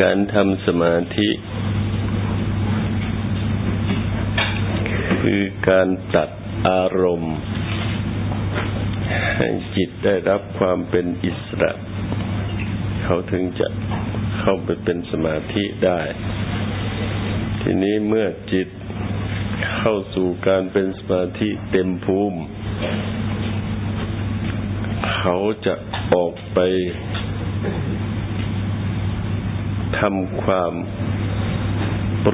การทำสมาธิ คือการตัดอารมณ์ ให้จิตได้รับความเป็นอิสระ เขาถึงจะเข้าไปเป็นสมาธิได้ ทีนี้เมื่อจิตเข้าสู่การเป็นสมาธิเต็มภูมิ เขาจะออกไป ทำความ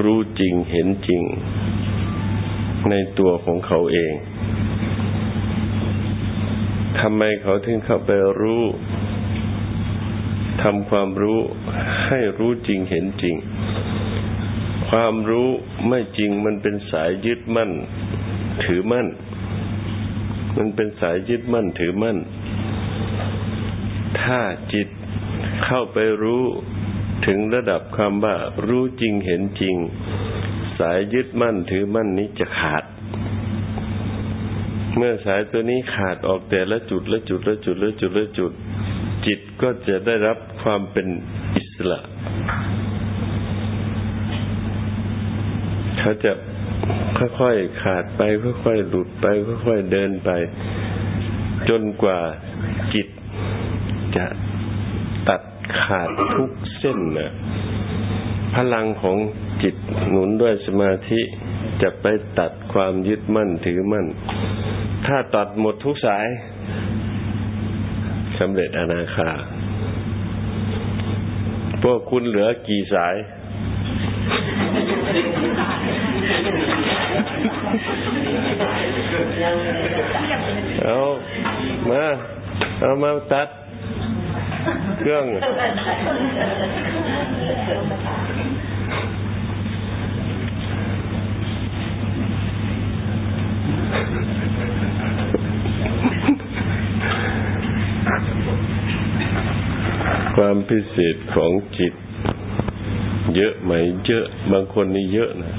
รู้จริงเห็นจริง ในตัวของเขาเองทำไมเขาถึงเข้าไปรู้ทำความรู้ให้รู้จริงเห็นจริง ความรู้ไม่จริงมันเป็นสายยึดมั่น ถือมั่น มันเป็นสายยึดมั่นถือมั่น ถ้าจิตเข้าไปรู้ ถึงระดับความว่ารู้จริงเห็นจริง สายยึดมั่นถือมั่นนี้จะขาด เมื่อสายตัวนี้ขาดออกแต่ละจุดละจุดละจุดละจุดละจุด จิตก็จะได้รับความเป็นอิสระเขาจะค่อยๆขาดไปค่อยๆหลุดไปค่อยๆเดินไป จนกว่าจิตจะ ขาดทุกเส้นนะพลังของจิตหนุนด้วยสมาธิจะไปตัดความยึดมั่นถือมั่น ถ้าตัดหมดทุกสายสำเร็จอนาคา พวกคุณเหลือกี่สาย เอา มา เอามาตัด เครื่องความพิเศษของจิต เยอะไหมเยอะ บางคนนี่เยอะนะ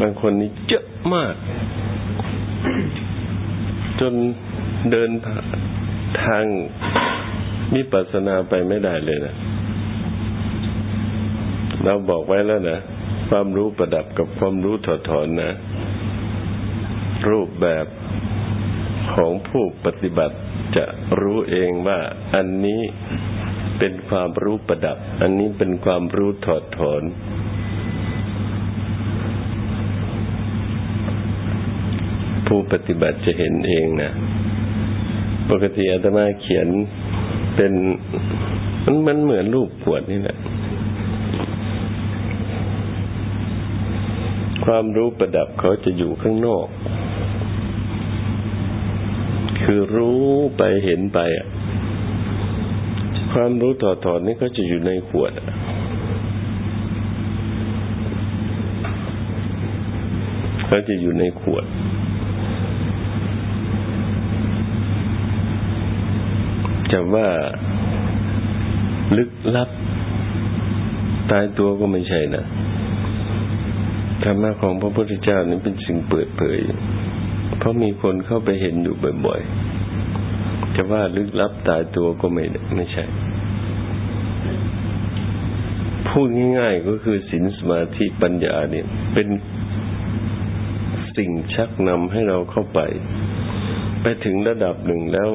บางคนนี่เยอะมาก จนเดินทาง มิปัสนาไปไม่ได้เลยนะ เราบอกไว้แล้วนะ ความรู้ประดับกับความรู้ถอดถอนนะ รูปแบบของผู้ปฏิบัติจะรู้เองว่า อันนี้เป็นความรู้ประดับ อันนี้เป็นความรู้ถอดถอนผู้ปฏิบัติจะเห็นเองนะ ปกติอาตมาเขียน เป็นมันมันเหมือนรูปขวดนี่แหละ ความรู้ประดับเขาจะอยู่ข้างนอก คือรู้ไปเห็นไปอะความรู้ต่อถอนนี่ก็จะอยู่ในขวดเขาจะอยู่ในขวด จะว่าลึกลับ ตายตัวก็ไม่ใช่นะธรรมะของพระพุทธเจ้านี้เป็นสิ่งเปิดเผย เพราะมีคนเข้าไปเห็นอยู่บ่อยๆ จะว่าลึกลับตายตัวก็ไม่ไม่ใช่ พูดง่ายๆก็คือศีลสมาธิปัญญาเนี่ย เป็นสิ่งชักนำให้เราเข้าไป ไปถึงระดับหนึ่งแล้ว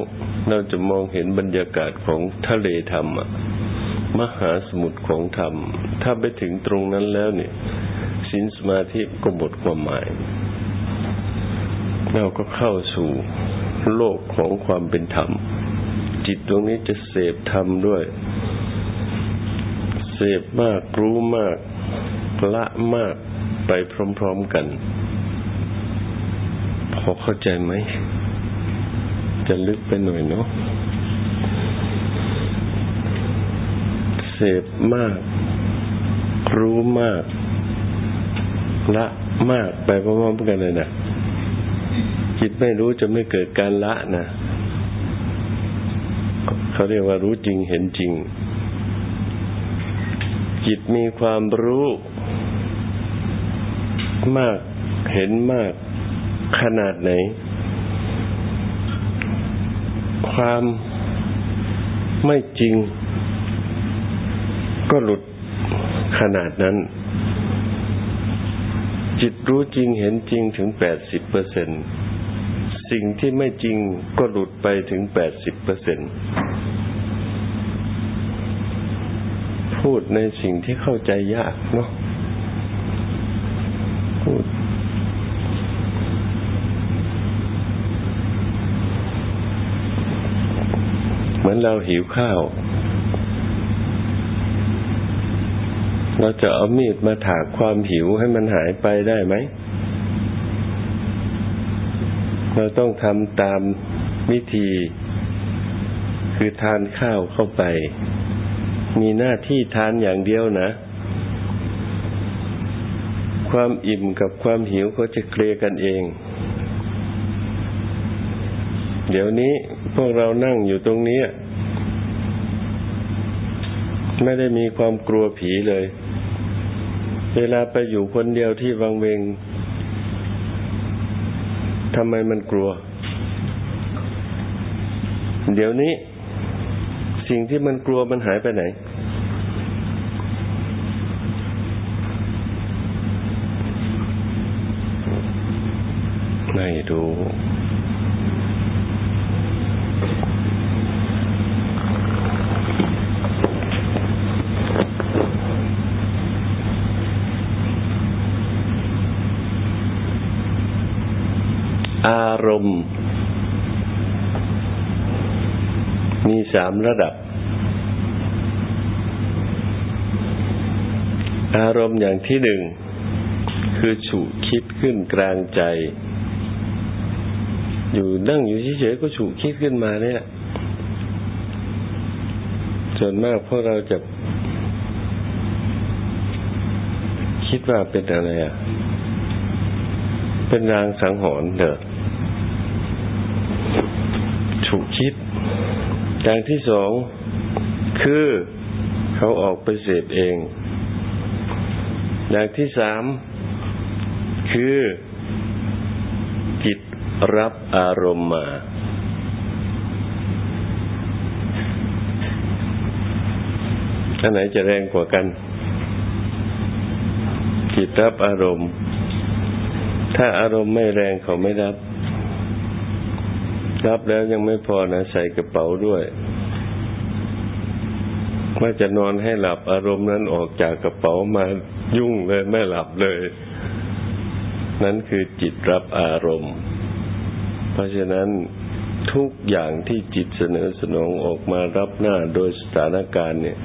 เราจะมองเห็นบรรยากาศของทะเลธรรมมหาสมุทรของธรรม ถ้าไปถึงตรงนั้นแล้วเนี่ยสินสมาธิก็หมดความหมาย เราก็เข้าสู่โลกของความเป็นธรรม จิตตรงนี้จะเสพธรรมด้วย เสพมากรู้มาก ละมากไปพร้อม ๆกัน พอเข้าใจไหม จะลึกไปหน่อยเนาะเสพมาก รู้มาก ละมากไปพร้อมๆกันเลยนะจิตไม่รู้จะไม่เกิดการละนะเขาเรียกว่ารู้จริงเห็นจริง จิตมีความรู้มากเห็นมากขนาดไหน ความไม่จริง ก็หลุดขนาดนั้น จิตรู้จริงเห็นจริงถึงแปดสิบเปอร์เซ็นสิ่งที่ไม่จริงก็หลุดไปถึงแปดสิบเปอร์เซ็นพูดในสิ่งที่เข้าใจยากเนาะพูด เราหิวข้าว เราจะเอามีดมาถากความหิวให้มันหายไปได้ไหม เราต้องทำตามวิธี คือทานข้าวเข้าไป มีหน้าที่ทานอย่างเดียวนะ ความอิ่มกับความหิวก็จะเคลียร์กันเองเดี๋ยวนี้พวกเรานั่งอยู่ตรงนี้ ไม่ได้มีความกลัวผีเลย เวลาไปอยู่คนเดียวที่วังเวงทำไมมันกลัว เดี๋ยวนี้ สิ่งที่มันกลัวมันหายไปไหน ไม่รู้อารมณ์ มีสามระดับ อารมณ์อย่างที่หนึ่ง คือฉุคิดขึ้นกลางใจ อยู่นั่งอยู่เฉยๆก็ฉุคิดขึ้นมาเนี่ยส่วนมากพวกเราจะคิดว่าเป็นอะไรอะ เป็นรางสังหรณ์เด้อฉุกคิด อย่างที่สองคือเขาออกไปเสพเองอย่างที่สามคือ จิตรับอารมณ์มา อันไหนจะแรงกว่ากัน จิตรับอารมณ์ ถ้าอารมณ์ไม่แรงเขาไม่รับ รับแล้วยังไม่พอนะ ใส่กระเป๋าด้วยว่าจะนอนให้หลับอารมณ์นั้นออกจากกระเป๋ามายุ่งเลยไม่หลับเลย นั่นคือจิตรับอารมณ์ เพราะฉะนั้นทุกอย่างที่จิตเสนอสนองออกมารับหน้าโดยสถานการณ์เนี่ย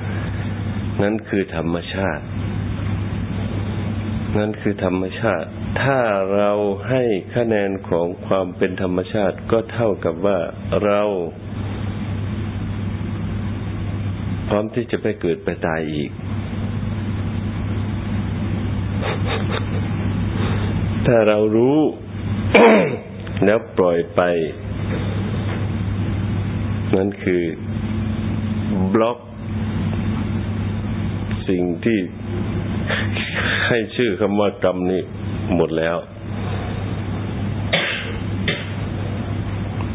นั่นคือธรรมชาติ นั่นคือธรรมชาติ ถ้าเราให้คะแนนของความเป็นธรรมชาติก็เท่ากับว่าเราพร้อมที่จะไปเกิดไปตายอีก ถ้าเรารู้ แล้วปล่อยไป นั่นคือบล็อก สิ่งที่ให้ชื่อคำว่ากรรมนี้ หมดแล้ว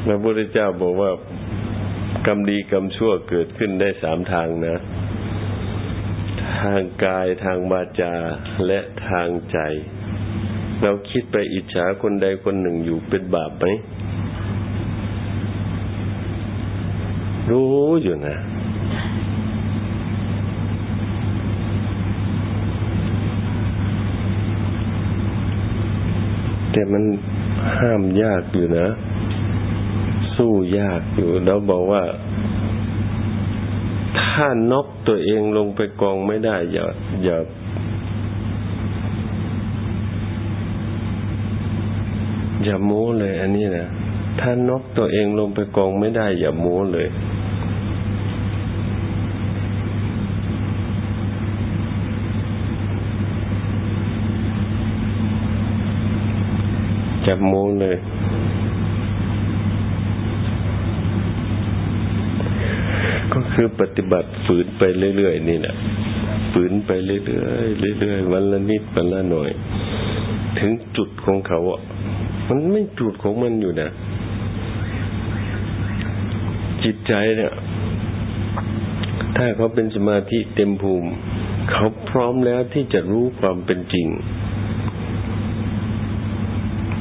พระพุทธเจ้าบอกว่ากรรมดีกรรมชั่วเกิดขึ้นได้สามทางนะ ทางกายทางวาจาและทางใจ เราคิดไปอิจฉาคนใดคนหนึ่งอยู่เป็นบาปไหมรู้อยู่นะ แต่มันห้ามยากอยู่นะ สู้ยากอยู่แล้วบอกว่า ถ้านกตัวเองลงไปกองไม่ได้ อย่าอย่าอย่าโม้เลย อันนี้นะถ้านกตัวเองลงไปกองไม่ได้ อย่าโม้เลย จับมูเลยก็คือปฏิบัติฝืนไปเรื่อยๆนี่แหละฝืนไปเรื่อยๆเรื่อยๆวันละนิดวันละหน่อย ถึงจุดของเขาอะ มันไม่จุดของมันอยู่นะจิตใจเนี่ยถ้าเขาเป็นสมาธิเต็มภูมิ เขาพร้อมแล้วที่จะรู้ความเป็นจริง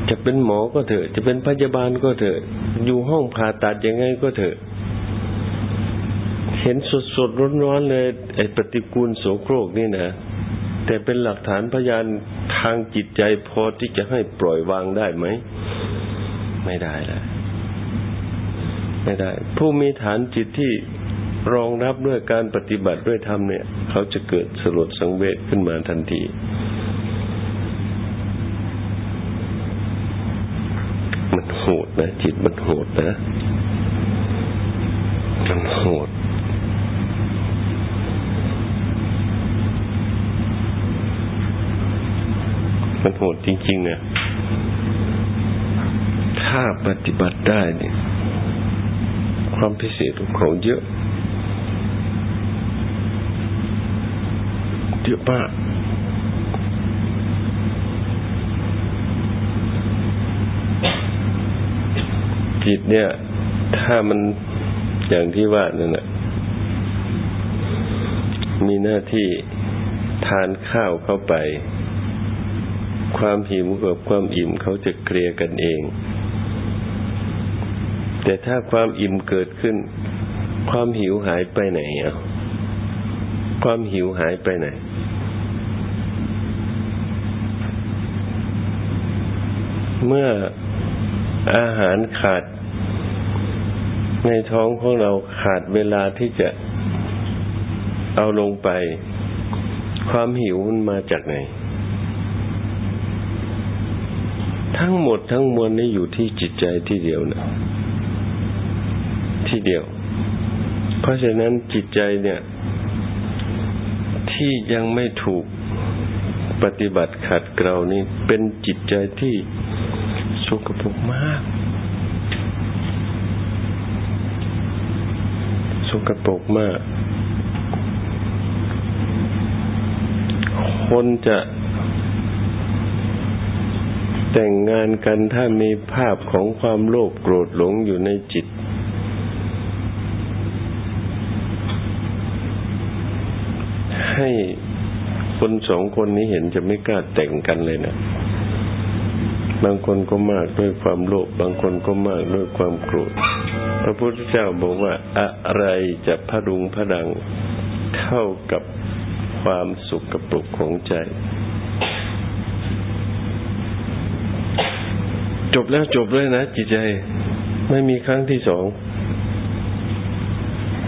จะเป็นหมอก็เถอะ จะเป็นพยาบาลก็เถอะ อยู่ห้องผ่าตัดยังไงก็เถอะ เห็นสดสดร้อนๆเลยไอ้ปฏิกูลโสโครกนี่นะแต่เป็นหลักฐานพยานทางจิตใจพอที่จะให้ปล่อยวางได้ไหม ไม่ได้แล้วไม่ได้ ผู้มีฐานจิตที่รองรับด้วยการปฏิบัติด้วยธรรมเนี่ย เขาจะเกิดสลดสังเวชขึ้นมาทันที มันโหด นะ จิตมันโหดนะมันโหดมันโหดจริงๆเนี่ยถ้าปฏิบัติได้เนี่ย ความพิเศษของเขาเยอะเยอะมาก จิตเนี่ย ถ้ามันอย่างที่ว่านั่นแหละมีหน้าที่ทานข้าวเข้าไป ความหิวกับความอิ่มเขาจะเคลียร์กันเอง แต่ถ้าความอิ่มเกิดขึ้น ความหิวหายไปไหนอะความหิวหายไปไหน เมื่ออาหารขาด ในท้องของเราขาดเวลาที่จะเอาลงไป ความหิวมันมาจากไหน ทั้งหมดทั้งมวลนี้อยู่ที่จิตใจที่เดียวนะที่เดียว เพราะฉะนั้นจิตใจเนี่ย ที่ยังไม่ถูกปฏิบัติขัดเกลานี่เป็นจิตใจที่สกปรกมาก สกปรกมาก คนจะแต่งงานกันถ้ามีภาพของความโลภโกรธหลงอยู่ในจิต ให้คนสองคนนี้เห็นจะไม่กล้าแต่งกันเลยนะ บางคนก็มากด้วยความโลภบางคนก็มากด้วยความโกรธ ระพุทธเจ้าบอกว่าอะไรจะพดุงพดังเท่ากับความสุขกับปลุกของใจ จบแล้วจบเลยนะจิตใจ ไม่มีครั้งที่สอง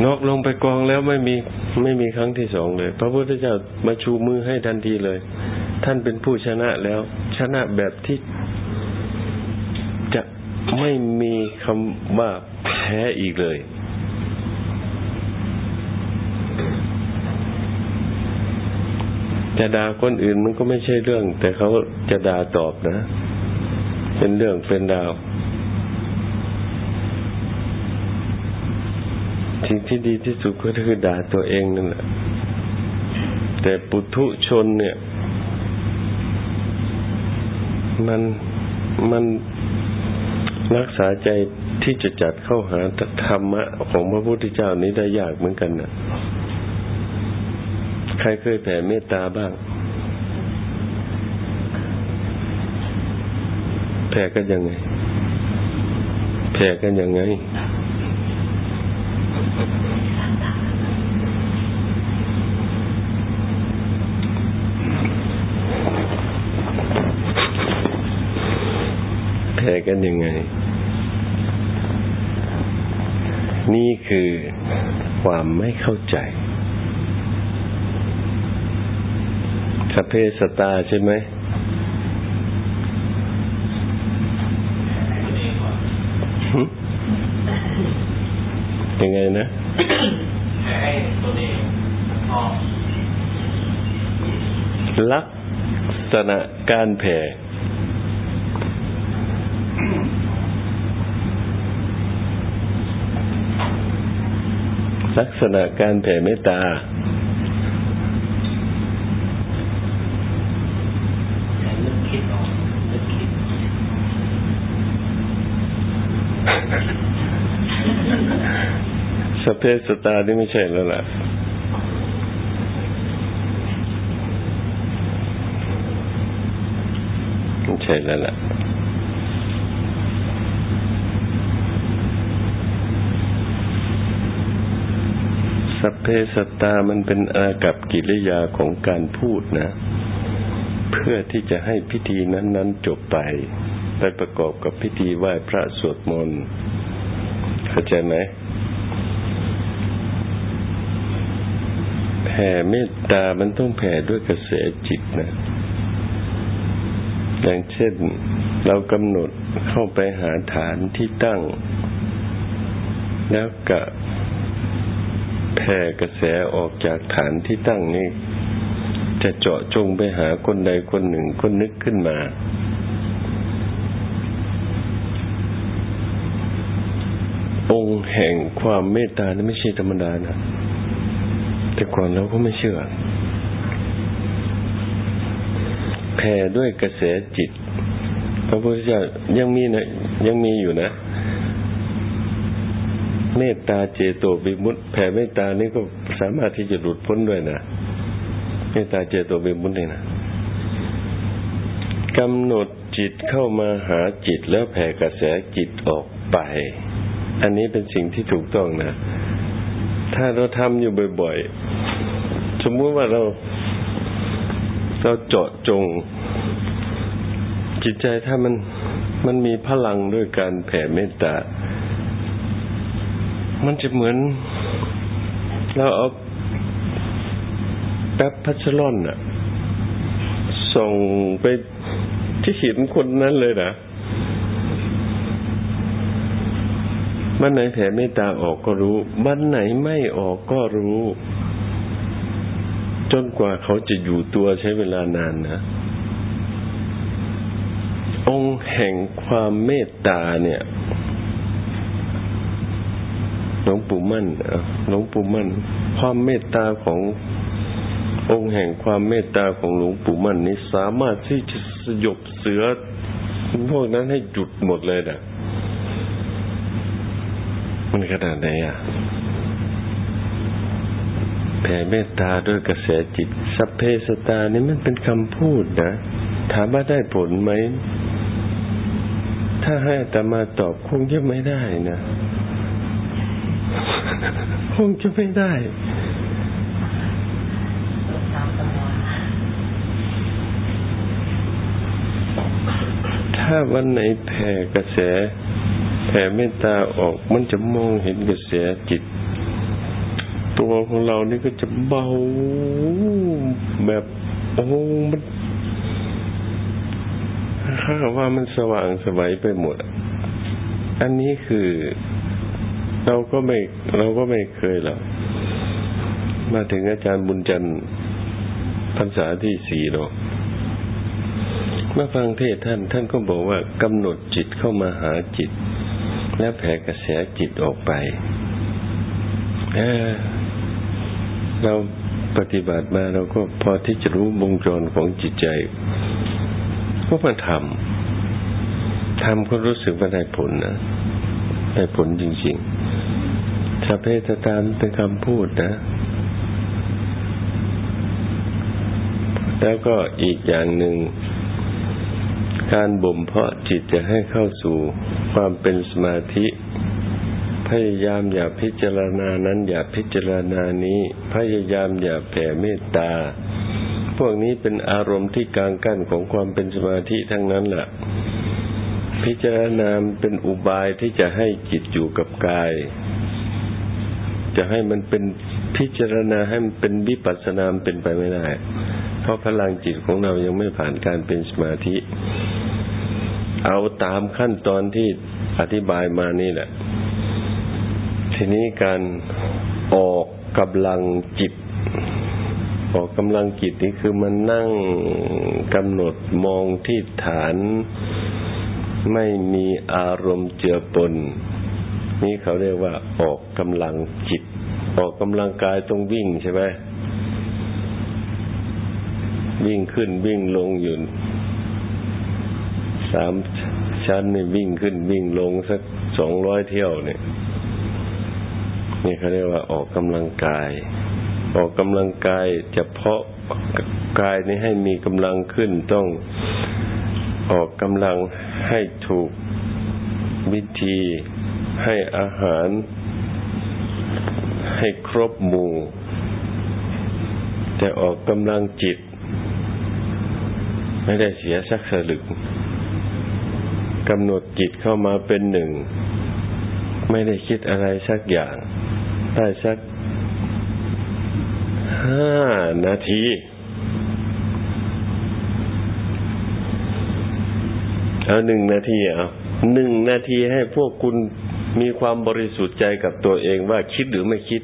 นอกลงไปกองแล้วไม่มีไม่มีครั้งที่สองเลย พระพุทธเจ้ามาชูมือให้ทันทีเลย ท่านเป็นผู้ชนะแล้ว ชนะแบบที่ ไม่มีคำว่าแพ้อีกเลย จะด่าคนอื่นมันก็ไม่ใช่เรื่อง แต่เขาจะด่าตอบนะ เป็นเรื่องเป็นดาวสิ่งที่ดีที่สุดก็คือด่าตัวเองนั่นแหละแต่ปุถุชนเนี่ย มันมัน รักษาใจที่จะจัดเข้าหาธรรมะของพระพุทธเจ้านี้ได้ยากเหมือนกันนะใครเคยแผ่เมตตาบ้าง แผ่กันยังไง แผ่กันยังไง กันยังไง นี่คือความไม่เข้าใจสเพสตาใช่ไหมยังไงนะลักษณะการแผ่ ลักษณะการแผ่เมตตา สเปสตาที่ไม่ใช่แล้วล่ะไม่ใช่แล้วล่ะ สัพเพสัตตามันเป็นอากับกิริยาของการพูดนะ เพื่อที่จะให้พิธีนั้น ๆ จบไป ไปประกอบกับพิธีไหว้พระสวดมนต์เข้าใจไหมแผ่เมตตามันต้องแผ่ด้วยกระแสจิตนะ อย่างเช่น เรากำหนดเข้าไปหาฐานที่ตั้ง แล้วก็แผ่กระแสออกจากฐานที่ตั้งนี้ จะเจาะจงไปหาคนใดคนหนึ่งก็นึกขึ้นมา องค์แห่งความเมตตานี่ไม่ใช่ธรรมดานะแต่ก่อนเราก็ไม่เชื่อแผ่ด้วยกระแสจิต พระพุทธเจ้ายังมีนะยังมีอยู่นะ เมตตาเจโตบิมุตแผ่เมตตานี่ก็สามารถที่จะหลุดพ้นด้วยนะเมตตาเจโตบิมุตเนี่ยนะกำหนดจิตเข้ามาหาจิตแล้วแผ่กระแสจิตออกไป อันนี้เป็นสิ่งที่ถูกต้องนะ ถ้าเราทำอยู่บ่อยๆ สมมติว่าเรา เราเจาะจง จิตใจถ้ามันมันมีพลังด้วยการแผ่เมตตา มันจะเหมือน เราเอาแป๊บพัชรอนอะส่งไปที่หินคนนั้นเลยนะบ้านไหนแผ่เมตตาออกก็รู้บ้านไหนไม่ออกก็รู้ จนกว่าเขาจะอยู่ตัวใช้เวลานานนะ องค์แห่งความเมตตาเนี่ย หลวงปู่มั่นหลวงปู่มั่น ความเมตตาขององค์แห่งความเมตตาของหลวงปู่มั่นนี้สามารถที่จะสยบเสือพวกนั้นให้หยุดหมดเลยนะมันขนาดไหนอะแผ่เมตตาด้วยกระแสจิต สัพเพสตานี่มันเป็นคำพูดนะ ถามว่าได้ผลไหม ถ้าให้แต่มาตอบคงจะไม่ได้นะ คงจะไม่ได้ถ้าวันไหนแผ่กระแส แผ่เมตตาออกมันจะมองเห็นกระแสจิต ตัวของเรานี่ก็จะเบาแบบโอ้มันถ้าว่ามันสว่างสวัยไปหมด อันนี้คือ เราก็ไม่ เราก็ไม่เคยหรอกมาถึงอาจารย์บุญจันทร์พรรษาที่สี่เนาะมาฟังเทศท่าน ท่านก็บอกว่ากำหนดจิตเข้ามาหาจิต แล้วแผ่กระแสจิตออกไปเเราปฏิบัติมาเราก็พอที่จะรู้วงจรของจิตใจก็มาทำทำก็รู้สึกว่าได้ผลนะได้ผลจริง ๆ สัพเพตตามเป็นคำพูดนะ แล้วก็อีกอย่างหนึ่ง การบ่มเพาะจิตจะให้เข้าสู่ความเป็นสมาธิ พยายามอย่าพิจารณานั้น อย่าพิจารณานี้ พยายามอย่าแผ่เมตตา พวกนี้เป็นอารมณ์ที่กลางกั้นของความเป็นสมาธิทั้งนั้นแหละพิจารณาเป็นอุบายที่จะให้จิตอยู่กับกาย จะให้มันเป็นพิจารณาให้มันเป็นวิปัสสนาเป็นไปไม่ได้ เพราะพลังจิตของเรายังไม่ผ่านการเป็นสมาธิ เอาตามขั้นตอนที่อธิบายมานี่แหละ ทีนี้การออกกำลังจิต ออกกำลังจิตนี่คือมันนั่งกำหนดมองที่ฐานไม่มีอารมณ์เจือปน นี่เขาเรียกว่าออกกำลังจิต ออกกำลังกายต้องวิ่งใช่ไหมวิ่งขึ้นวิ่งลงอยู่สามชั้นนี่วิ่งขึ้นวิ่งลงสักสองร้อยเที่ยวเนี่ยนี่เขาเรียกว่าออกกำลังกาย ออกกำลังกายจะเพาะกายนี้ให้มีกำลังขึ้นต้องออกกำลังให้ถูกวิธี ให้อาหาร ให้ครบหมู่ แต่ออกกำลังจิต ไม่ได้เสียสักสลึงกำหนดจิตเข้ามาเป็นหนึ่ง ไม่ได้คิดอะไรสักอย่าง ได้สักห้านาทีเอาหนึ่งนาทีเอาหนึ่งนาทีให้พวกคุณ มีความบริสุทธิ์ใจกับตัวเองว่าคิดหรือไม่คิด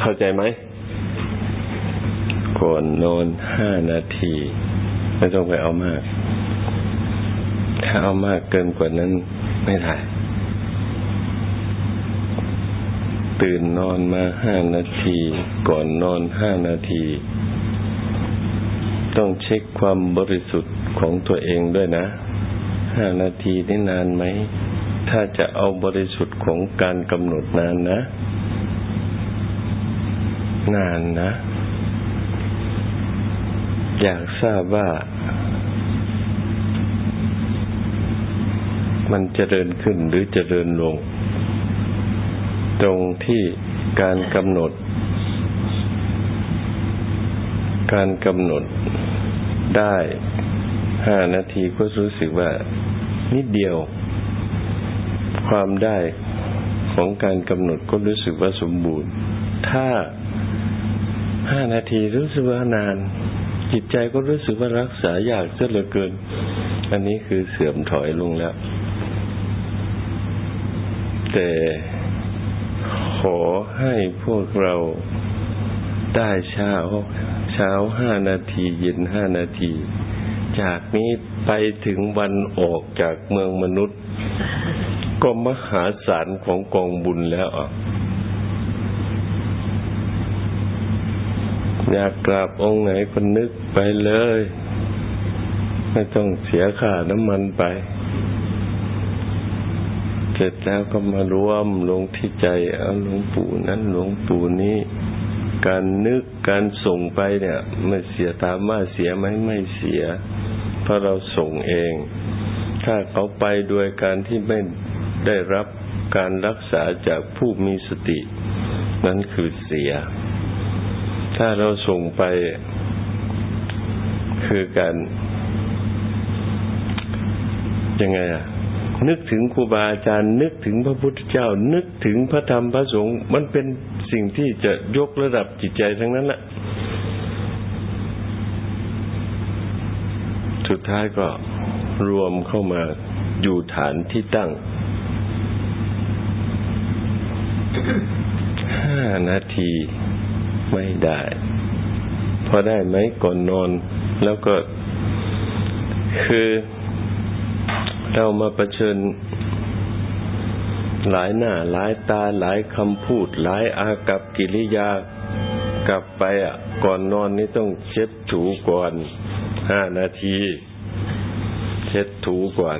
เข้าใจไหมก่อนนอนห้านาที ไม่ต้องไปเอามาก ถ้าเอามากเกินกว่านั้นไม่ได้ตื่นนอนมาห้านาที ก่อนนอนห้านาที ต้องเช็คความบริสุทธิ์ของตัวเองด้วยนะห้านาทีนี่นานไหม ถ้าจะเอาบริสุทธิ์ของการกำหนดนานนะ นานนะ อยากทราบว่า มันจเจริญขึ้นหรือจเจริญลง ตรงที่การกำหนด การกำหนดได้ห้านาทีก็รู้สึกว่านิดเดียว ความได้ของการกำหนดก็รู้สึกว่าสมบูรณ์ ถ้าห้านาทีรู้สึกว่านาน จิตใจก็รู้สึกว่ารักษายากซะเหลือเกิน อันนี้คือเสื่อมถอยลงแล้ว แต่ขอให้พวกเราได้เช้า ช้าห้านาที เย็นห้านาที จากนี้ไปถึงวันออกจากเมืองมนุษย์ ก็มหาศาลของกองบุญแล้วอะอยากกราบองค์ไหนก็นึกไปเลย ไม่ต้องเสียค่าน้ำมันไป เสร็จแล้วก็มารวมลงที่ใจเอาหลวงปู่นั้นหลวงปู่นี้ การนึก การส่งไปเนี่ยไม่เสียตามว่าเสียไหมไม่เสีย เพราะเราส่งเอง ถ้าเขาไปโดยการที่ไม่ได้รับการรักษาจากผู้มีสติ นั้นคือเสีย ถ้าเราส่งไป คือการยังไงอะนึกถึงครูบาอาจารย์ นึกถึงพระพุทธเจ้า นึกถึงพระธรรมพระสงฆ์มันเป็น สิ่งที่จะยกระดับจิตใจทั้งนั้นแหละสุดท้ายก็รวมเข้ามาอยู่ฐานที่ตั้งห้านาทีไม่ได้ พอได้ไหมก่อนนอน แล้วก็คือเรามาประชิญ หลายหน้าหลายตาหลายคำพูด หลายอากับกิริยากลับไปอะ ก่อนนอนนี่ต้องเช็ดถูก่อนห้านาที เช็ดถูก่อน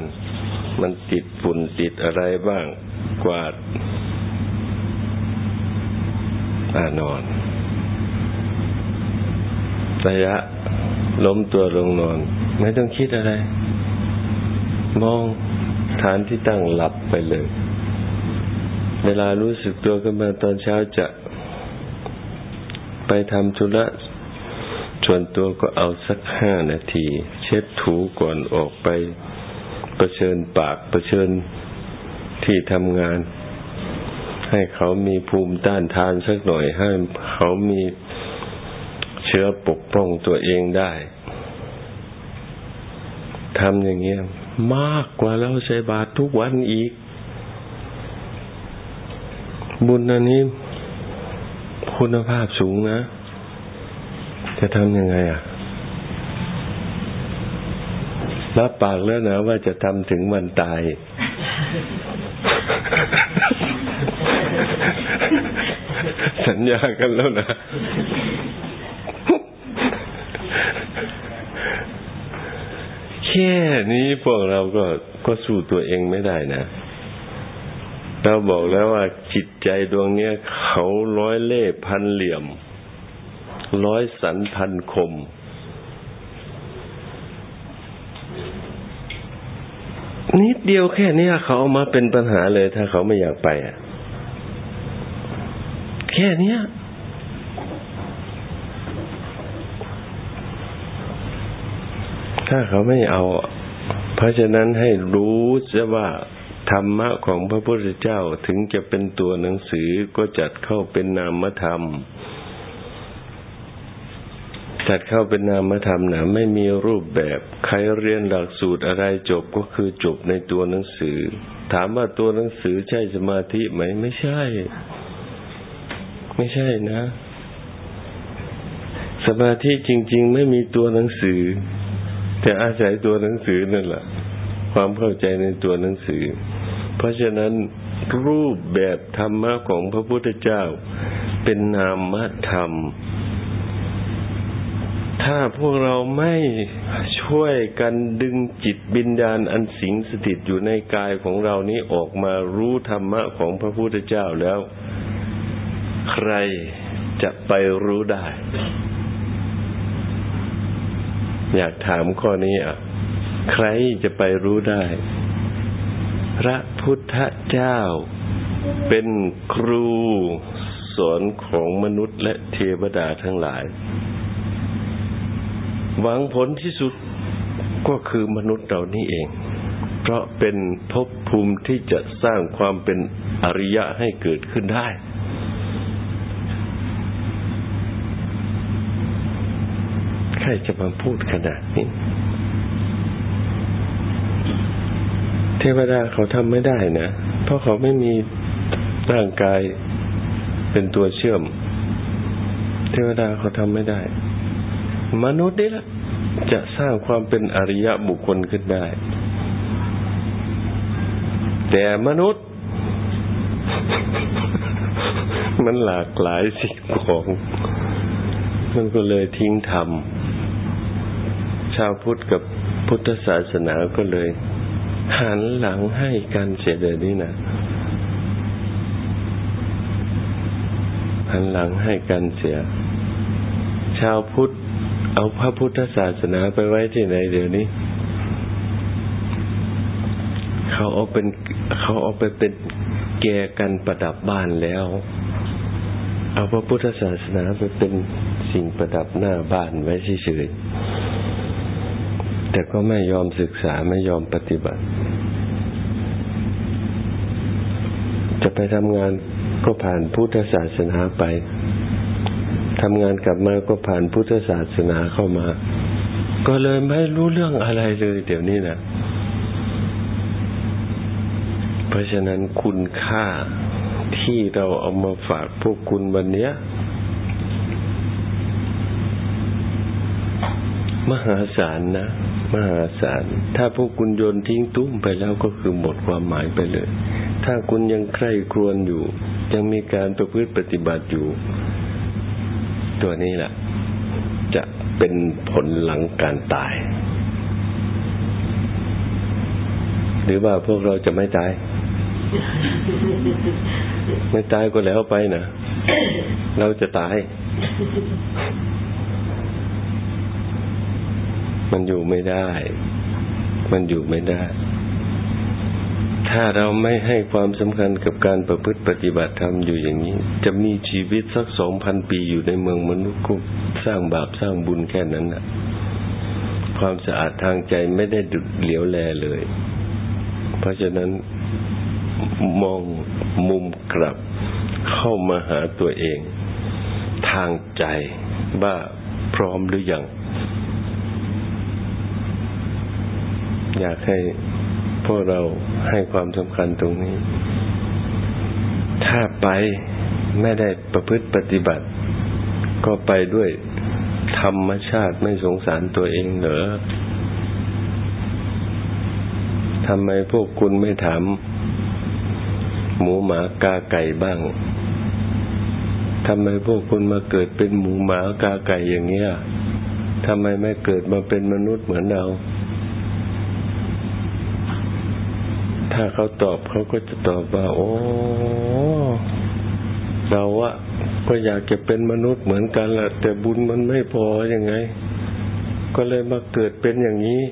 มันติดฝุ่นติดอะไรบ้างกวาดอนอนระยะล้มตัวลงนอน ไม่ต้องคิดอะไร มองฐานที่ตั้งหลับไปเลย เวลารู้สึกตัวขึ้นมาตอนเช้าจะไปทำธุระส่วนตัวก็เอาสักห้านาที เช็ดถูก่อนออกไปประเชิญปากประเชิญที่ทำงาน ให้เขามีภูมิต้านทานสักหน่อยให้เขามีเชื้อปกป้องตัวเองได้ทำอย่างเงี้ยมากกว่าเราใส่บาตรทุกวันอีก บุญอันนี้คุณภาพสูงนะ จะทำยังไงอะ รับปากแล้วนะว่าจะทำถึงวันตาย สัญญากันแล้วนะ แค่นี้พวกเราก็ก็สู้ตัวเองไม่ได้นะ เราบอกแล้วว่าจิตใจดวงเนี้ยเขาร้อยเล่พันเหลี่ยม ร้อยสันพันคม นิดเดียวแค่นี้เขาเอามาเป็นปัญหาเลยถ้าเขาไม่อยากไปอะ แค่นี้ถ้าเขาไม่เอา เพราะฉะนั้นให้รู้จะว่า ธรรมะของพระพุทธเจ้าถึงจะเป็นตัวหนังสือก็จัดเข้าเป็นนามธรรม จัดเข้าเป็นนามธรรมนะไม่มีรูปแบบ ใครเรียนหลักสูตรอะไรจบก็คือจบในตัวหนังสือ ถามว่าตัวหนังสือใช่สมาธิไหมไม่ใช่ ไม่ใช่นะ สมาธิจริง ๆ ไม่มีตัวหนังสือ แต่อาศัยตัวหนังสือนั่นแหละความเข้าใจในตัวหนังสือ เพราะฉะนั้นรูปแบบธรรมะของพระพุทธเจ้า เป็นนามธรรม ถ้าพวกเราไม่ช่วยกันดึงจิตบิญญาณอันสิงสถิตอยู่ในกายของเรานี้ออกมารู้ธรรมะของพระพุทธเจ้าแล้ว ใครจะไปรู้ได้ อยากถามข้อนี้อะ ใครจะไปรู้ได้ พระพุทธเจ้า เป็นครูสอนของมนุษย์และเทวดาทั้งหลาย หวังผลที่สุดก็คือมนุษย์เรานี่เอง เพราะเป็นภพภูมิที่จะสร้างความเป็นอริยะให้เกิดขึ้นได้ ใครจะมาพูดขนาดนี้ เทวดาเขาทำไม่ได้นะ เพราะเขาไม่มีร่างกายเป็นตัวเชื่อม เทวดาเขาทำไม่ได้ มนุษย์นี่แหละจะสร้างความเป็นอริยะบุคคลขึ้นได้ แต่มนุษย์ มันหลากหลายสิ่งของ มันก็เลยทิ้งธรรม ชาวพุทธกับพุทธศาสนาก็เลย หันหลังให้กันเสียเดี๋ยวนี้นะหันหลังให้กันเสีย ชาวพุทธ เอาพระพุทธศาสนาไปไว้ที่ไหนเดี๋ยวนี้ เขาเอาเป็นเขาเอาไปเป็นแกกันประดับบ้านแล้ว เอาพระพุทธศาสนาไปเป็นสิ่งประดับหน้าบ้านไว้เฉย แต่ก็ไม่ยอมศึกษาไม่ยอมปฏิบัติ จะไปทำงานก็ผ่านพุทธศาสนาไปทำงานกลับมาก็ผ่านพุทธศาสนาเข้ามา ก็เลยไม่รู้เรื่องอะไรเลยเดี๋ยวนี้นะเพราะฉะนั้นคุณค่าที่เราเอามาฝากพวกคุณวันนี้ มหาศาลนะ มหาศาล ถ้าพวกคุณโยนทิ้งตุ้มไปแล้วก็คือหมดความหมายไปเลย ถ้าคุณยังใคร่ครวญอยู่ ยังมีการประพฤติปฏิบัติอยู่ ตัวนี้แหละจะเป็นผลหลังการตาย หรือว่าพวกเราจะไม่ตาย ไม่ตายก็แล้วไปนะ เราจะตาย มันอยู่ไม่ได้ มันอยู่ไม่ได้ ถ้าเราไม่ให้ความสำคัญกับการประพฤติปฏิบัติธรรมอยู่อย่างนี้ จะมีชีวิตสักสองพันปีอยู่ในเมืองมนุษย์ก็สร้างบาปสร้างบุญแค่นั้นนะความสะอาดทางใจไม่ได้ดุดเหลียวแลเลย เพราะฉะนั้นมองมุมกลับเข้ามาหาตัวเอง ทางใจว่าพร้อมหรือยัง อยากให้พวกเราให้ความสำคัญตรงนี้ ถ้าไปไม่ได้ประพฤติปฏิบัติ ก็ไปด้วยธรรมชาติไม่สงสารตัวเองเหรอทำไมพวกคุณไม่ถามหมูหมากาไก่บ้างทำไมพวกคุณมาเกิดเป็นหมูหมากาไก่อย่างเงี้ยทำไมไม่เกิดมาเป็นมนุษย์เหมือนเรา ถ้าเขาตอบเขาก็จะตอบว่า โอ้เราอะก็อยากจะเป็นมนุษย์เหมือนกันแหละแต่บุญมันไม่พออยังไง ก็เลยมาเกิดเป็นอย่างนี้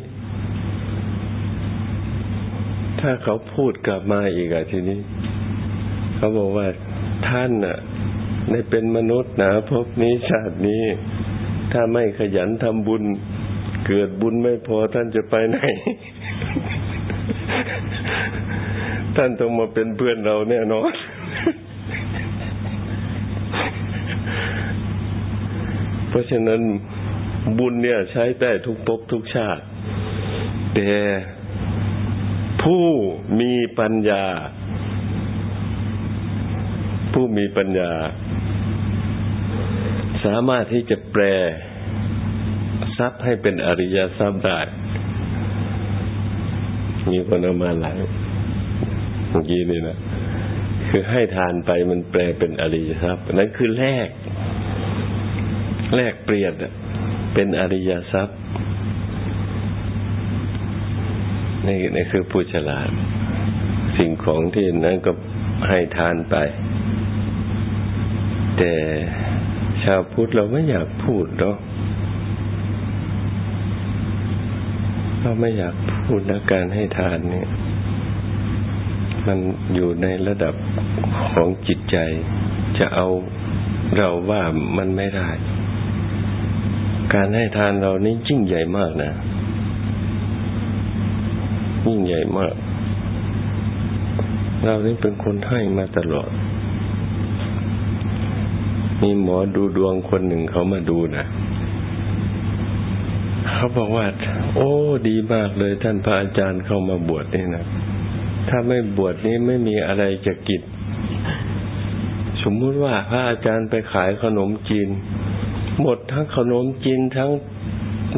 ถ้าเขาพูดกลับมาอีกอะทีนี้ เขาบอกว่าท่านน่ะในเป็นมนุษย์นะพบนี้ชาตินี้ ถ้าไม่ขยันทำบุญ เกิดบุญไม่พอท่านจะไปไหน ท่านต้องมาเป็นเพื่อนเราแน่นอน เพราะฉะนั้นบุญเนี่ยใช้ได้ทุกภพทุกชาติ แต่ผู้มีปัญญา ผู้มีปัญญา สามารถที่จะแปลทรัพย์ให้เป็นอริยทรัพย์ได้ มีคนเอามาหลาย เมื่อกี้นี่นะคือให้ทานไปมันแปลเป็นอริยทรัพย์นั่นคือแลกแลกเปลี่ยนเป็นอริยทรัพย์นี่นี่คือผู้ฉลาด สิ่งของที่นั้นก็ให้ทานไป แต่ชาวพุทธเราไม่อยากพูดเนาะเราไม่อยากพูดนะการให้ทานเนี่ย มันอยู่ในระดับของจิตใจ จะเอาเราว่ามันไม่ได้ การให้ทานเรานี่ยิ่งใหญ่มากนะ ยิ่งใหญ่มาก เรานี่เป็นคนให้มาตลอด มีหมอดูดวงคนหนึ่งเขามาดูนะเขาบอกว่า โอ้ ดีมากเลยท่านพระอาจารย์เข้ามาบวชนี่นะ ถ้าไม่บวชนี้ไม่มีอะไรจะกินสมมุติว่าพระอาจารย์ไปขายขนมจีน หมดทั้งขนมจีนทั้ง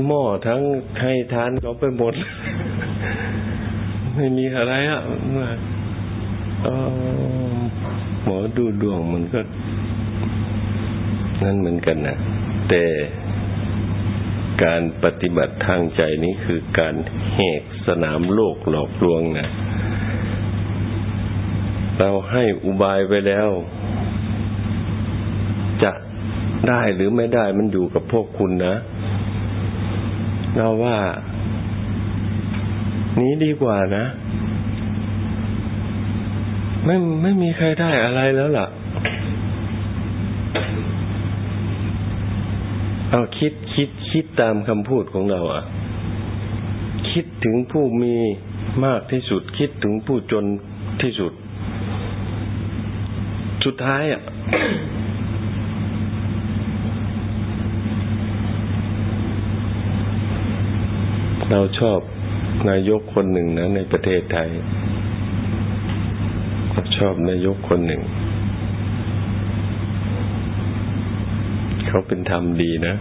หม้อทั้งให้ทานเขาไปหมด ไม่มีอะไรอะหมอดูดวงมันก็ นั่นเหมือนกันนะแต่การปฏิบัติทางใจนี้คือการแหกสนามโลกหลอกลวงนะ เราให้อุบายไปแล้ว จะได้หรือไม่ได้มันอยู่กับพวกคุณนะเราว่า นี้ดีกว่านะไม่ไม่มีใครได้อะไรแล้วล่ะ เอาคิดคิดคิดตามคำพูดของเราอะ คิดถึงผู้มีมากที่สุด คิดถึงผู้จนที่สุด สุดท้ายอะเราชอบนายกคนหนึ่งนะ ในประเทศไทยชอบนายกคนหนึ่ง เขาเป็นธรรมดีนะ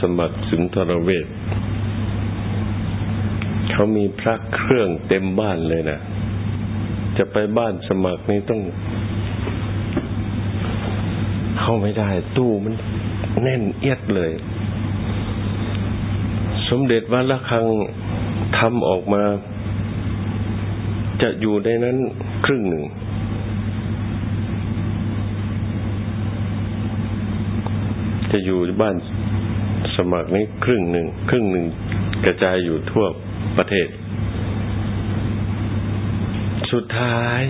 สมัครสุนทรเวชเขามีพระเครื่องเต็มบ้านเลยนะจะไปบ้านสมัครนี่ต้อง เข้าไม่ได้ ตู้มันแน่นเอียดเลย สมเด็จวัดละคังทำออกมา จะอยู่ในนั้นครึ่งหนึ่ง จะอยู่บ้านสมัครนี้ครึ่งหนึ่ง ครึ่งหนึ่งกระจายอยู่ทั่วประเทศ สุดท้าย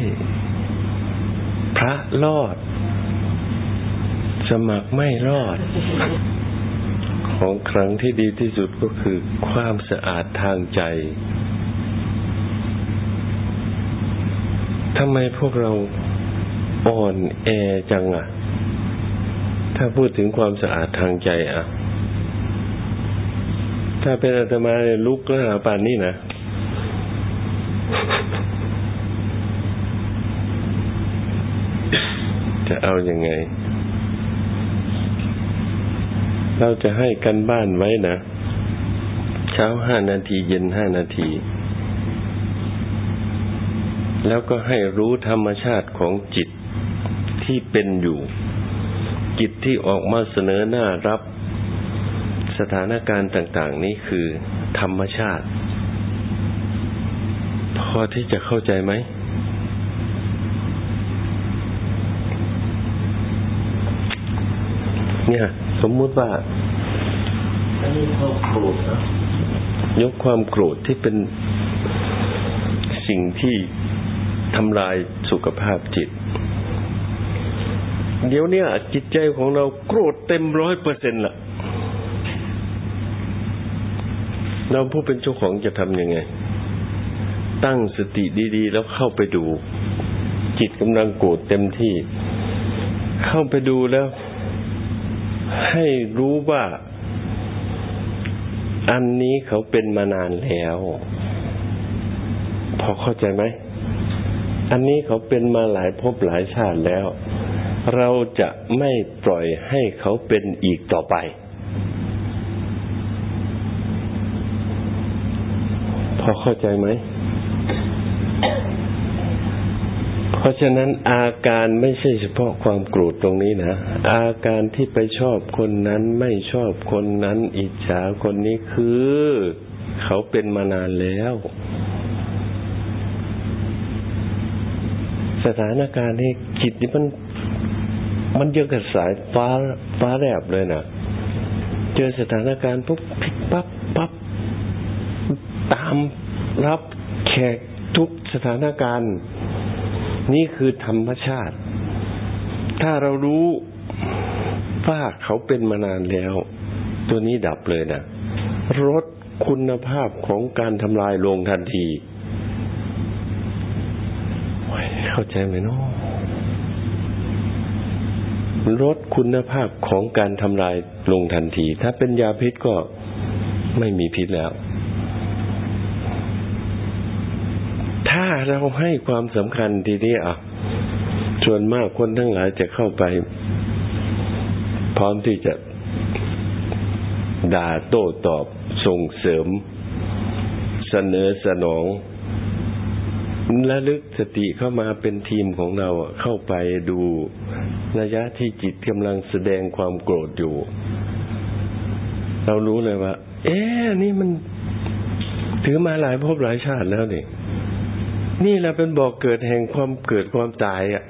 พระรอด สมัครไม่รอด ของครั้งที่ดีที่สุดก็คือความสะอาดทางใจทำไมพวกเราอ่อนแอจังอะ ถ้าพูดถึงความสะอาดทางใจอะ ถ้าเป็นอาตมาลุกแล้วหาปานนี่นะ จะเอาอยัางไง เราจะให้กันบ้านไว้นะ เช้าห้านาทีเย็นห้านาที แล้วก็ให้รู้ธรรมชาติของจิตที่เป็นอยู่ จิตที่ออกมาเสนอหน้ารับ สถานการณ์ต่าง ๆ นี้คือธรรมชาติ พอที่จะเข้าใจไหมเนี่ย สมมุติว่าอันนี้ความโกรธนะยกความโกรธที่เป็นสิ่งที่ทำลายสุขภาพจิต เดี๋ยวเนี้ยจิตใจของเราโกรธเต็มร้อยเปอร์เซ็นต์ละเราผู้เป็นเจ้าของจะทำยังไง ตั้งสติดี ๆ แล้วเข้าไปดู จิตกำลังโกรธเต็มที่ เข้าไปดูแล้ว ให้รู้ว่า อันนี้เขาเป็นมานานแล้ว พอเข้าใจไหม อันนี้เขาเป็นมาหลายภพหลายชาติแล้ว เราจะไม่ปล่อยให้เขาเป็นอีกต่อไป พอเข้าใจไหม เพ ราะฉะนั้นอาการไม่ใช่เฉพาะความโกรธตรงนี้นะ อาการที่ไปชอบคนนั้นไม่ชอบคนนั้น อิจฉาคนนี้คือ เขาเป็นมานานแล้ว สถานการณ์นี้จิตนี่มัน มันเยอะกับสายฟ้าฟ้าแลบเลยนะเจอสถานการณ์ปุ๊บพิกปั๊บปั๊บตามรับแขกทุกสถานการณ์ นี่คือธรรมชาติ ถ้าเรารู้ว่าเขาเป็นมานานแล้ว ตัวนี้ดับเลยนะลดคุณภาพของการทำลายลงทันที เข้าใจไหมเนาะลดคุณภาพของการทำลายลงทันที ถ้าเป็นยาพิษก็ไม่มีพิษแล้ว ถ้า เราให้ความสำคัญทีนี้อะส่วนมากคนทั้งหลายจะเข้าไป พร้อมที่จะด่าโต้ตอบส่งเสริม เสนอสนองระลึกสติเข้ามาเป็นทีมของเราเข้าไปดูระยะที่จิตกำลังแสดงความโกรธอยู่ เรารู้เลยว่า เอ๊ะนี่มัน ถือมาหลายภพหลายชาติแล้วนี่ นี่แหละเป็นบอกเกิดแห่งความเกิดความตายอะ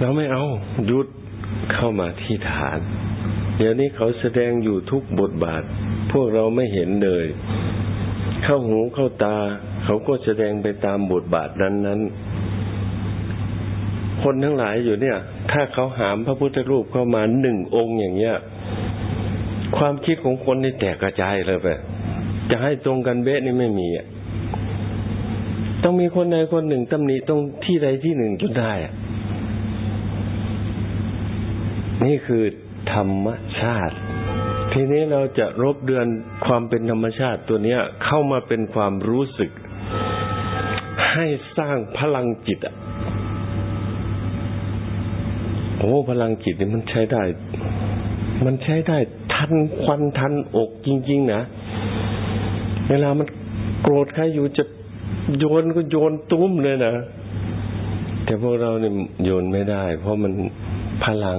เราไม่เอาหยุดเข้ามาที่ฐาน เดี๋ยวนี้เขาแสดงอยู่ทุกบทบาท พวกเราไม่เห็นเลย เข้าหูเข้าตา เขาก็แสดงไปตามบทบาทนั้นๆ คนทั้งหลายอยู่เนี่ย ถ้าเขาหามพระพุทธรูปเข้ามาหนึ่งองค์อย่างเงี้ย ความคิดของคนนี่แตกกระจายเลยไปจะให้ตรงกันเบ๊ะนี่ไม่มีอะ ต้องมีคนใดคนหนึ่งตำหนิตรงที่ใดที่หนึ่งจนได้ นี่คือธรรมชาติ ทีนี้เราจะรบเดือนความเป็นธรรมชาติตัวเนี้ย เข้ามาเป็นความรู้สึก ให้สร้างพลังจิตอะโอ้พลังจิตนี่มันใช้ได้ มันใช้ได้ทันควันทันอกจริง ๆ นะ เวลามันโกรธใครอยู่จะ โยนก็โยนตุ้มเลยนะ แต่พวกเราเนี่ยโยนไม่ได้ เพราะมันพลัง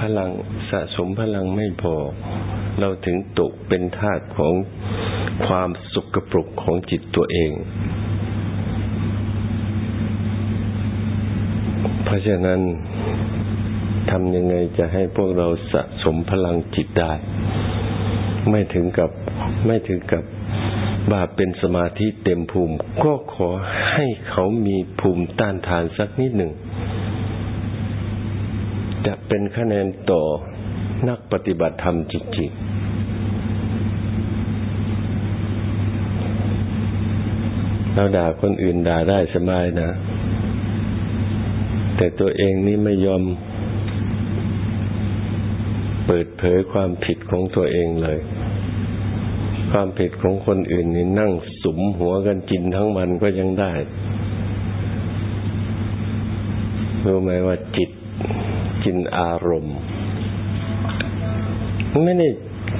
พลังสะสมพลังไม่พอ เราถึงตกเป็นทาสของความสุกปรกของจิตตัวเอง เพราะฉะนั้นทำยังไงจะให้พวกเราสะสมพลังจิตได้ ไม่ถึงกับไม่ถึงกับ ว่าเป็นสมาธิเต็มภูมิ ก็ขอให้เขามีภูมิต้านทานสักนิดหนึ่ง จะเป็นคะแนนต่อนักปฏิบัติธรรมจริงๆเราด่าคนอื่นด่าได้สบายนะ แต่ตัวเองนี่ไม่ยอม เปิดเผยความผิดของตัวเองเลย ความผิดของคนอื่นนี่นั่งสุมหัวกันกินทั้งวันก็ยังได้รู้ไหมว่าจิตกินอารมณ์ไม่ได้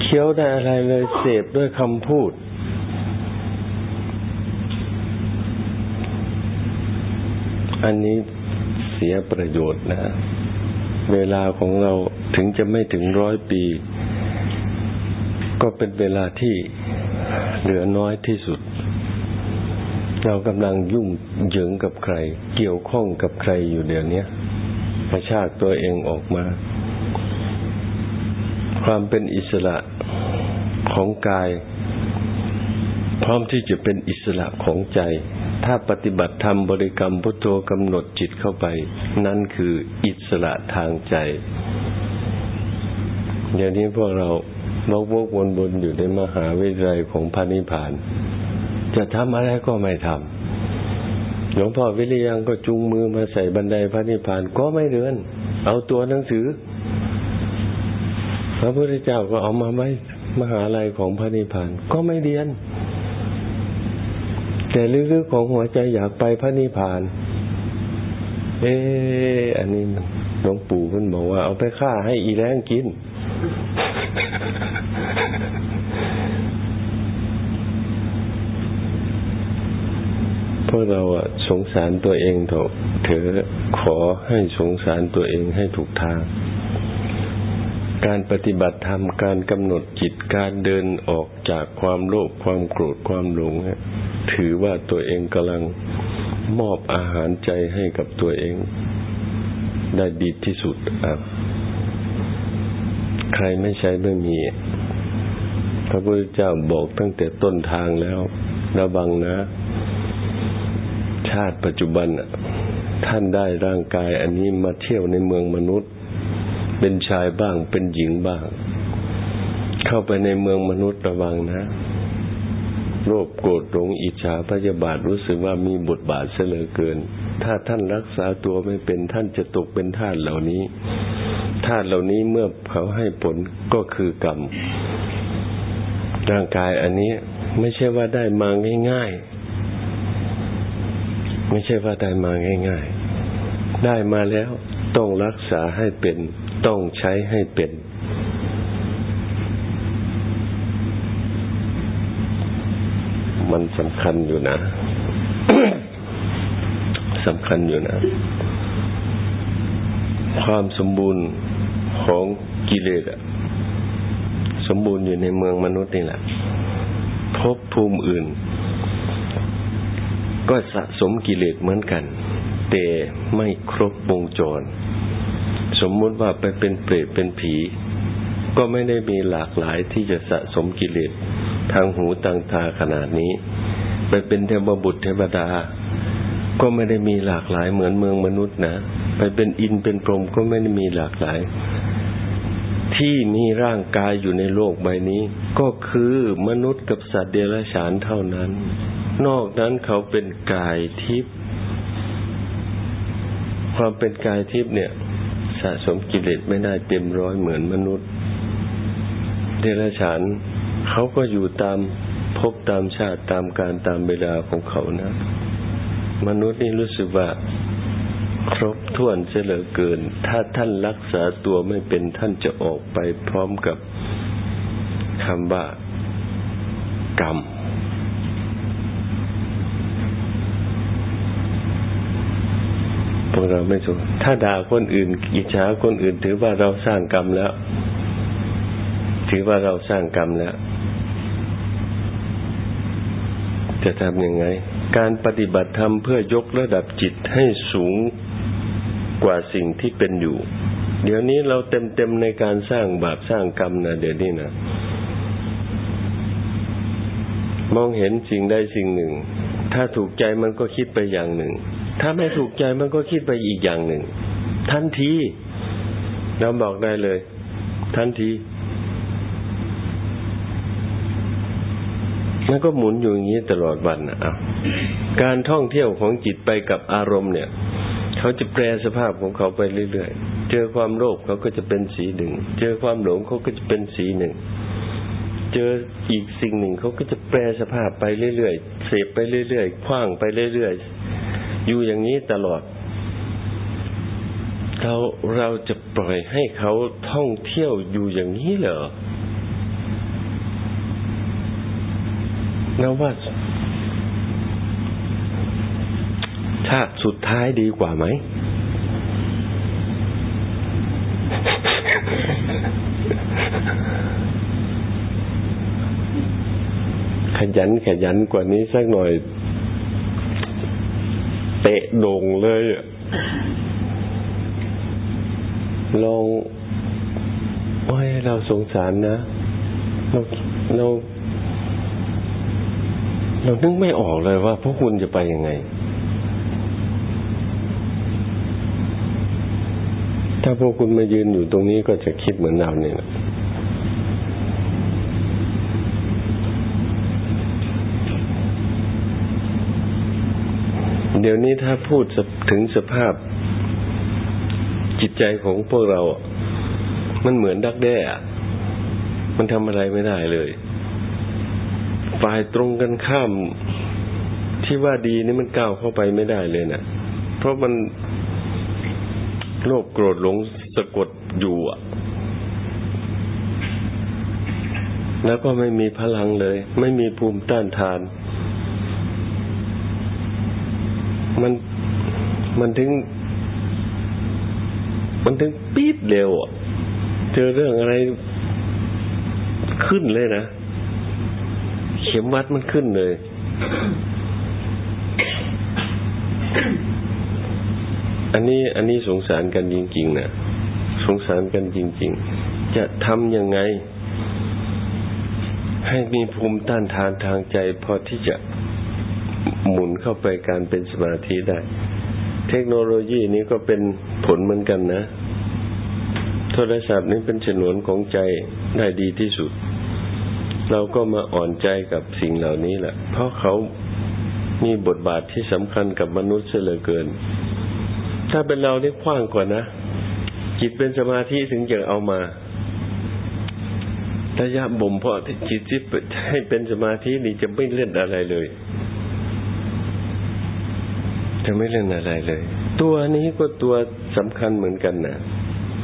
เคี้ยวได้อะไรเลยเสพด้วยคำพูด อันนี้เสียประโยชน์นะ เวลาของเราถึงจะไม่ถึงร้อยปี ก็เป็นเวลาที่เหลือน้อยที่สุด เรากำลังยุ่งเหยิงกับใคร เกี่ยวข้องกับใครอยู่เดี๋ยวนี้กระชากตัวเองออกมา ความเป็นอิสระของกาย พร้อมที่จะเป็นอิสระของใจ ถ้าปฏิบัติธรรมบริกรรมพุทโธกำหนดจิตเข้าไป นั่นคืออิสระทางใจ เดี๋ยวนี้พวกเรา วกวกวนบนอยู่ในมหาวิทยาลัยของพระนิพพาน จะทำอะไรก็ไม่ทำหลวงพ่อวิริยังก็จุงมือมาใส่บันไดพระนิพพานก็ไม่เดิน เอาตัวหนังสือ พระพุทธเจ้าก็เอามาไว้มหาลัยของพระนิพพานก็ไม่เรียน แต่ลึกๆของหัวใจอยากไปพระนิพพาน เอออันนี้หลวงปู่เพิ่นบอกว่าเอาไปฆ่าให้อีแรงกิน พวกเราอะสงสารตัวเองเถอะเถอขอให้สงสารตัวเองให้ถูกทาง การปฏิบัติธรรมการกำหนดจิตการเดินออกจากความโลภความโกรธความหลงถือว่าตัวเองกำลังมอบอาหารใจให้กับตัวเอง ได้ดีที่สุดอะใครไม่ใช้ไม่มี พระพุทธเจ้าบอกตั้งแต่ต้นทางแล้ว ระวังนะ ชาติปัจจุบันท่านได้ร่างกายอันนี้มาเที่ยวในเมืองมนุษย์ เป็นชายบ้างเป็นหญิงบ้าง เข้าไปในเมืองมนุษย์ระวังนะโลภโกรธหลงอิจฉาพยาบาทรู้สึกว่ามีบทบาทเสลอเกิน ถ้าท่านรักษาตัวไม่เป็นท่านจะตกเป็นทาสเหล่านี้ธาตุเหล่านี้เมื่อเขาให้ผลก็คือกรรม ร่างกายอันนี้ไม่ใช่ว่าได้มาง่ายๆ ไม่ใช่ว่าได้มาง่าย ๆ ได้มาแล้วต้องรักษาให้เป็น ต้องใช้ให้เป็น มันสำคัญอยู่นะสำคัญอยู่นะ ความสมบูรณ์ของกิเลส สมบูรณ์อยู่ในเมืองมนุษย์นี่แหละพบภูมิอื่น ก็สะสมกิเลสเหมือนกัน แต่ไม่ครบวงจร สมมุติว่าไปเป็นเปรตเป็นผี ก็ไม่ได้มีหลากหลายที่จะสะสมกิเลสทางหูตังตาขนาดนี้ ไปเป็นเทวบุตรเทวดา ก็ไม่ได้มีหลากหลายเหมือนเมืองมนุษย์นะ ไปเป็นอินเป็นพรหมก็ไม่ได้มีหลากหลาย ที่มีร่างกายอยู่ในโลกใบนี้ ก็คือมนุษย์กับสัตว์เดรัจฉานเท่านั้น นอกนั้นเขาเป็นกายทิพย์ความเป็นกายทิพย์เนี่ย สะสมกิเลสไม่ได้เต็มร้อยเหมือนมนุษย์ เดรัจฉานเขาก็อยู่ตามพบตามชาติตามการตามเวลาของเขานะ มนุษย์นี่รู้สึกว่า ครบถ้วนเสียเหลือเกิน ถ้าท่านรักษาตัวไม่เป็นท่านจะออกไปพร้อมกับคำว่ากรรม พวกเราไม่สนถ้าด่าคนอื่นอิจฉาคนอื่น ถือว่าเราสร้างกรรมแล้ว ถือว่าเราสร้างกรรมแล้ว จะทำยังไง การปฏิบัติธรรมเพื่อยกระดับจิตให้สูง กว่าสิ่งที่เป็นอยู่ เดี๋ยวนี้เราเต็มเต็มในการสร้างบาปสร้างกรรมนะเดี๋ยวนี้นะมองเห็นสิ่งใดสิ่งหนึ่ง ถ้าถูกใจมันก็คิดไปอย่างหนึ่ง ถ้าไม่ถูกใจมันก็คิดไปอีกอย่างหนึ่ง ทันทีเราบอกได้เลย ทันทีมันก็หมุนอยู่อย่างนี้ตลอดวันนะอะการท่องเที่ยวของจิตไปกับอารมณ์เนี่ย เขาจะแปลสภาพของเขาไปเรื่อยๆ เจอความโลภเขาก็จะเป็นสีหนึ่ง เจอความหลงเขาก็จะเป็นสีหนึ่ง เจออีกสิ่งหนึ่งเขาก็จะแปลสภาพไปเรื่อยๆ เสพไปเรื่อยๆคว้างไปเรื่อยๆ อยู่อย่างนี้ตลอด เราเราจะปล่อยให้เขาท่องเที่ยวอยู่อย่างนี้เหรอนะว่า ชาติสุดท้ายดีกว่าไหม ขยันขยันกว่านี้สักหน่อย เตะโด่งเลยลองโอ้ยเราสงสารนะ เราเราเรานึกไม่ออกเลยว่าพวกคุณจะไปยังไง ถ้าพวกคุณมายืนอยู่ตรงนี้ก็จะคิดเหมือนเราเนี่ยนะเดี๋ยวนี้ถ้าพูดถึงสภาพจิตใจของพวกเรา มันเหมือนดักแด้มันทำอะไรไม่ได้เลย ฝ่ายตรงกันข้ามที่ว่าดีนี่มันก้าวเข้าไปไม่ได้เลยนะเพราะมัน โลภโกรธหลงสะกดอยู่แล้วก็ไม่มีพลังเลย ไม่มีภูมิต้านทาน มันมันถึง มันถึงปี๊ดเร็วเจอเรื่องอะไรขึ้นเลยนะ เข็มวัดมันขึ้นเลย อันนี้อันนี้สงสารกันจริงๆนะสงสารกันจริง ๆ จะทำยังไง ให้มีภูมิต้านทานทางใจ พอที่จะหมุนเข้าไปการเป็นสมาธิได้ เทคโนโลยีนี้ก็เป็นผลเหมือนกันนะ โทรศัพท์นี้เป็นฉนวนของใจได้ดีที่สุด เราก็มาอ่อนใจกับสิ่งเหล่านี้แหละ เพราะเขามีบทบาทที่สำคัญกับมนุษย์เสียเหลือเกิน ถ้าเป็นเราเนี่ยกว้างกว่านะจิตเป็นสมาธิถึงจะเอามาระยะบ่มเพาะจิตที่ให้เป็นสมาธินี่จะไม่เล่นอะไรเลย จะไม่เล่นอะไรเลย ตัวนี้ก็ตัวสำคัญเหมือนกันนะ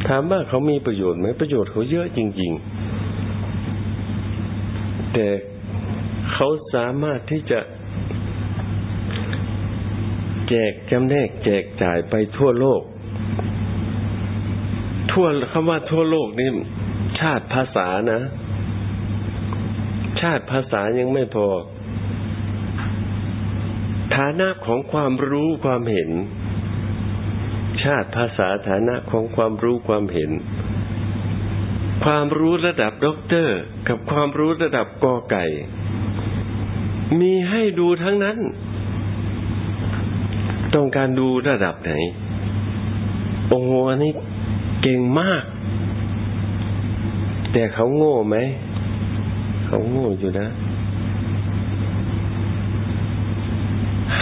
ถามว่าเขามีประโยชน์ไหมประโยชน์เขาเยอะจริง ๆ แต่เขาสามารถที่จะ จกจำแนกแจกจ่ายไปทั่วโลก ทั่วคำว่าทั่วโลกนี่ชาติภาษานะ ชาติภาษายังไม่พอ ฐานะของความรู้ความเห็น ชาติภาษาฐานะของความรู้ความเห็น ความรู้ระดับด็อกเตอร์ กับความรู้ระดับกอไก่ มีให้ดูทั้งนั้น ต้องการดูระดับไหน โอ้โหอันนี้เก่งมาก แต่เขาโง่ไหม เขาโง่อยู่นะ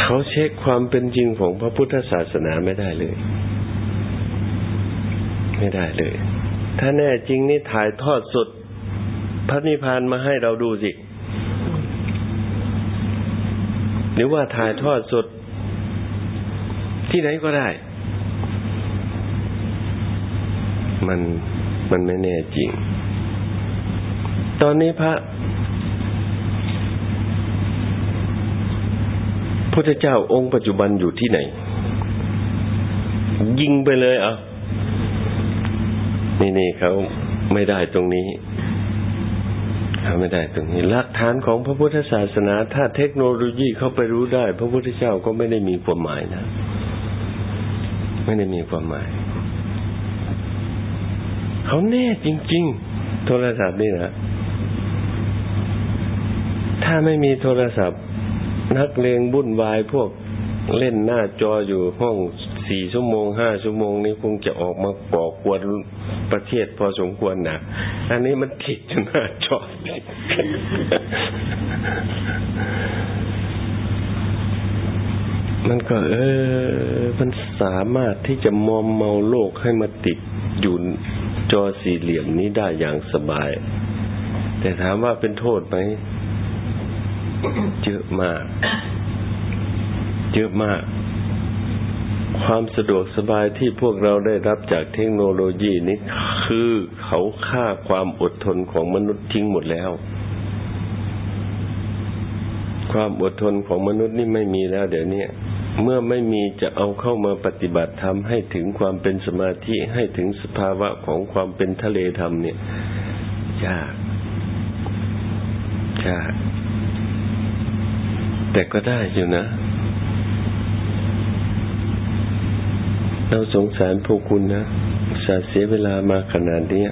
เขาเช็คความเป็นจริงของพระพุทธศาสนาไม่ได้เลย ไม่ได้เลย ถ้าแน่จริงนี่ถ่ายทอดสดพระนิพพานมาให้เราดูสิหรือว่าถ่ายทอดสด ที่ไหนก็ได้ มันมันไม่แน่จริง ตอนนี้พระพุทธเจ้าองค์ปัจจุบันอยู่ที่ไหน ยิงไปเลยเอานี่นี่เขาไม่ได้ตรงนี้เขาไม่ได้ตรงนี้หลักฐานของพระพุทธศาสนา ถ้าเทคโนโลยีเข้าไปรู้ได้ พระพุทธเจ้าก็ไม่ได้มีความหมายนะ ไม่ได้มีความหมาย เขาแน่จริง ๆ โทรศัพท์นี่นะถ้าไม่มีโทรศัพท์ นักเลงบุ่นวายพวกเล่นหน้าจออยู่ห้องสี่ชั่วโมงห้าชั่วโมงนี้คงจะออกมาก่อกวนประเทศพอสมควรนะอันนี้มันติดหน้าจอ มันก็ เออ มันสามารถที่จะมอมเมาโลกให้มาติดอยู่จอสี่เหลี่ยมนี้ได้อย่างสบาย แต่ถามว่าเป็นโทษไหมเยอะมาก เยอะมาก ความสะดวกสบายที่พวกเราได้รับจากเทคโนโลยีนี้คือเขาฆ่าความอดทนของมนุษย์ทิ้งหมดแล้ว ความอดทนของมนุษย์นี่ไม่มีแล้วเดี๋ยวนี้ เมื่อไม่มีจะเอาเข้ามาปฏิบัติธรรมให้ถึงความเป็นสมาธิให้ถึงสภาวะของความเป็นทะเลธรรมเนี่ยยากยากแต่ก็ได้อยู่นะ เราสงสารพวกคุณนะสาเสียเวลามาขนาดนี้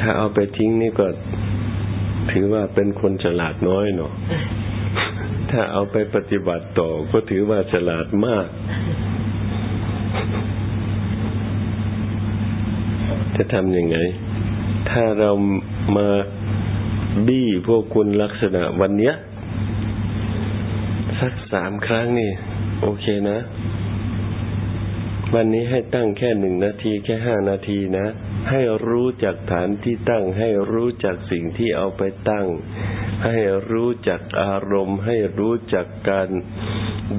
ถ้าเอาไปทิ้งนี่ก็ถือว่าเป็นคนฉลาดน้อยเนาะ ถ้าเอาไปปฏิบัติต่อก็ถือว่าฉลาดมาก จะทำยังไง ถ้าเรามาบี้พวกคุณลักษณะวันเนี้ย สักสามครั้งนี่ โอเคนะ วันนี้ให้ตั้งแค่หนึ่งนาทีแค่ห้านาทีนะ ให้รู้จักฐานที่ตั้ง ให้รู้จักสิ่งที่เอาไปตั้ง ให้รู้จักอารมณ์ ให้รู้จักการ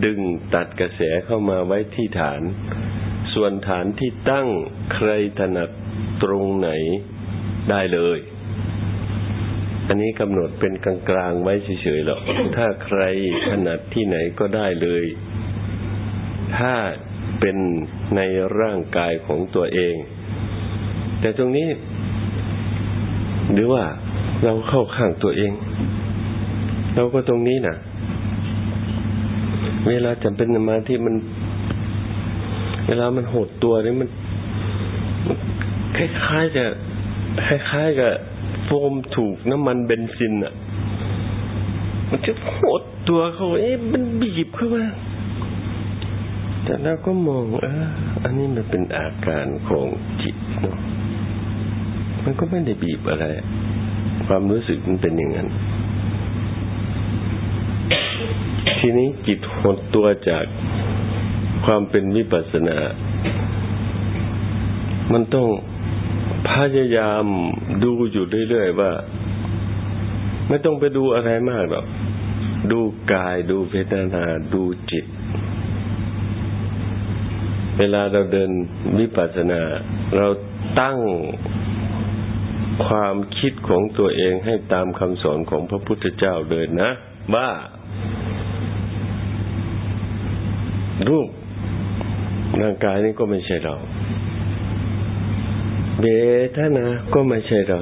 ดึงตัดกระแสเข้ามาไว้ที่ฐาน ส่วนฐานที่ตั้งใครถนัดตรงไหนได้เลย อันนี้กำหนดเป็นกลางๆไว้เฉยๆหรอกถ้าใครถนัดที่ไหนก็ได้เลย ถ้า เป็นในร่างกายของตัวเอง แต่ตรงนี้ หรือว่าเราเข้าข้างตัวเอง เราก็ตรงนี้นะเวลาจำเป็นมาที่มัน เวลามันหดตัวนี่มันคล้ายๆจะคล้ายๆกับโฟมถูกน้ำมันเบนซินอะ มันจะหดตัวเขาเอ๊ะมันบีบเข้ามา แต่เราก็มองเอออันนี้มันเป็นอาการของจิตเนาะมันก็ไม่ได้บีบอะไร ความรู้สึกมันเป็นอย่างนั้น ทีนี้จิตหดตัวจากความเป็นวิปัสสนา มันต้องพยายามดูอยู่เรื่อยๆว่า ไม่ต้องไปดูอะไรมากหรอก ดูกายดูเวทนา ดูจิต เวลาเราเดินวิปัสสนา เราตั้งความคิดของตัวเองให้ตามคำสอนของพระพุทธเจ้าเลยนะ ว่า รูปร่างกายนี้ก็ไม่ใช่เราเวทนาก็ไม่ใช่เรา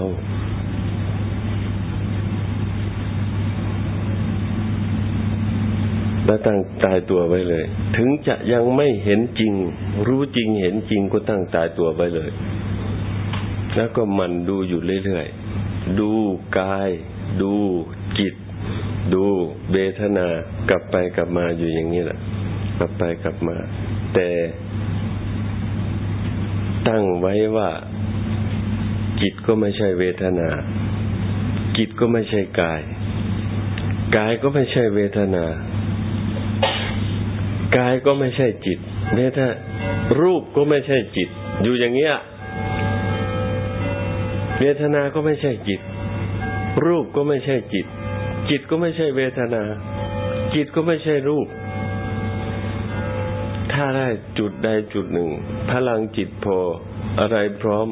แล้วตั้งตายตัวไว้เลย ถึงจะยังไม่เห็นจริง รู้จริงเห็นจริงก็ตั้งตายตัวไว้เลย แล้วก็มันดูอยู่เรื่อยๆ ดูกาย ดูจิต ดูเวทนากลับไปกลับมาอยู่อย่างนี้แหละกลับไปกลับมา แต่ตั้งไว้ว่า จิตก็ไม่ใช่เวทนา จิตก็ไม่ใช่กาย กายก็ไม่ใช่เวทนา กายก็ไม่ใช่จิตเวทรูปก็ไม่ใช่จิต อยู่อย่างเงี้ยเวทนาก็ไม่ใช่จิต รูปก็ไม่ใช่จิต จิตก็ไม่ใช่เวทนา จิตก็ไม่ใช่รูป ถ้าได้จุดใดจุดหนึ่ง พลังจิตพออะไรพร้อม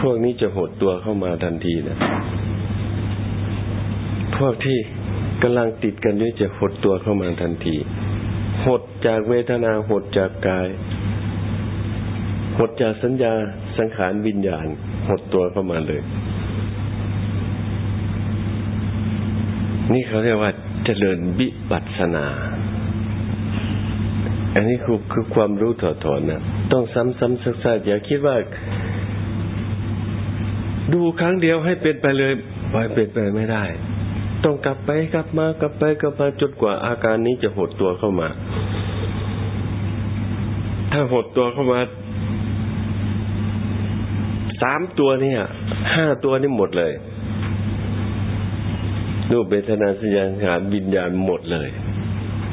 พวกนี้จะหดตัวเข้ามาทันทีนะ พวกที่กำลังติดกันนี้จะหดตัวเข้ามาทันที หดจากเวทนาหดจากกาย หดจากสัญญาสังขารวิญญาณ หดตัวเข้ามาเลย นี่เขาเรียกว่าเจริญวิปัสสนา อันนี้คือคือความรู้ถอดถอนนะต้องซ้ำซ้ำซักๆอย่าคิดว่า ดูครั้งเดียวให้เป็นไปเลยปล่อยเป็นไปไม่ได้ ต้องกลับไปกลับมากลับไปกลับมาจนกว่าอาการนี้จะหดตัวเข้ามา ถ้าหดตัวเข้ามาสามตัวเนี่ยห้าตัวนี่หมดเลยรูปเบทนาสัญญาสังวิญญาณหมดเลย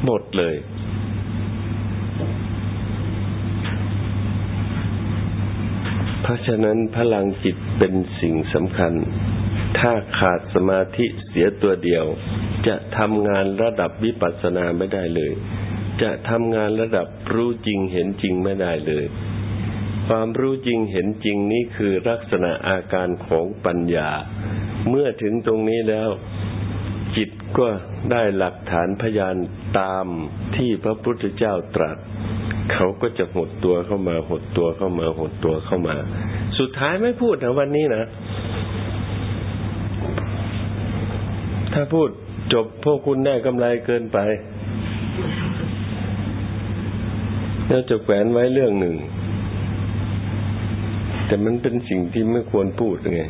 หมดเลย เพราะฉะนั้นพลังจิตเป็นสิ่งสำคัญ ถ้าขาดสมาธิเสียตัวเดียว จะทำงานระดับวิปัสสนาไม่ได้เลย จะทำงานระดับรู้จริงเห็นจริงไม่ได้เลย ความรู้จริงเห็นจริงนี้คือลักษณะอาการของปัญญา เมื่อถึงตรงนี้แล้ว จิตก็ได้หลักฐานพยานตามที่พระพุทธเจ้าตรัส เขาก็จะหดตัวเข้ามาหดตัวเข้ามาหดตัวเข้ามา สุดท้ายไม่พูดนะวันนี้นะ ถ้าพูดจบพวกคุณได้กำไรเกินไป แล้วจะแขวนไว้เรื่องหนึ่ง แต่มันเป็นสิ่งที่ไม่ควรพูดไง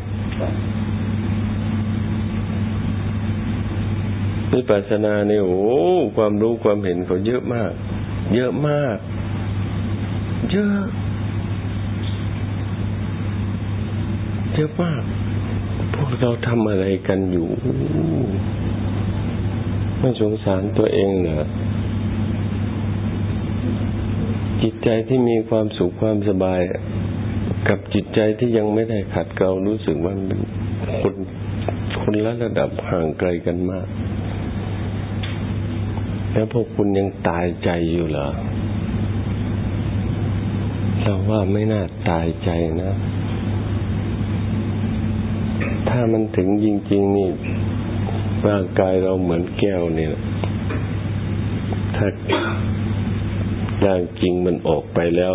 วิปัสสนาเนี่ยโอ้ความรู้ความเห็นเขาเยอะมาก เยอะมาก เยอะ เยอะมากพวก เราทำอะไรกันอยู่ ไม่สงสารตัวเองเหรอจิตใจที่มีความสุขความสบาย กับจิตใจที่ยังไม่ได้ขัดเกลารู้สึกว่ามันคนคนละระดับห่างไกลกันมาก แล้วพวกคุณยังตายใจอยู่เหรอเราว่าไม่น่าตายใจนะ ถ้ามันถึงจริง ๆ นี่ร่างกายเราเหมือนแก้วเนี่ยถ้าร่างจริงมันออกไปแล้ว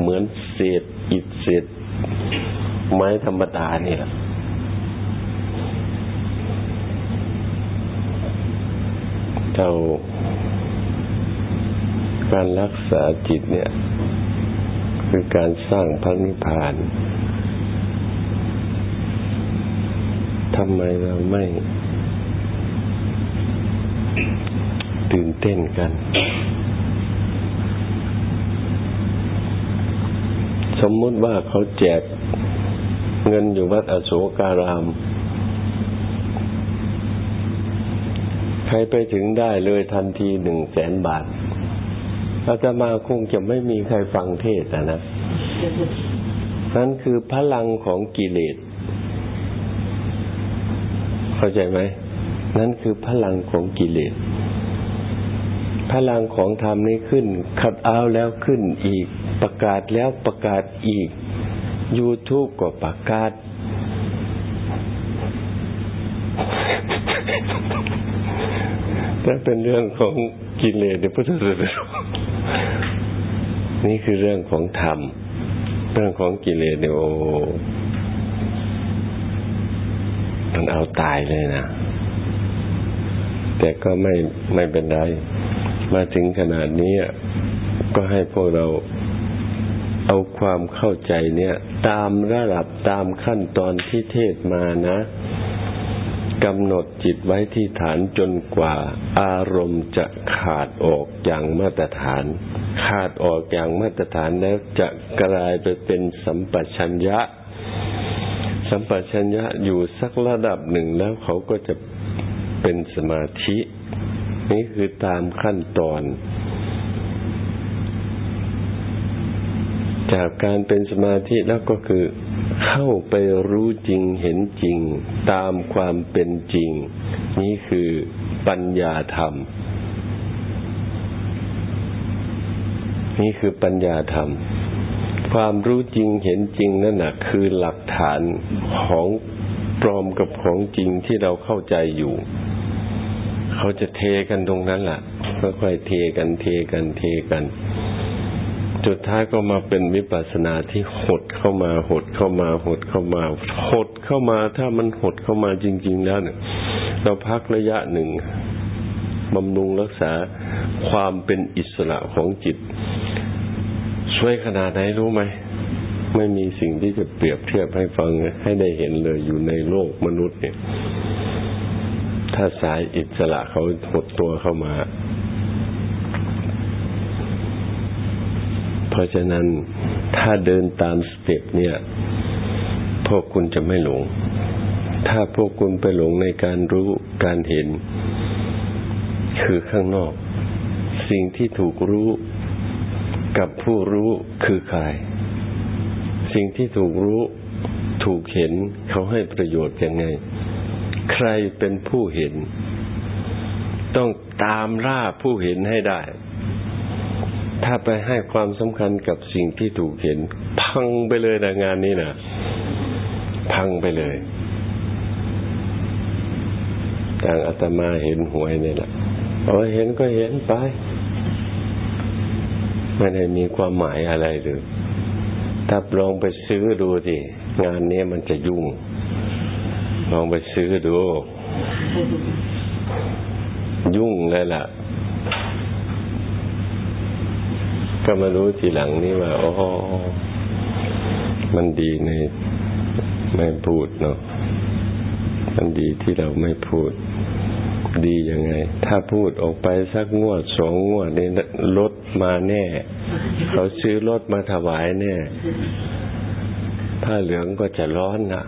เหมือนเศษอิฐเศษไม้ธรรมดานี่แหละเราการรักษาจิตเนี่ย คือการสร้างพระนิพพาน ทำไมเราไม่ตื่นเต้นกัน สมมติว่าเขาแจกเงินอยู่วัดอโศการาม ใครไปถึงได้เลยทันทีหนึ่งแสนบาทอาตมาคงจะไม่มีใครฟังเทศนะ นั่นคือพลังของกิเลส เข้าใจไหมนั่นคือพลังของกิเลส พลังของธรรมนี้ขึ้น ขัดเอาแล้วขึ้นอีก ประกาศแล้วประกาศอีก YouTube ก็ประกาศ ถ้าเป็นเรื่องของกิเลสเนี่ยพุทธศาสนานี่คือเรื่องของธรรม เรื่องของกิเลสเนี่ยโอ้ มันเอาตายเลยนะ แต่ก็ไม่ไม่เป็นไร มาถึงขนาดนี้ก็ให้พวกเราเอาความเข้าใจเนี่ย ตามระดับตามขั้นตอนที่เทศมานะกำหนดจิตไว้ที่ฐานจนกว่า อารมณ์จะขาดออกอย่างมาตรฐาน ขาดออกอย่างมาตรฐานแล้วจะกลายไปเป็นสัมปชัญญะ สัมปชัญญะอยู่สักระดับหนึ่งแล้วเขาก็จะเป็นสมาธิ นี่คือตามขั้นตอน จากการเป็นสมาธิแล้วก็คือ เข้าไปรู้จริงเห็นจริง ตามความเป็นจริง นี่คือปัญญาธรรม นี่คือปัญญาธรรม ความรู้จริงเห็นจริงนั่นนะคือหลักฐานของปลอมกับของจริงที่เราเข้าใจอยู่ เขาจะเทกันตรงนั้นแหละค่อยๆเทกันเทกันเทกันสุดท้ายก็มาเป็นวิปัสสนาที่หดเข้ามาหดเข้ามาหดเข้ามา หดเข้ามา ถ้ามันหดเข้ามาจริง ๆ แล้วเนี่ยเราพักระยะหนึ่งบำรุงรักษาความเป็นอิสระของจิต ช่วยขนาดไหนรู้ไหม ไม่มีสิ่งที่จะเปรียบเทียบให้ฟังให้ได้เห็นเลยอยู่ในโลกมนุษย์เนี่ย ถ้าสายอิสระเขาหดตัวเข้ามา เพราะฉะนั้นถ้าเดินตามสเต็ปเนี่ย พวกคุณจะไม่หลง ถ้าพวกคุณไปหลงในการรู้การเห็น คือข้างนอก สิ่งที่ถูกรู้ กับผู้รู้คือใคร สิ่งที่ถูกรู้ถูกเห็นเขาให้ประโยชน์ยังไง ใครเป็นผู้เห็น ต้องตามล่าผู้เห็นให้ได้ ถ้าไปให้ความสำคัญกับสิ่งที่ถูกเห็น พังไปเลยนะงานนี้นะพังไปเลยทางอาตมาเห็นหวยนี่แหละเอาเห็นก็เห็นไป ไม่ได้มีความหมายอะไรเลยถ้าลองไปซื้อดูสิงานนี้มันจะยุ่ง ลองไปซื้อดู ยุ่งเลยล่ะ ก็มารู้ทีหลังนี่ว่าอ๋อมันดีในไม่พูดเนาะมันดีที่เราไม่พูด ดียังไง ถ้าพูดออกไปสักงวดสองงวดนี่รถมาแน่ เขาซื้อรถมาถวายแน่ผ้าเหลืองก็จะร้อนนะ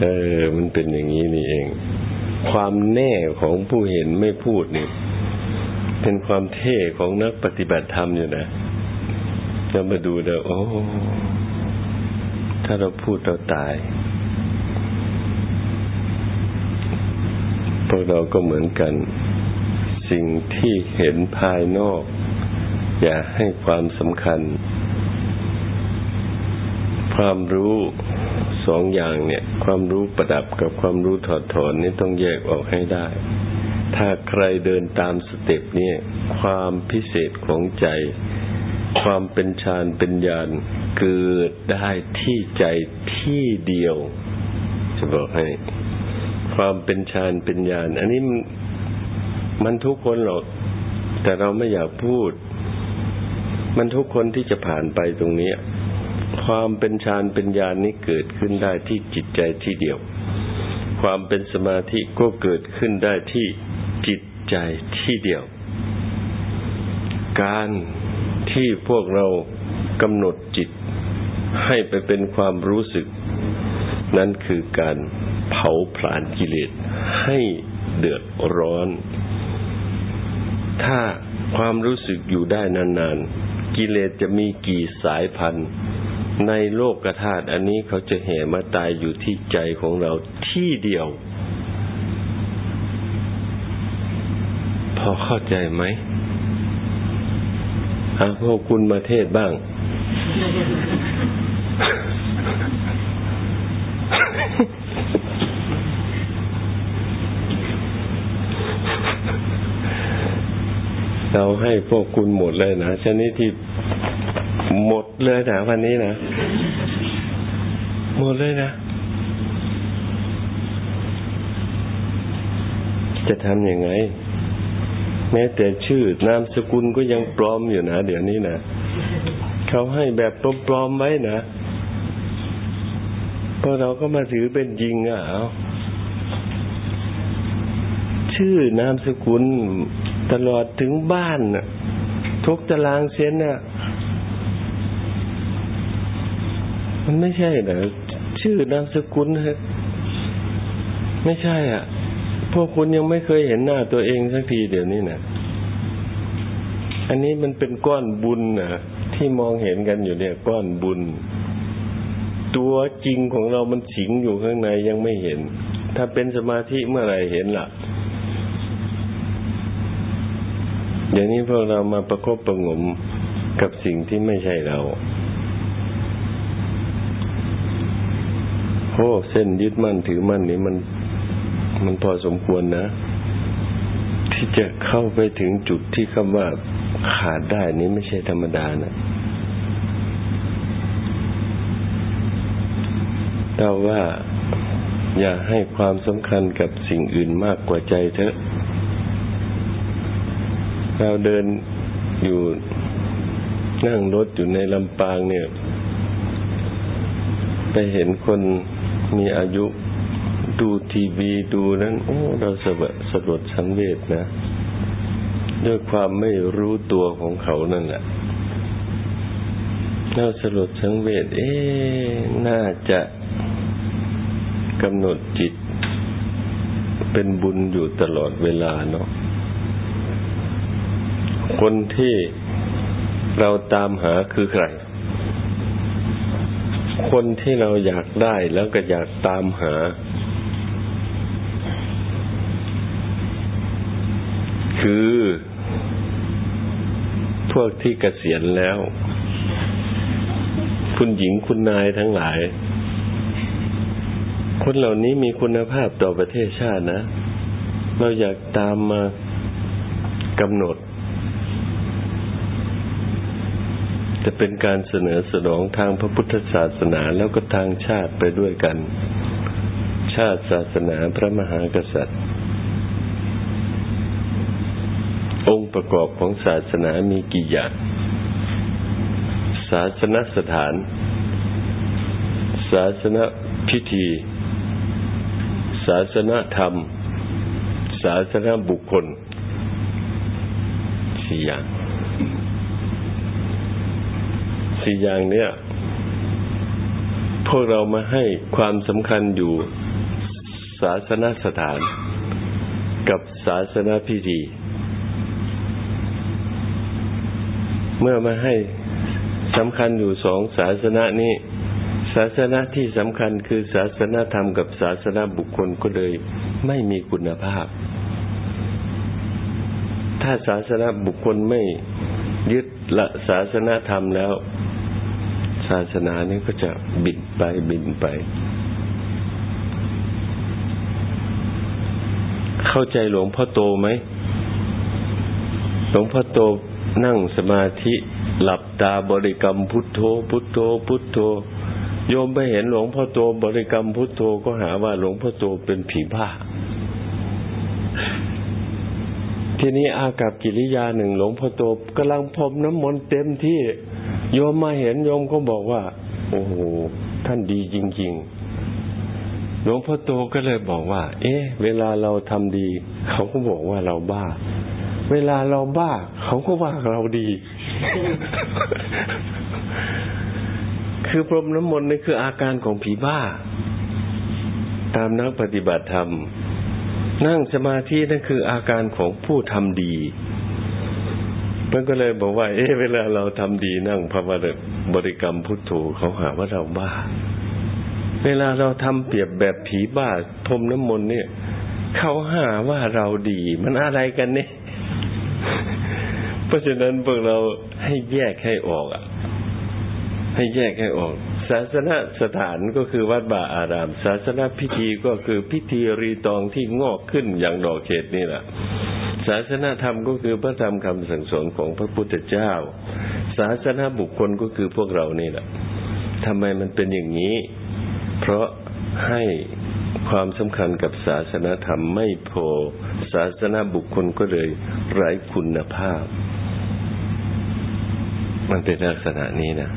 เออ มันเป็นอย่างนี้นี่เอง ความแน่ของผู้เห็นไม่พูดนี่เป็นความเท่ของนักปฏิบัติธรรมอยู่นะเรามาดูเด้อโอ้ถ้าเราพูดเราตาย พวกเราก็เหมือนกัน สิ่งที่เห็นภายนอก อย่าให้ความสำคัญ ความรู้สองอย่างเนี่ย ความรู้ประดับกับความรู้ถอดถอนนี่ต้องแยกออกให้ได้ ถ้าใครเดินตามสเต็ปเนี่ย ความพิเศษของใจ ความเป็นฌานเป็นญาณเกิดได้ที่ใจที่เดียว จะบอกให้ ความเป็นฌานเป็นญาณอันนี้มันทุกคนหรอก แต่เราไม่อยากพูด มันทุกคนที่จะผ่านไปตรงนี้ ความเป็นฌานเป็นญาณนี้เกิดขึ้นได้ที่จิตใจที่เดียว ความเป็นสมาธิก็เกิดขึ้นได้ที่จิตใจที่เดียว การที่พวกเรากำหนดจิตให้ไปเป็นความรู้สึก นั้นคือการ เผาผลาญกิเลสให้เดือดร้อน ถ้าความรู้สึกอยู่ได้นานๆ กิเลสจะมีกี่สายพันธุ์ ในโลกกระธาตุอันนี้เขาจะแห่มาตายอยู่ที่ใจของเราที่เดียว พอเข้าใจไหมอาพวกคุณมาเทศบ้าง เราให้พวกคุณหมดเลยนะชนิดที่หมดเลยนะวันนี้นะ หมดเลยนะ จะทำยังไง แม้แต่ชื่อนามสกุลก็ยังปลอมอยู่นะเดี๋ยวนี้นะเขาให้แบบปลอมๆไว้นะพอเราก็มาถือเป็นจริงอะเอาชื่อนามสกุล ตลอดถึงบ้านทุกตารางเซนน่ะ มันไม่ใช่นะชื่อนามสกุลฮะไม่ใช่อะ พวกคุณยังไม่เคยเห็นหน้าตัวเองสักทีเดี๋ยวนี้นะอันนี้มันเป็นก้อนบุญนะที่มองเห็นกันอยู่เนี่ย ก้อนบุญ ตัวจริงของเรามันสิงอยู่ข้างในยังไม่เห็น ถ้าเป็นสมาธิเมื่อไหร่เห็นละ่ะ เดี๋ยวนี้พวกเรามาประคบประงมกับสิ่งที่ไม่ใช่เราโอ้เส้นยึดมั่นถือมั่นนี้มัน มันพอสมควรนะ ที่จะเข้าไปถึงจุดที่คำว่าขาดได้นี้ไม่ใช่ธรรมดานะเราว่าอย่าให้ความสำคัญกับสิ่งอื่นมากกว่าใจเถอะ เราเดินอยู่นั่งรถอยู่ในลำปางเนี่ย ไปเห็นคนมีอายุดูทีวีดูนั้น โอ้ เราสะบสะดดสังเวชนะ ด้วยความไม่รู้ตัวของเขานั่นแหละเราสลดสังเวชเอ๊น่าจะกำหนดจิต เป็นบุญอยู่ตลอดเวลาเนาะ คนที่เราตามหาคือใคร คนที่เราอยากได้แล้วก็อยากตามหา คือพวกที่เกษียณแล้ว คุณหญิงคุณนายทั้งหลาย คนเหล่านี้มีคุณภาพต่อประเทศชาตินะ เราอยากตามมากำหนด จะเป็นการเสนอสนองทางพระพุทธศาสนาแล้วก็ทางชาติไปด้วยกัน ชาติศาสนาพระมหากษัตริย์ องค์ประกอบของศาสนามีกี่อย่างศาสนสถาน ศาสนพิธี ศาสนธรรม ศาสนบุคคลสี่อย่าง สี่อย่างเนี้ยพวกเรามาให้ความสำคัญอยู่ศาสนสถานกับศาสนพิธี เมื่อมาให้สำคัญอยู่สองศาสนานี้ ศาสนาที่สำคัญคือศาสนาธรรมกับศาสนาบุคคลก็เลยไม่มีคุณภาพ ถ้าศาสนาบุคคลไม่ยึดละศาสนาธรรมแล้ว ศาสนานี้ก็จะบินไปบินไป เข้าใจหลวงพ่อโตไหม หลวงพ่อโตนั่งสมาธิหลับตาบริกรรมพุทโธ พุทโธ พุทโธ โยมไปเห็นหลวงพ่อโตบริกรรมพุทโธก็หาว่าหลวงพ่อโตเป็นผีบ้าทีนี้อากับกิริยาหนึ่งหลวงพ่อโตกำลังพรมน้ำมนต์เต็มที่ โยมมาเห็นโยมก็บอกว่า โอ้โห ท่านดีจริง ๆ หลวงพ่อโตก็เลยบอกว่า เอ๊ะ เวลาเราทำดี เขาก็บอกว่าเราบ้า เวลาเราบ้า เขาก็ว่าเราดี คือพรมน้ำมนต์นี่คืออาการของผีบ้า ตามนักปฏิบัติธรรม นั่งสมาธินั่นคืออาการของผู้ทำดี มันก็เลยบอกว่า เอ๊ะเวลาเราทำดีนั่งภาวนาบริกรรมพุทโธเขาหาว่าเราบ้า เวลาเราทำเปรียบแบบผีบ้าพรมน้ำมนต์เนี่ยเขาหาว่าเราดี มันอะไรกันเนี่ย เพราะฉะนั้นพวกเราให้แยกให้ออกอะ ให้แยกให้ออก ศาสนสถานก็คือวัดบาอาราม ศาสนพิธีก็คือพิธีรีตองที่งอกขึ้นอย่างดอกเขตนี่แหละ ศาสนธรรมก็คือพระธรรมคำสั่งสอนของพระพุทธเจ้า ศาสนาบุคคลก็คือพวกเรานี่แหละทำไมมันเป็นอย่างนี้ เพราะให้ความสำคัญกับศาสนาธรรมไม่พอ ศาสนาบุคคลก็เลยไร้คุณภาพ มันเป็นลักษณะนี้นะ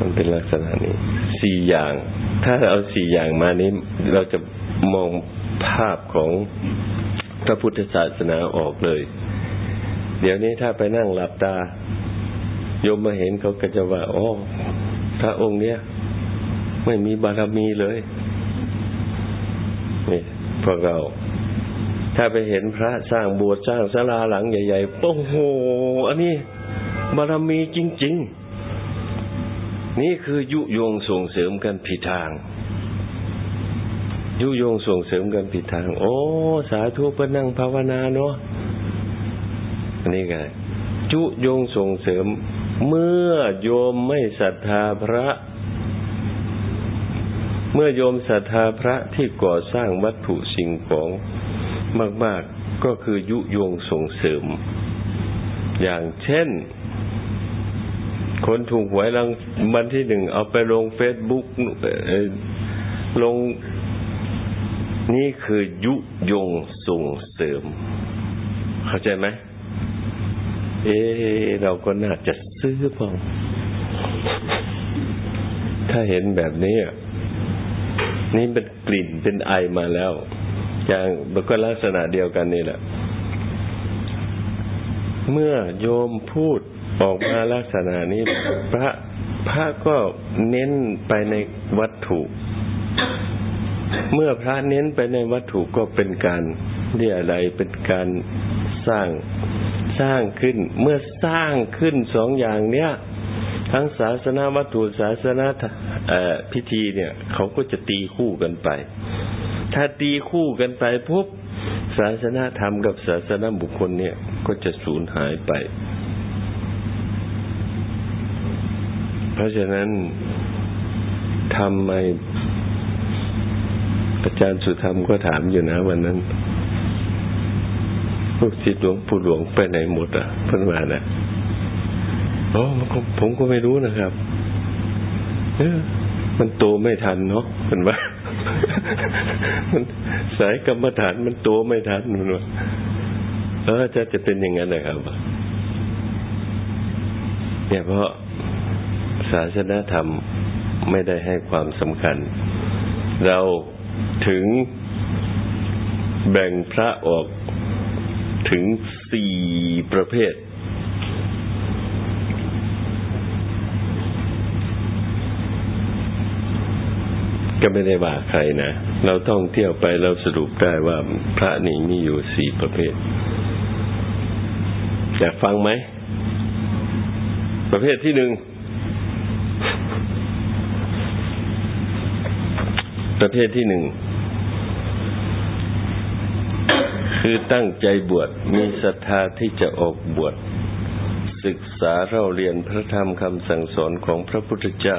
มันเป็นลักษณะนี้ สี่อย่าง ถ้าเอาสี่อย่างมานี้ เราจะมอง ภาพของพระพุทธศาสนาออกเลย เดี๋ยวนี้ถ้าไปนั่งหลับตา โยมมาเห็นเขาก็จะว่าอ๋อพระองค์เนี้ยไม่มีบารมีเลยนี่พวกเรา ถ้าไปเห็นพระสร้างโบสถ์สร้างศาลาหลังใหญ่ๆโอ้โห อันนี้บารมีจริง ๆ นี่คือยุยงส่งเสริมกันผิดทาง ยุยงส่งเสริมกันผิดทาง โอ้ สาธุปนั่งภาวนาเนาะอันนี้ไงยุยงส่งเสริม เมื่อโยมไม่ศรัทธาพระ เมื่อโยมศรัทธาพระที่ก่อสร้างวัตถุสิ่งของมาก ๆ ก็คือยุยงส่งเสริม อย่างเช่น คนถูกหวยรางวัลที่หนึ่งเอาไปลงเฟซบุ๊กลง นี่คือยุยงส่งเสริม เข้าใจไหมเอ๊เราก็น่าจะซื้อเปล่าถ้าเห็นแบบนี้นี่เป็นกลิ่นเป็นไอมาแล้ว อย่างมันก็ลักษณะเดียวกันนี่แหละ เมื่อโยมพูดออกมาลักษณะนี้ พระพระก็เน้นไปในวัตถุ เมื่อพระเน้นไปในวัตถุก็เป็นการเรียอะไรเป็นการสร้างสร้างขึ้น เมื่อสร้างขึ้นสองอย่างเนี้ยทั้งศาสนาวัตถุศาสนาพิธีเนี่ย เขาก็จะตีคู่กันไป ถ้าตีคู่กันไปปุ๊บศาสนาธรรมกับศาสนาบุคคลเนี่ยก็จะสูญหายไป เพราะฉะนั้นทำไม อาจารย์สุธรรมก็ถามอยู่นะวันนั้นลูกศิษย์หลวงปู่หลวงไปไหนหมดอะเพิ่นมานะอ๋อผมก็ไม่รู้นะครับเออมันโตไม่ทันเนาะเพิ่นว่าสายกรรมฐานมันโตไม่ทันมันว่าเออจะจะเป็นอย่างนั้นเลยครับเนี่ยเพราะศาสนาธรรมไม่ได้ให้ความสำคัญ เรา ถึงแบ่งพระออกถึงสี่ประเภท ก็ไม่ได้ว่าใครนะ เราท่องเที่ยวไปเราสรุปได้ว่าพระนี่มีอยู่สี่ประเภทอยากฟังไหม ประเภทที่หนึ่ง ประเภทที่หนึ่ง คือตั้งใจบวชมีศรัทธาที่จะออกบวช ศึกษาเราเรียนพระธรรมคำสั่งสอนของพระพุทธเจ้า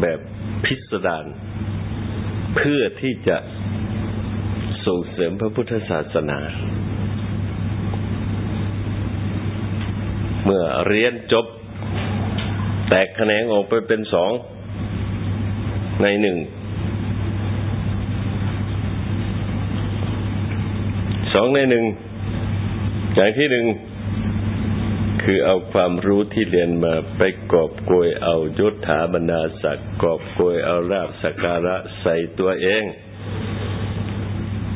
แบบพิสดารเพื่อที่จะส่งเสริมพระพุทธศาสนา เมื่อเรียนจบ แตกแขนงออกไปเป็นสอง ในหนึ่ง สองในหนึ่งอย่างที่หนึ่งคือเอาความรู้ที่เรียนมาไปกอบโกยเอายศถาบรรดาศักดิ์กอบโกยเอาราบสักการะใส่ตัวเอง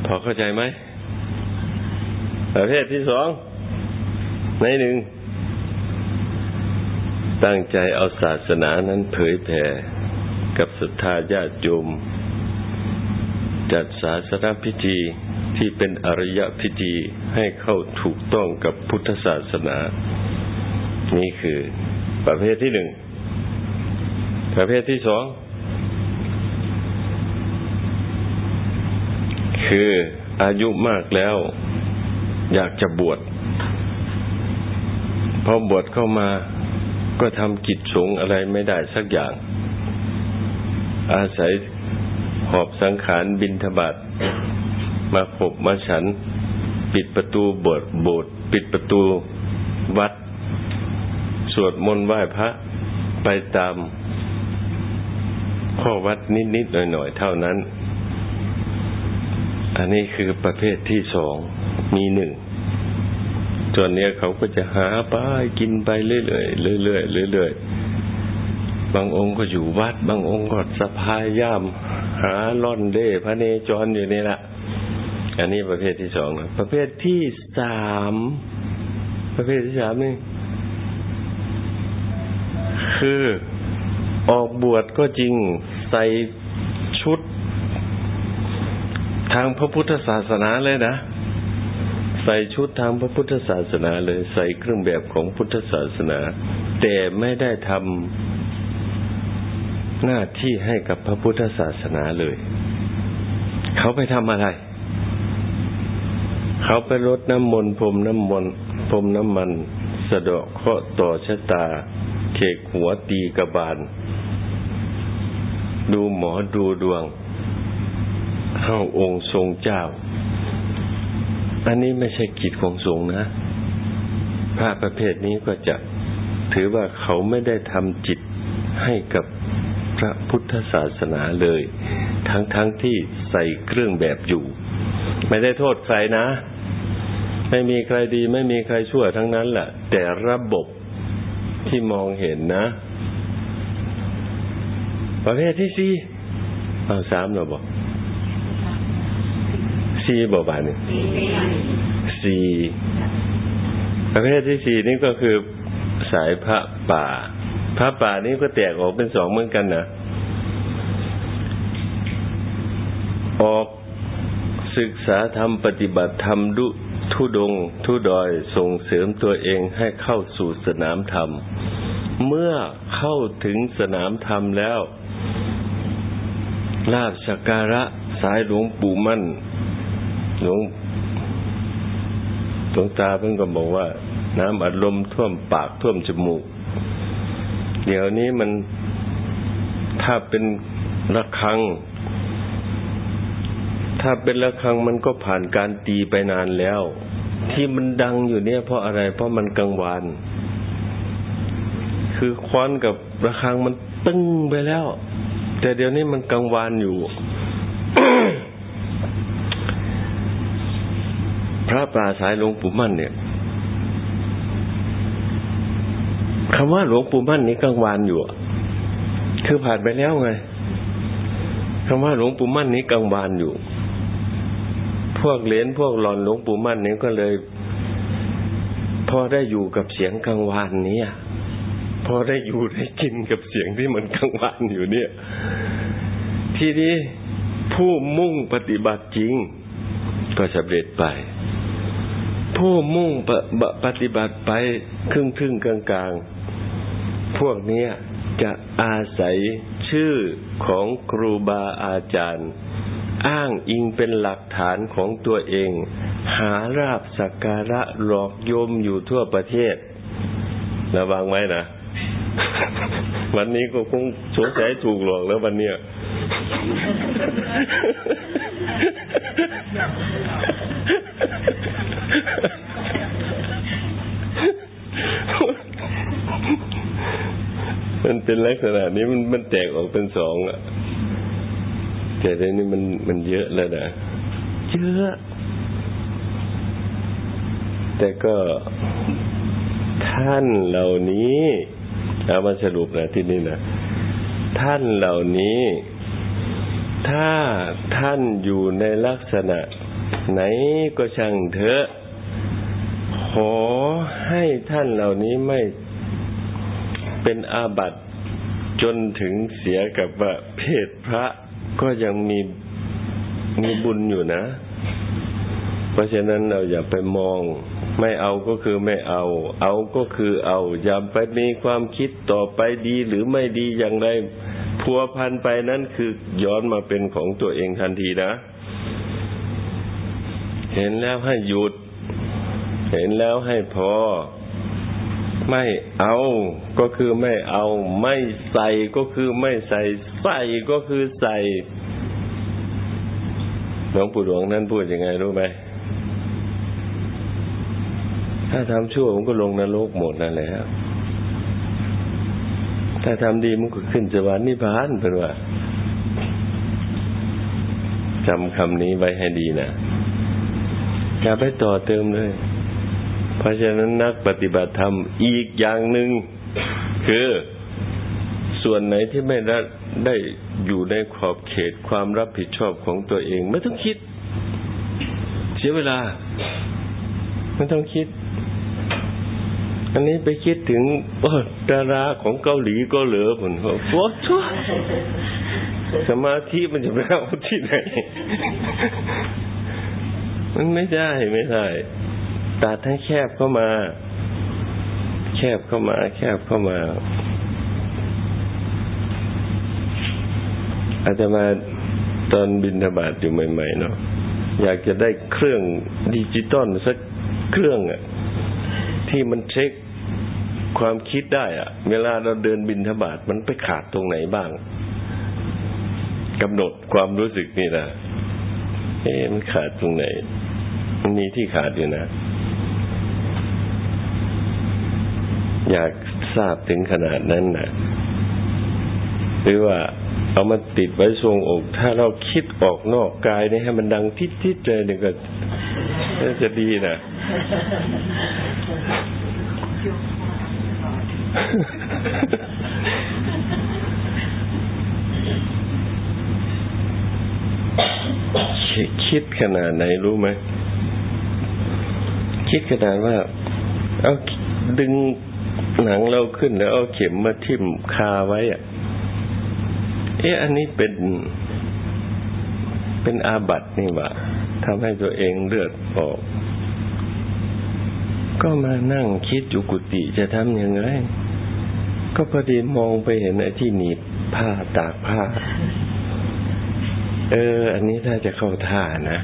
พอเข้าใจไหมประเภทที่สองในหนึ่ง ตั้งใจเอาศาสนานั้นเผยแผ่กับศรัทธาญาติโยมจัดศาสนพิธี ที่เป็นอริยพิธีให้เข้าถูกต้องกับพุทธศาสนา นี่คือประเภทที่หนึ่ง ประเภทที่สอง คืออายุมากแล้ว อยากจะบวชพอบวชเข้ามาก็ทำกิจสงอะไรไม่ได้สักอย่าง อาศัยหอบสังขารบินทบาท มาขบมาฉัน ปิดประตูโบสถ์โบสถ์ปิดประตูวัด สวดมนต์ไหว้พระไปตามข้อวัดนิดๆหน่อยๆเท่านั้น อันนี้คือประเภทที่สองมีหนึ่งส่วนนี้เขาก็จะหาไปกินไปเรื่อยๆเรื่อยๆเรื่อยๆบางองค์ก็อยู่วัด บางองค์ก็สะพายย่ามหาล่อนเด้พระเนจรอยู่นี่แหละ อันนี้ประเภทที่สองนะประเภทที่สามประเภทที่สามนี่ คือออกบวชก็จริงใส่ชุด ทางพระพุทธศาสนาเลยนะ ใส่ชุดทางพระพุทธศาสนาเลย ใส่เครื่องแบบของพุทธศาสนา แต่ไม่ได้ทำหน้าที่ให้กับพระพุทธศาสนาเลย เขาไปทำอะไร เขาไปรดน้ำมนต์พรมน้ำมนต์พรมน้ำมัน สะดอกเคาะต่อชะตาเคกหัวตีกระบาล ดูหมอดูดวงเข้าองค์ทรงเจ้า อันนี้ไม่ใช่กิจของสงฆ์นะพระประเภทนี้ก็จะถือว่าเขาไม่ได้ทำจิตให้กับพระพุทธศาสนาเลย ทั้งๆทที่ใส่เครื่องแบบอยู่ ไม่ได้โทษใครนะ ไม่มีใครดี ไม่มีใครชั่วทั้งนั้นแหละแต่ระบบที่มองเห็นนะ ประเภทที่สี่เอาสามเราบอกสี่บอกบานนี่สี่ประเภทที่สี่นี่ก็คือสายพระป่า พระป่านี้ก็แตกออกเป็นสองเหมือนกันนะออกศึกษาธรรมปฏิบัติธรรมดุ ทุดงทุดอยส่งเสริมตัวเองให้เข้าสู่สนามธรรม เมื่อเข้าถึงสนามธรรมแล้วลาบสักการะสายหลวงปู่มั่น หลวงหลวงตาเพิ่งก็บอกว่า น้ำอัดลมท่วมปากท่วมจมูก เดี๋ยวนี้มันถ้าเป็นระฆัง ถ้าเป็นระฆังมันก็ผ่านการตีไปนานแล้ว ที่มันดังอยู่เนี่ย เพราะอะไร เพราะมันกลางวาน คือควอนกับระฆังมันตึ้งไปแล้ว แต่เดี๋ยวนี้มันกลางวานอยู่ พระปราสายหลวงปู่มั่นเนี่ยคำว่าหลวงปู่มั่นนี่กลางวานอยู่คือผ่านไปแล้วไงคำว่าหลวงปู่มั่นนี้กลางวานอยู่ พวกเลนพวกหลอนหลวงปู่มั่นนี้ก็เลยพอได้อยู่กับเสียงกลางวานนี้พอได้อยู่ได้กินกับเสียงที่มันกลางวานอยู่เนี่ย ทีนี้ผู้มุ่งปฏิบัติจริง ก็สำเร็จไป ผู้มุ่งปปฏิบัติไปครึ่งครึ่งกลางกลางพวกนี้จะอาศัยชื่อของครูบาอาจารย์ อ้างอิงเป็นหลักฐานของตัวเอง หาราบสักการะหลอกโยมอยู่ทั่วประเทศระวังไว้นะ วันนี้ก็คงสงสัยถูกหลอกแล้ววันเนี้ยมันเป็นลักษณะนี้มันมันแตกออกเป็นสองอะ แต่ในนี้มันมันเยอะแล้วนะเยอะแต่ก็ท่านเหล่านี้เอามาสรุปนะที่นี่นะท่านเหล่านี้ ถ้าท่านอยู่ในลักษณะ ไหนก็ช่างเถอะขอให้ท่านเหล่านี้ไม่เป็นอาบัติจนถึงเสียกับว่าเพศพระ ก็ยังมีมีบุญอยู่นะ เพราะฉะนั้นเราอย่าไปมอง ไม่เอาก็คือไม่เอา เอาก็คือเอา อย่าไปมีความคิดต่อไปดีหรือไม่ดีอย่างไรพัวพันไปนั้นคือย้อนมาเป็นของตัวเองทันทีนะ เห็นแล้วให้หยุด เห็นแล้วให้พอ ไม่เอา ก็คือไม่เอา ไม่ใส่ก็คือไม่ใส่ ใส่ก็คือใส่หลวงปู่หลวงนั้นพูดยังไงรู้ไหมถ้าทำชั่วมันก็ลงนรกหมดนั่นแหละถ้าทำดีมันก็ขึ้นสวรรค์นิพพานเป็นว่าจำคำนี้ไว้ให้ดีนะอย่าไปต่อเติมเลย เพราะฉะนั้นนักปฏิบัติธรรมอีกอย่างหนึ่งคือส่วนไหนที่ไม่ได้ได้อยู่ในขอบเขตความรับผิดชอบของตัวเอง ไม่ต้องคิด เสียเวลา ไม่ต้องคิด อันนี้ไปคิดถึงดาราของเกาหลีก็เหลือผลโอ้ชั่วสมาธิมันจะไปเอาที่ไหน มันไม่ได้ไม่ได้ ตัดให้แคบเข้ามา แคบเข้ามา แคบเข้ามา อาจจะมาตอนบินทบาทอยู่ใหม่ ๆ เนาะอยากจะได้เครื่องดิจิตอลสักเครื่องอะที่มันเช็คความคิดได้อะเวลาเราเดินบินทบาทมันไปขาดตรงไหนบ้างกำหนดความรู้สึกนี่นะเอ๊มันขาดตรงไหน มันมีที่ขาดอยู่นะ อยากทราบถึงขนาดนั้นนะหรือว่าเอามาติดไว้ทรงอก ถ้าเราคิดออกนอกกายนี่ให้มันดังทิดๆเลยเนี่ยก็จะดีนะคิดขนาดไหนรู้ไหม คิดขนาดว่า เอาดึง หนังเราขึ้นแล้วเอาเข็มมาทิ่มคาไว้อะเอ๊ะอันนี้เป็นเป็นอาบัตินี่วะทำให้ตัวเองเลือดออก ก็มานั่งคิดอยู่กุฏิจะทำยังไง ก็พอดีมองไปเห็นไอ้ที่หนีบผ้าตากผ้า เออ อันนี้ถ้าจะเข้าท่านะ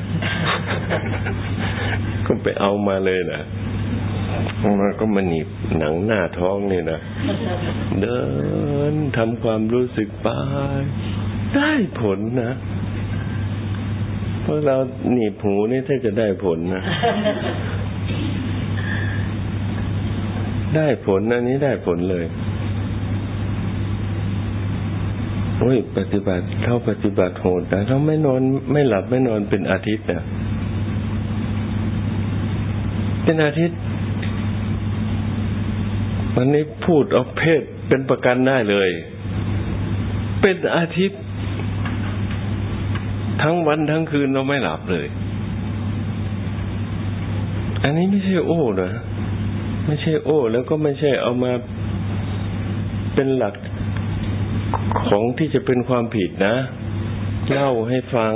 ก็ไปเอามาเลยนะ มาก็มาหนีบหนังหน้าท้องเนี่ยนะเดินทำความรู้สึกไปได้ผลนะเพราะเราหนีบหูนี่ถ้าจะได้ผลนะ ได้ผลอันนี้ได้ผลเลย โอ้ย ปฏิบัติเท่าปฏิบัติโหดแต่เราไม่นอนไม่หลับไม่นอนเป็นอาทิตย์เนี่ยเป็นอาทิตย์ วันนี้พูดเอาเพศเป็นประกันได้เลย เป็นอาทิตย์ ทั้งวันทั้งคืนเราไม่หลับเลย อันนี้ไม่ใช่โอ้นะไม่ใช่โอ้ แล้วก็ไม่ใช่เอามาเป็นหลักของที่จะเป็นความผิดนะเล่าให้ฟัง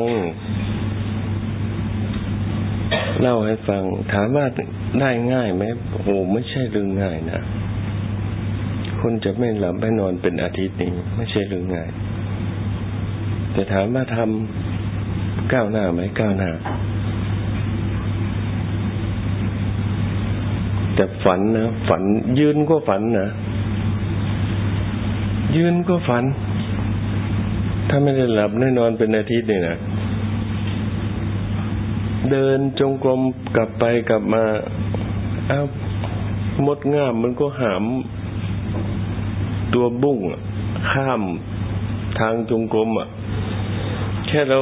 เล่าให้ฟัง ถามว่าได้ง่ายไหมโอ้ไม่ใช่เรื่องง่ายนะ คนจะไม่หลับไม่นอนเป็นอาทิตย์นี้ไม่ใช่เรื่องง่าย แต่ถามว่าทำก้าวหน้าไหมก้าวหน้า แต่ฝันนะฝันยืนก็ฝันนะยืนก็ฝัน ถ้าไม่ได้หลับได้นอนเป็นอาทิตย์นี่นะเดินจงกรมกลับไปกลับมาอ้าวมดง่ามมันก็หาม ตัวบุ้งข้ามทางจงกรมอะ แค่เรา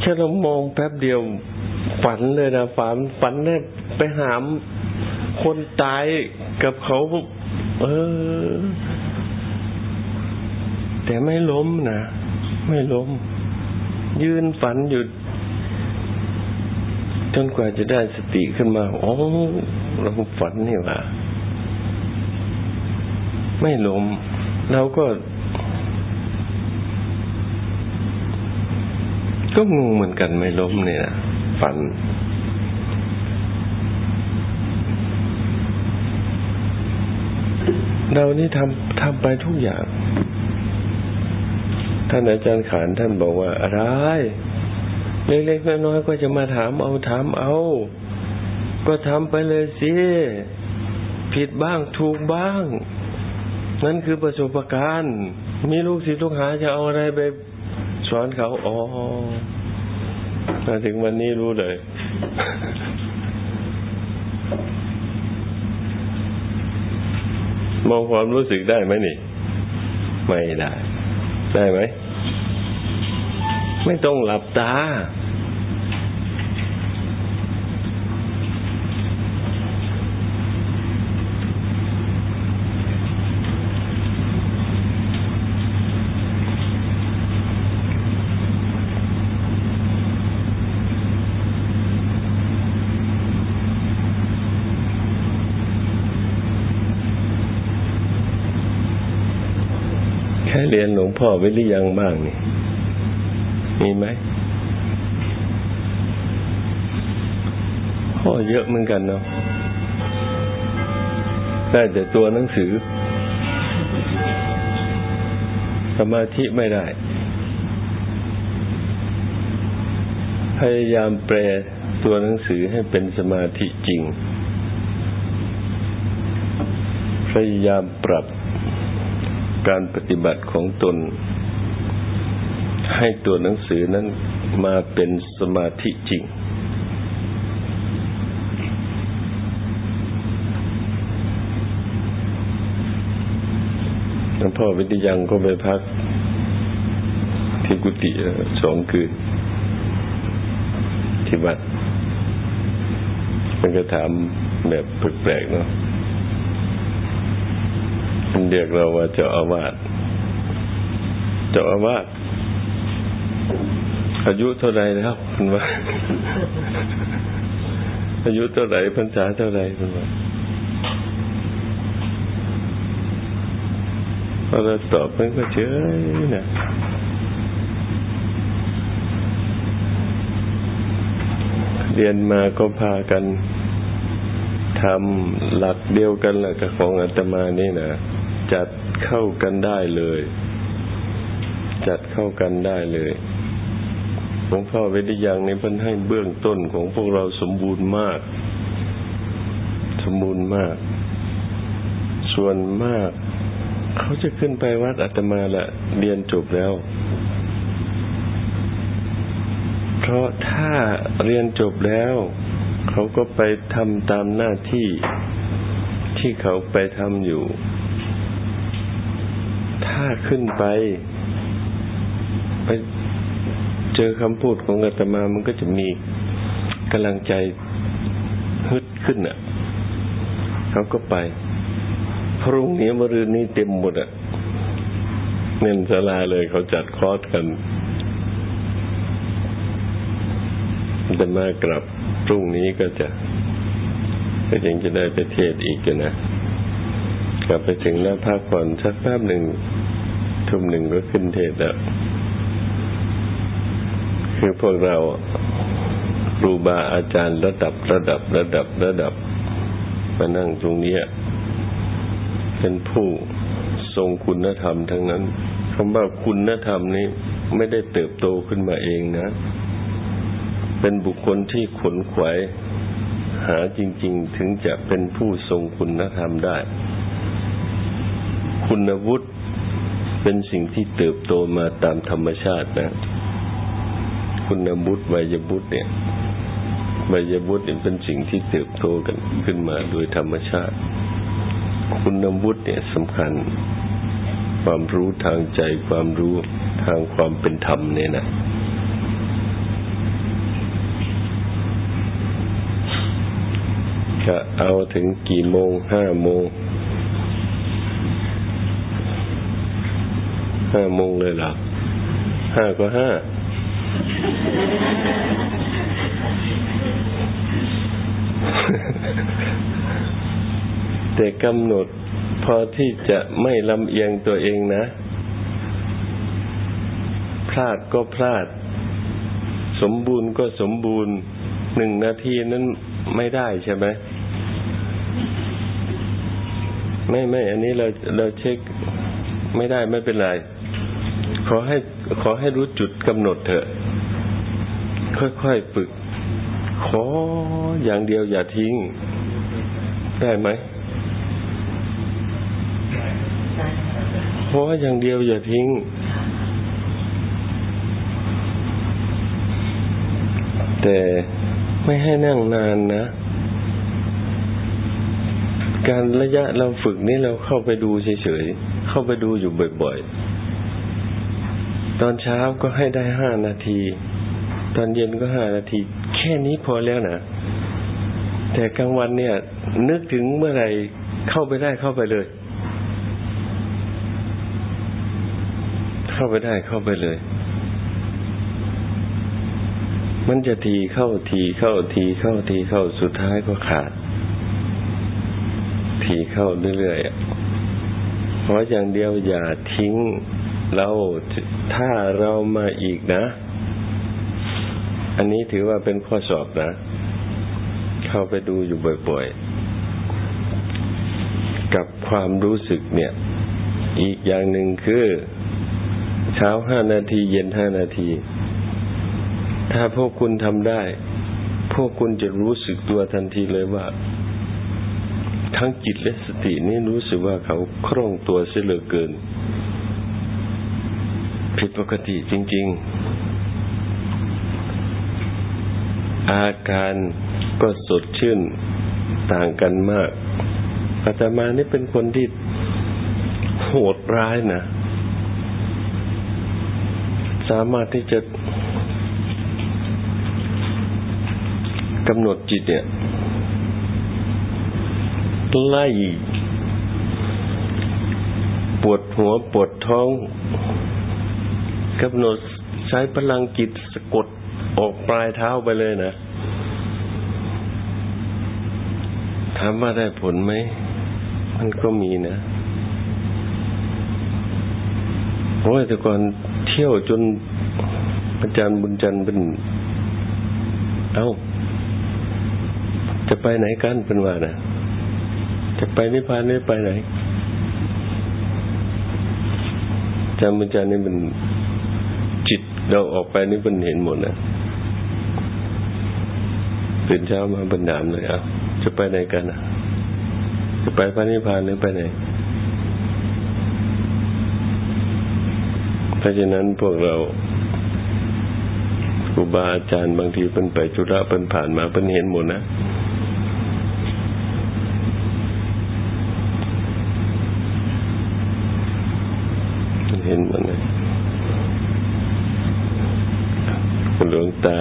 แค่เรามองแป๊บเดียวฝันเลยนะฝันฝันได้ไปหามคนตายกับเขาเออ แต่ไม่ล้มนะไม่ล้ม ยืนฝันหยุดจนกว่าจะได้สติขึ้นมาโอ้เราฝันนี่ว่า ไม่ล้มเราก็ ก็งงเหมือนกันไม่ล้มเนี่ยฝัน เรานี่ทำทำไปทุกอย่าง ท่านอาจารย์ขานท่านบอกว่า อะไร เล็กๆน้อยๆก็จะมาถามเอาถามเอา ก็ทำไปเลยสิ ผิดบ้างถูกบ้าง นั่นคือประสบการณ์ มีลูกศิษย์ลูกหาจะเอาอะไรไปสอนเขา อ๋อมาถึงวันนี้รู้เลย มองความรู้สึกได้ไหมนี่ ไม่ได้ ได้ไหม ไม่ต้องหลับตา ยนหลวงพ่อไว้หรือยังบ้างนี่มีไหมพ่อเยอะเหมือนกันเนาะได้แต่ตัวหนังสือ สมาธิไม่ได้ พยายามแปลตัวหนังสือให้เป็นสมาธิจริง พยายามปรับ การปฏิบัติของตน ให้ตัวหนังสือนั้นมาเป็นสมาธิจริง หลวงพ่อวิทยังก็ไปพัก ที่กุฏิสองคืนที่วัดมันก็ถามแบบแปลกๆเนาะ เรียกเราว่าเจ้าอาวาส เจ้าอาวาส อายุเท่าไรแล้วคุณว่า อายุเท่าไรพรรษาเท่าไรคุณว่าพอเราตอบมันก็เฉยนะเรียนมาก็พากันทำหลักเดียวกันแหละกับของอาตมานี่นะ จัดเข้ากันได้เลย จัดเข้ากันได้เลยหลวงพ่อเวทยังนี้เพิ่นให้เบื้องต้นของพวกเราสมบูรณ์มาก สมบูรณ์มาก ส่วนมาก เขาจะขึ้นไปวัดอาตมาละเรียนจบแล้ว เพราะถ้าเรียนจบแล้ว เขาก็ไปทำตามหน้าที่ที่เขาไปทำอยู่ ถ้าขึ้นไป ไปเจอคำพูดของอาตมามันก็จะมีกำลังใจฮึดขึ้นอะเขาก็ไป พรุ่งนี้มรืนนี้เต็มหมดอะเน้นสลาเลยเขาจัดคอร์สกันจะมากลับพรุ่งนี้ก็จะ ก็ยังจะได้ไปเทศอีกนะ กลับไปถึงแล้วพักผ่อนสักแป๊บหนึ่ง ทุ่มหนึ่งก็ขึ้นเทศแล้ว คือพวกเราครูบาอาจารย์ระดับระดับระดับระดับมานั่งตรงนี้เป็นผู้ทรงคุณธรรมทั้งนั้นคำว่าคุณธรรมนี้ไม่ได้เติบโตขึ้นมาเองนะ เป็นบุคคลที่ขนขวายหาจริง ๆ ถึงจะเป็นผู้ทรงคุณธรรมได้ คุณวุฒิ เป็นสิ่งที่เติบโตมาตามธรรมชาตินะ คุณวุฒิวัยบุตรเนี่ยวัยบุตรเนี่ยเป็นสิ่งที่เติบโตกันขึ้นมาโดยธรรมชาติ คุณวุฒิเนี่ยสำคัญ ความรู้ทางใจความรู้ทางความเป็นธรรมเนี่ยนะก็เอาถึงกี่โมงห้าโมง ห้าโมงเลยหรอห้าก็ห้าแต่กำหนดพอที่จะไม่ลำเอียงตัวเองนะ พลาดก็พลาด สมบูรณ์ก็สมบูรณ์หนึ่งนาทีนั้นไม่ได้ใช่ไหมไม่ไม่ อันนี้เราเราเช็คไม่ได้ไม่เป็นไร อให้ขอให้รู้จุดกำหนดเถอะ ค่อยๆฝึก ขออย่างเดียวอย่าทิ้ง ได้ไหมขออย่างเดียวอย่าทิ้งแต่ไม่ให้นั่งนานนะ การระยะเราฝึกนี้เราเข้าไปดูเฉยๆ เข้าไปดูอยู่บ่อยๆ ตอนเช้าก็ให้ได้ห้านาที ตอนเย็นก็ห้านาที แค่นี้พอแล้วนะแต่กลางวันเนี่ย นึกถึงเมื่อไหร่เข้าไปได้เข้าไปเลย เข้าไปได้เข้าไปเลย มันจะทีเข้าทีเข้าทีเข้าทีเข้าสุดท้ายก็ขาด ทีเข้าเรื่อยๆเพราะอย่างเดียวอย่าทิ้ง เราถ้าเรามาอีกนะ อันนี้ถือว่าเป็นข้อสอบนะ เข้าไปดูอยู่บ่อยๆ กับความรู้สึกเนี่ย อีกอย่างหนึ่งคือ เช้าห้านาที เย็นห้านาที ถ้าพวกคุณทำได้ พวกคุณจะรู้สึกตัวทันทีเลยว่าทั้งจิตและสตินี่รู้สึกว่าเขาคล่องตัวเสียเหลือเกิน ผิดปกติจริง ๆ อาการก็สดชื่นต่างกันมาก อาตมานี่เป็นคนที่โหดร้ายนะ สามารถที่จะกำหนดจิตเนี่ยไล่ปวดหัวปวดท้อง กำหนดใช้พลังจิตสะกดออกปลายเท้าไปเลยนะถามว่าได้ผลไหม มันก็มีนะโอ้ยแต่ก่อนเที่ยวจนอาจารย์บุญจันทร์เป็น เอา้า จะไปไหนกันเป็นว่านะจะไปนิพพานนี่ไปไหนจำมันจานี่มัน เราออกไปนี่มันเห็นหมดนะตื่นเช้ามาบรรดามเลยอะจะไปไหนกันอะจะไปพระนิพพานหรือไปไหนเพราะฉะนั้นพวกเราครูบาอาจารย์บางทีเป็นไปจุระเป็นผ่านมาเป็นเห็นหมดนะเห็นมันเลยหลวง ตา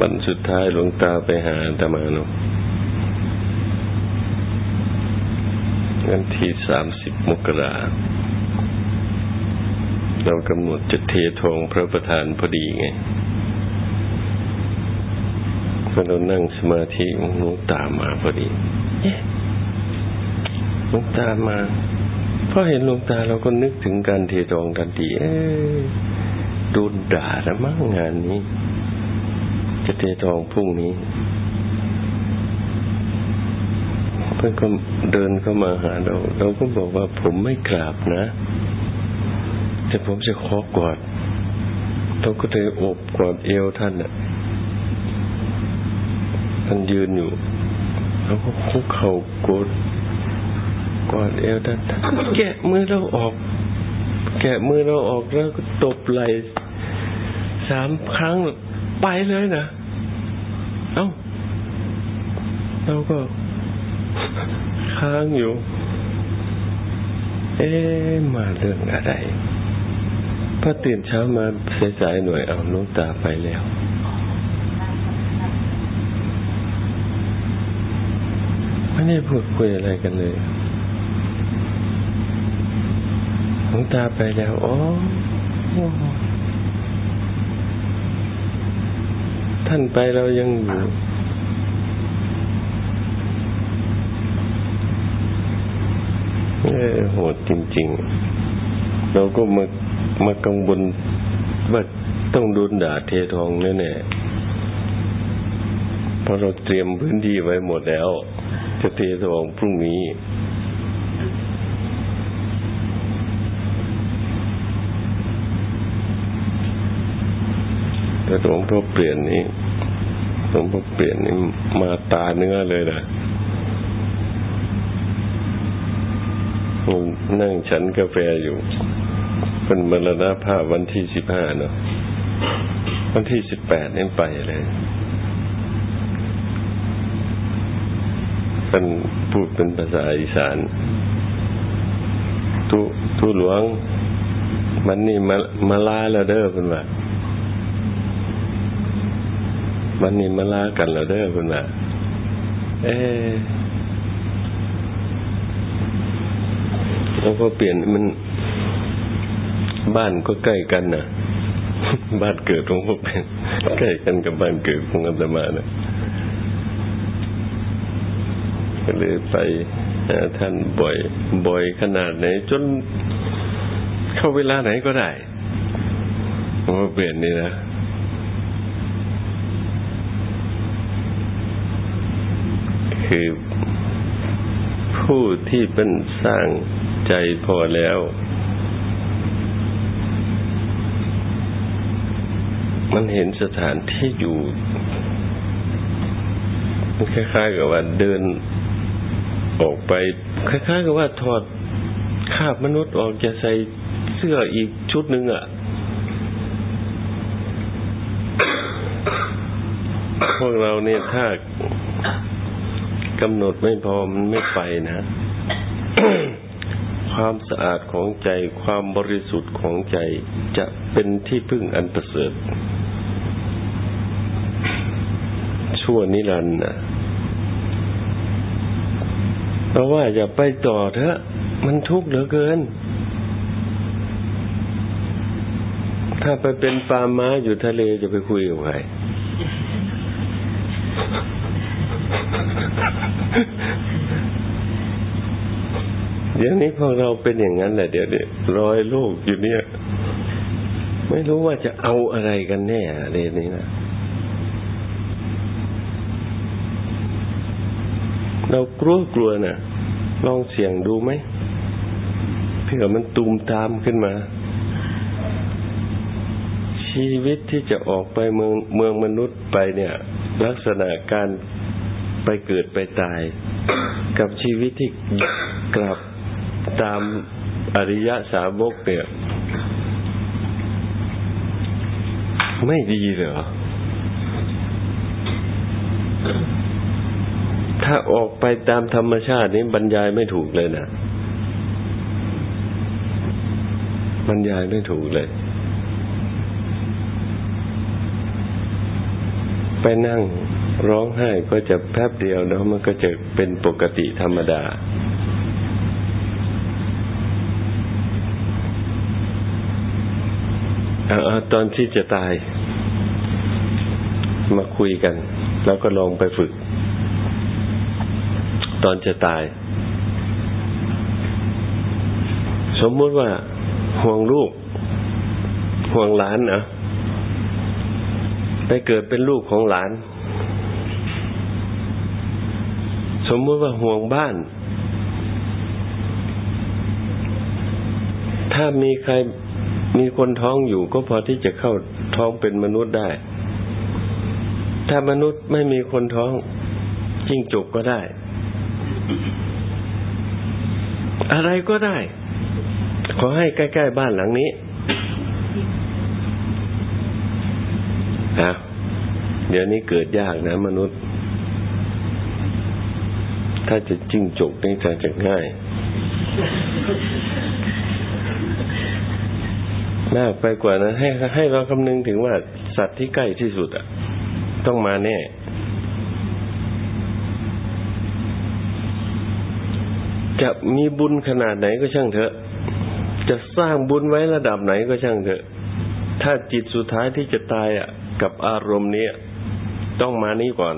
วันสุดท้ายหลวงตาไปหาตมานาะวันที่สามสิบมกราเรากำหนดจะเททองพระประธานพอดีไงพอเรานั่งสมาธิหลวงตามาพอดีหลวงตามา อเห็นหลวงตาเราก็นึกถึงการเททองทันทีเอ๊โดนด่าแล้วมั้งงานนี้ จะเททองพรุ่งนี้เพื่อนก็เดินเข้ามาหาเรา เราก็บอกว่าผมไม่กราบนะ แต่ผมจะขอกอดเราก็เลยโอบกอดเอวท่านอะท่านยืนอยู่ แล้วก็คุกเข่ากด กอดเอวท่านแกะมือเราออก แกะมือเราออกแล้วก็ตบไหล่สามครั้งไปเลยนะเอ้าเราก็ค้างอยู่ เอ๊มาเรื่องอะไรพอตื่นเช้ามาสายๆหน่วยเอาลูกตาไปแล้วไม่ได้พูดคุยอะไรกันเลยหลว งตาไปแล้วอ๋อท่านไปเรายังอยู่เออโหดจริง ๆ เราก็มามากังวลว่าต้องโดนด่าเททองแน่ๆเพราะเราเตรียมพื้นที่ไว้หมดแล้ว จะเททองพรุ่งนี้ แต่หลวงพ่อเปลี่ยนนี้หลวงพ่อเปลี่ยนนี่มาตาเนื้อเลยนะนั่งฉันกาแฟอยู่เป็นมรณภาพวันที่สิบห้าเนาะวันที่สิบแปดนี่ไปเลยเป็นพูดเป็นภาษาอีสานทุทุหลวง มันนี่มามาลาแล้วเด้อเป็นว่า มันนี่มาลากันแล้วเด้อเป็นว่าเอ๊แล้วก็เปลี่ยนมันบ้านก็ใกล้กันนะบ้านเกิดของผมเป็นใกล้กันกับบ้านเกิดของอาตมานะก็เลยไปท่านบ่อย บ่อยขนาดไหน จนเข้าเวลาไหนก็ได้ผมว่าเปลี่ยนนี่นะ คือ ผู้ที่เป็นสร้างใจพอแล้ว มันเห็นสถานที่อยู่มันคล้ายๆกับว่าเดินออกไป คล้ายๆกับว่าถอดคาบมนุษย์ออกจะใส่เสื้ออีกชุดหนึ่งอะ่ะ พวกเราเนี่ยถ้า กำหนดไม่พอมันไม่ไปนะ ความสะอาดของใจความบริสุทธิ์ของใจจะเป็นที่พึ่งอันประเสริฐ ชั่วนิรันดร์นะเพราะว่าอย่าไปต่อเถอะ มันทุกข์เหลือเกิน ถ้าไปเป็นปลาม้าอยู่ทะเลจะไปคุยกับใคร เดี๋ยวนี้พวกเราเป็นอย่างนั้นแหละเดี๋ยวนี้ร้อยลูกอยู่เนี่ย ไม่รู้ว่าจะเอาอะไรกันแน่เรื่องนี้นะเรากลัวกลัวนะ่ะ ลองเสี่ยงดูไหมเผื่อมันตูมตามขึ้นมา ชีวิตที่จะออกไปเมืองเมืองมนุษย์ไปเนี่ย ลักษณะการ ไปเกิดไปตาย กับชีวิตที่กลับตามอริยสาวกเนี่ยไม่ดีเหรอ ถ้าออกไปตามธรรมชาตินี้บรรยายไม่ถูกเลยนะบรรยายไม่ถูกเลย ไปไปนั่ง ร้องไห้ก็จะแป๊บเดียวแล้วมันก็จะเป็นปกติธรรมดาเอาตอนที่จะตาย มาคุยกัน แล้วก็ลองไปฝึก ตอนจะตาย สมมติว่าห่วงลูก ห่วงหลานนะไปเกิดเป็นลูกของหลาน สมมติว่าห่วงบ้าน ถ้ามีใครมีคนท้องอยู่ก็พอที่จะเข้าท้องเป็นมนุษย์ได้ ถ้ามนุษย์ไม่มีคนท้องจิ้งจกก็ได้ อะไรก็ได้ ขอให้ใกล้ๆบ้านหลังนี้นะเดี๋ยวนี้เกิดยากนะมนุษย์ ถ้าจะจิ้งจกนี่จะจะง่าย มากไปกว่านั้น ให้ให้เราคำนึงถึงว่าสัตว์ที่ใกล้ที่สุดอะ ต้องมาแน่จะมีบุญขนาดไหนก็ช่างเถอะ จะสร้างบุญไว้ระดับไหนก็ช่างเถอะ ถ้าจิตสุดท้ายที่จะตายอะ กับอารมณ์นี้ต้องมานี้ก่อน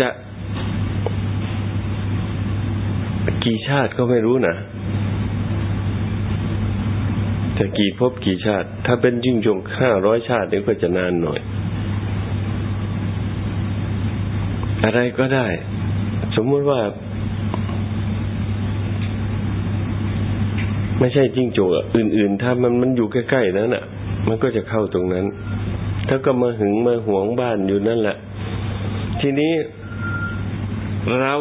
จะ กี่ชาติก็ไม่รู้นะจะกี่พบกี่ชาติ ถ้าเป็นยิ่งจงห้าร้อยชาตินี่ก็จะนานหน่อย อะไรก็ได้ สมมติว่า ไม่ใช่จิ้งจกอื่น ๆ ถ้ามันมันอยู่ใกล้ๆนั้นอะ มันก็จะเข้าตรงนั้น ถ้าก็มาหึงมาหวงบ้านอยู่นั่นแหละ ทีนี้เรา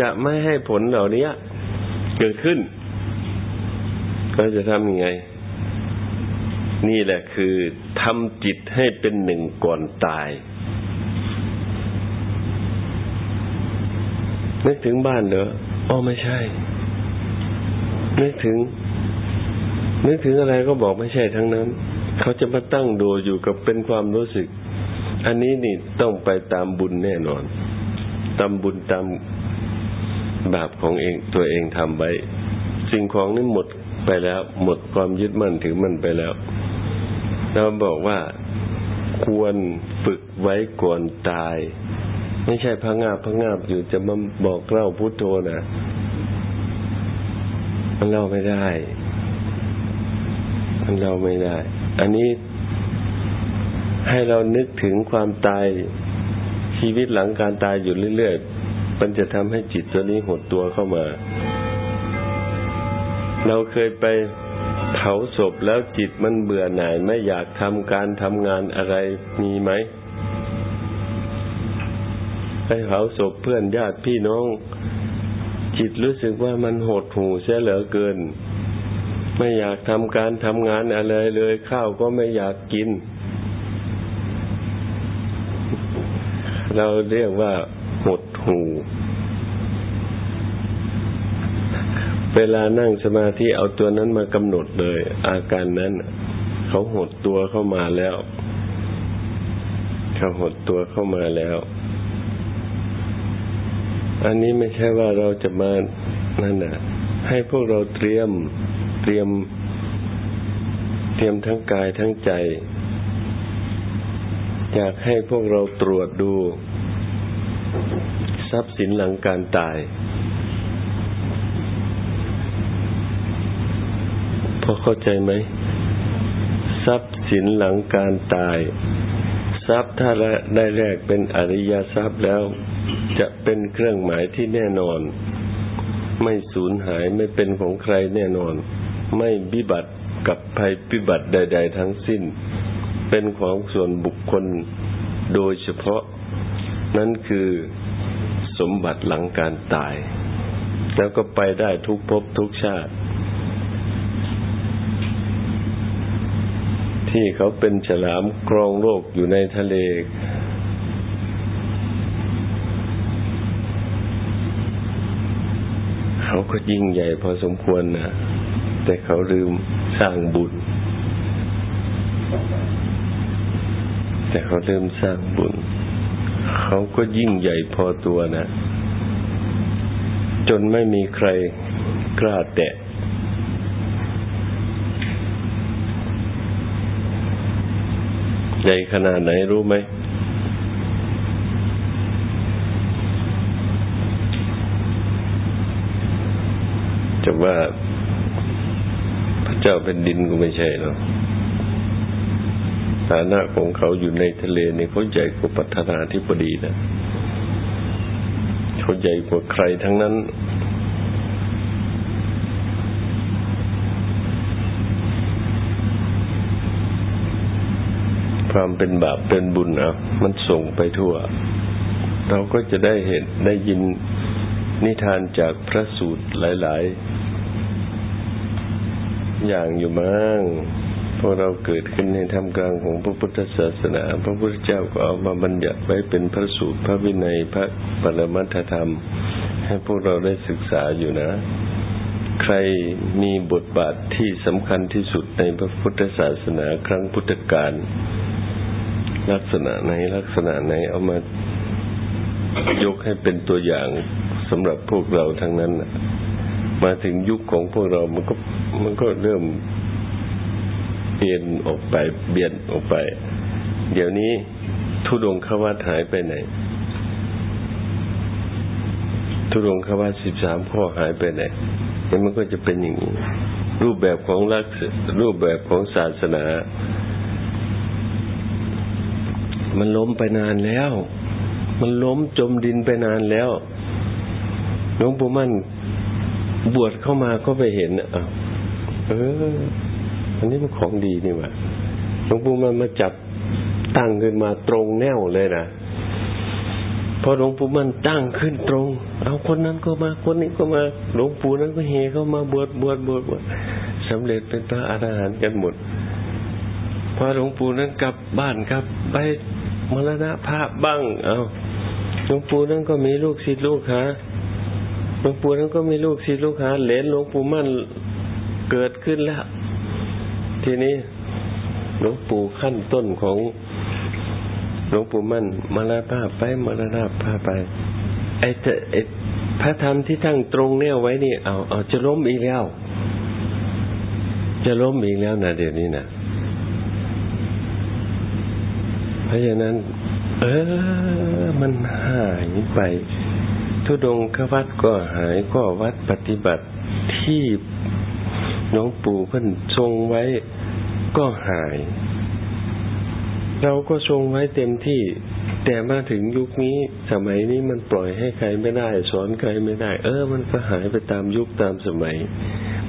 จะไม่ให้ผลเหล่านี้เกิดขึ้นเราจะทำยังไง นี่แหละคือทำจิตให้เป็นหนึ่งก่อนตายนึกถึงบ้านเหรออ๋อไม่ใช่ นึกถึง นึกถึงอะไรก็บอกไม่ใช่ทั้งนั้น เขาจะมาตั้งโดอยู่กับเป็นความรู้สึก อันนี้นี่ต้องไปตามบุญแน่นอน ตามบุญตาม บาปของเองตัวเองทำไว้ สิ่งของนี่หมดไปแล้ว หมดความยึดมั่นถือมั่นไปแล้วเราบอกว่าควรฝึกไว้ก่อนตาย ไม่ใช่พังงาบพังงาบอยู่จะมาบอกเล่าพุทโธนะมันเล่าไม่ได้ มันเล่าไม่ได้ อันนี้ให้เรานึกถึงความตายชีวิตหลังการตายอยู่เรื่อย มันจะทำให้จิตตัวนี้หดตัวเข้ามา เราเคยไปเผาศพแล้วจิตมันเบื่อหน่ายไม่อยากทำการทำงานอะไรมีไหมไปเผาศพเพื่อนญาติพี่น้อง จิตรู้สึกว่ามันหดหูเสียเหลือเกิน ไม่อยากทำการทำงานอะไรเลยข้าวก็ไม่อยากกิน เราเรียกว่าหด หูเวลานั่งสมาธิเอาตัวนั้นมากำหนดเลย อาการนั้น เขาหดตัวเข้ามาแล้ว เขาหดตัวเข้ามาแล้ว อันนี้ไม่ใช่ว่าเราจะมานั่นน่ะให้พวกเราเตรียมเตรียม เตรียมทั้งกายทั้งใจอยากให้พวกเราตรวจดู ทรัพย์สินหลังการตาย พอเข้าใจไหม ทรัพย์สินหลังการตาย ทรัพย์ถ้าได้แรกเป็นอริยทรัพย์แล้ว จะเป็นเครื่องหมายที่แน่นอน ไม่สูญหายไม่เป็นของใครแน่นอน ไม่บิบัติกับภัยพิบัติใด ๆ ทั้งสิ้น เป็นของส่วนบุคคลโดยเฉพาะ นั่นคือ สมบัติหลังการตาย แล้วก็ไปได้ทุกภพทุกชาติ ที่เขาเป็นฉลามครองโลกอยู่ในทะเล เขาก็ยิ่งใหญ่พอสมควรนะแต่เขาลืมสร้างบุญ แต่เขาเริ่มสร้างบุญ เขาก็ยิ่งใหญ่พอตัวนะ จนไม่มีใครกล้าแตะ ใหญ่ขนาดไหนรู้ไหมจะว่าพระเจ้าเป็นดินก็ไม่ใช่หรอก ฐานะของเขาอยู่ในทะเลเนี่ยเขาใหญ่กว่าปัฒนาธิบดีนะเขาใหญ่กว่าใครทั้งนั้น ความเป็นบาปเป็นบุญอะ มันส่งไปทั่ว เราก็จะได้เห็นได้ยินนิทานจากพระสูตรหลาย ๆ อย่างอยู่มั้ง พอเราเกิดขึ้นในธรรมกลางของพระพุทธศาสนา พระพุทธเจ้าก็เอามาบัญญัติไว้เป็นพระสูตรพระวินัยพระปรมัตถธรรม ให้พวกเราได้ศึกษาอยู่นะ ใครมีบทบาทที่สำคัญที่สุดในพระพุทธศาสนาครั้งพุทธกาลลักษณะไหนลักษณะไหนเอามายกให้เป็นตัวอย่างสำหรับพวกเราทั้งนั้นมาถึงยุคของพวกเรามันก็มันก็เริ่ม เปลี่ยนออกไปเบียนออกไป เดี๋ยวนี้ทุดงขวัตหายไปไหน ทุดงขวัตสิบสามข้อหายไปไหนนี่มันก็จะเป็นอย่างนี้รูปแบบของลักรูปแบบของศาสนา มันล้มไปนานแล้ว มันล้มจมดินไปนานแล้วหลวงปู่มั่นบวชเข้ามาก็ไปเห็นอะเออ อันนี้มันของดีนี่ว่าหลวงปู่มันมาจับตั้งขึ้นมาตรงแนวเลยนะพอหลวงปู่มันตั้งขึ้นตรง เอาคนนั้นก็มา คนนี้ก็มา หลวงปู่นั้นก็เฮเข้ามาบวชบวชบวชบวชสำเร็จเป็นพระอรหันต์กันหมด พอหลวงปู่นั้นกลับบ้านครับ ไปมรณะภาพบ้าง เอาหลวงปู่นั้นก็มีลูกศิษย์ลูกหาหลวงปู่นั้นก็มีลูกศิษย์ลูกหาเหลนหลวงปู่มั่นเกิดขึ้นแล้ว ทีนี้หลวงปู่ขั้นต้นของหลวงปู่มั่นมรณภาพไปมรณภาพไปไอ้จะไอ้พระธรรมที่ตั้งตรงแน่วไว้นี่เอาเอาจะล้มอีกแล้ว จะล้มอีกแล้วนะเดี๋ยวนี้นะเพราะฉะนั้น เออ มันหายไป ทุดงควัดก็หายก็วัดปฏิบัติที่ หลวงปู่เพิ่นทรงไว้ก็หาย เราก็ทรงไว้เต็มที่ แต่มาถึงยุคนี้สมัยนี้มันปล่อยให้ใครไม่ได้ สอนใครไม่ได้ เออ มันก็หายไปตามยุคตามสมัย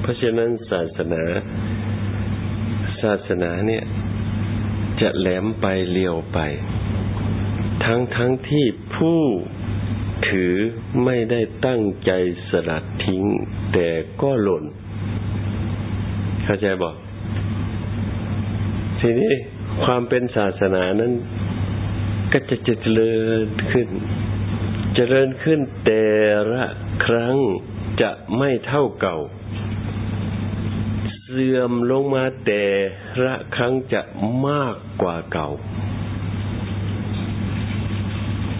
เพราะฉะนั้นศาสนาศาสนาเนี่ย จะแหลมไปเลี้ยวไป ทั้งทั้งที่ผู้ถือไม่ได้ตั้งใจสลัดทิ้ง แต่ก็หล่น เข้าใจบอก ทีนี้ความเป็นศาสนานั้น ก็จะเจริญขึ้น เจริญขึ้นแต่ละครั้งจะไม่เท่าเก่า เสื่อมลงมาแต่ละครั้งจะมากกว่าเก่า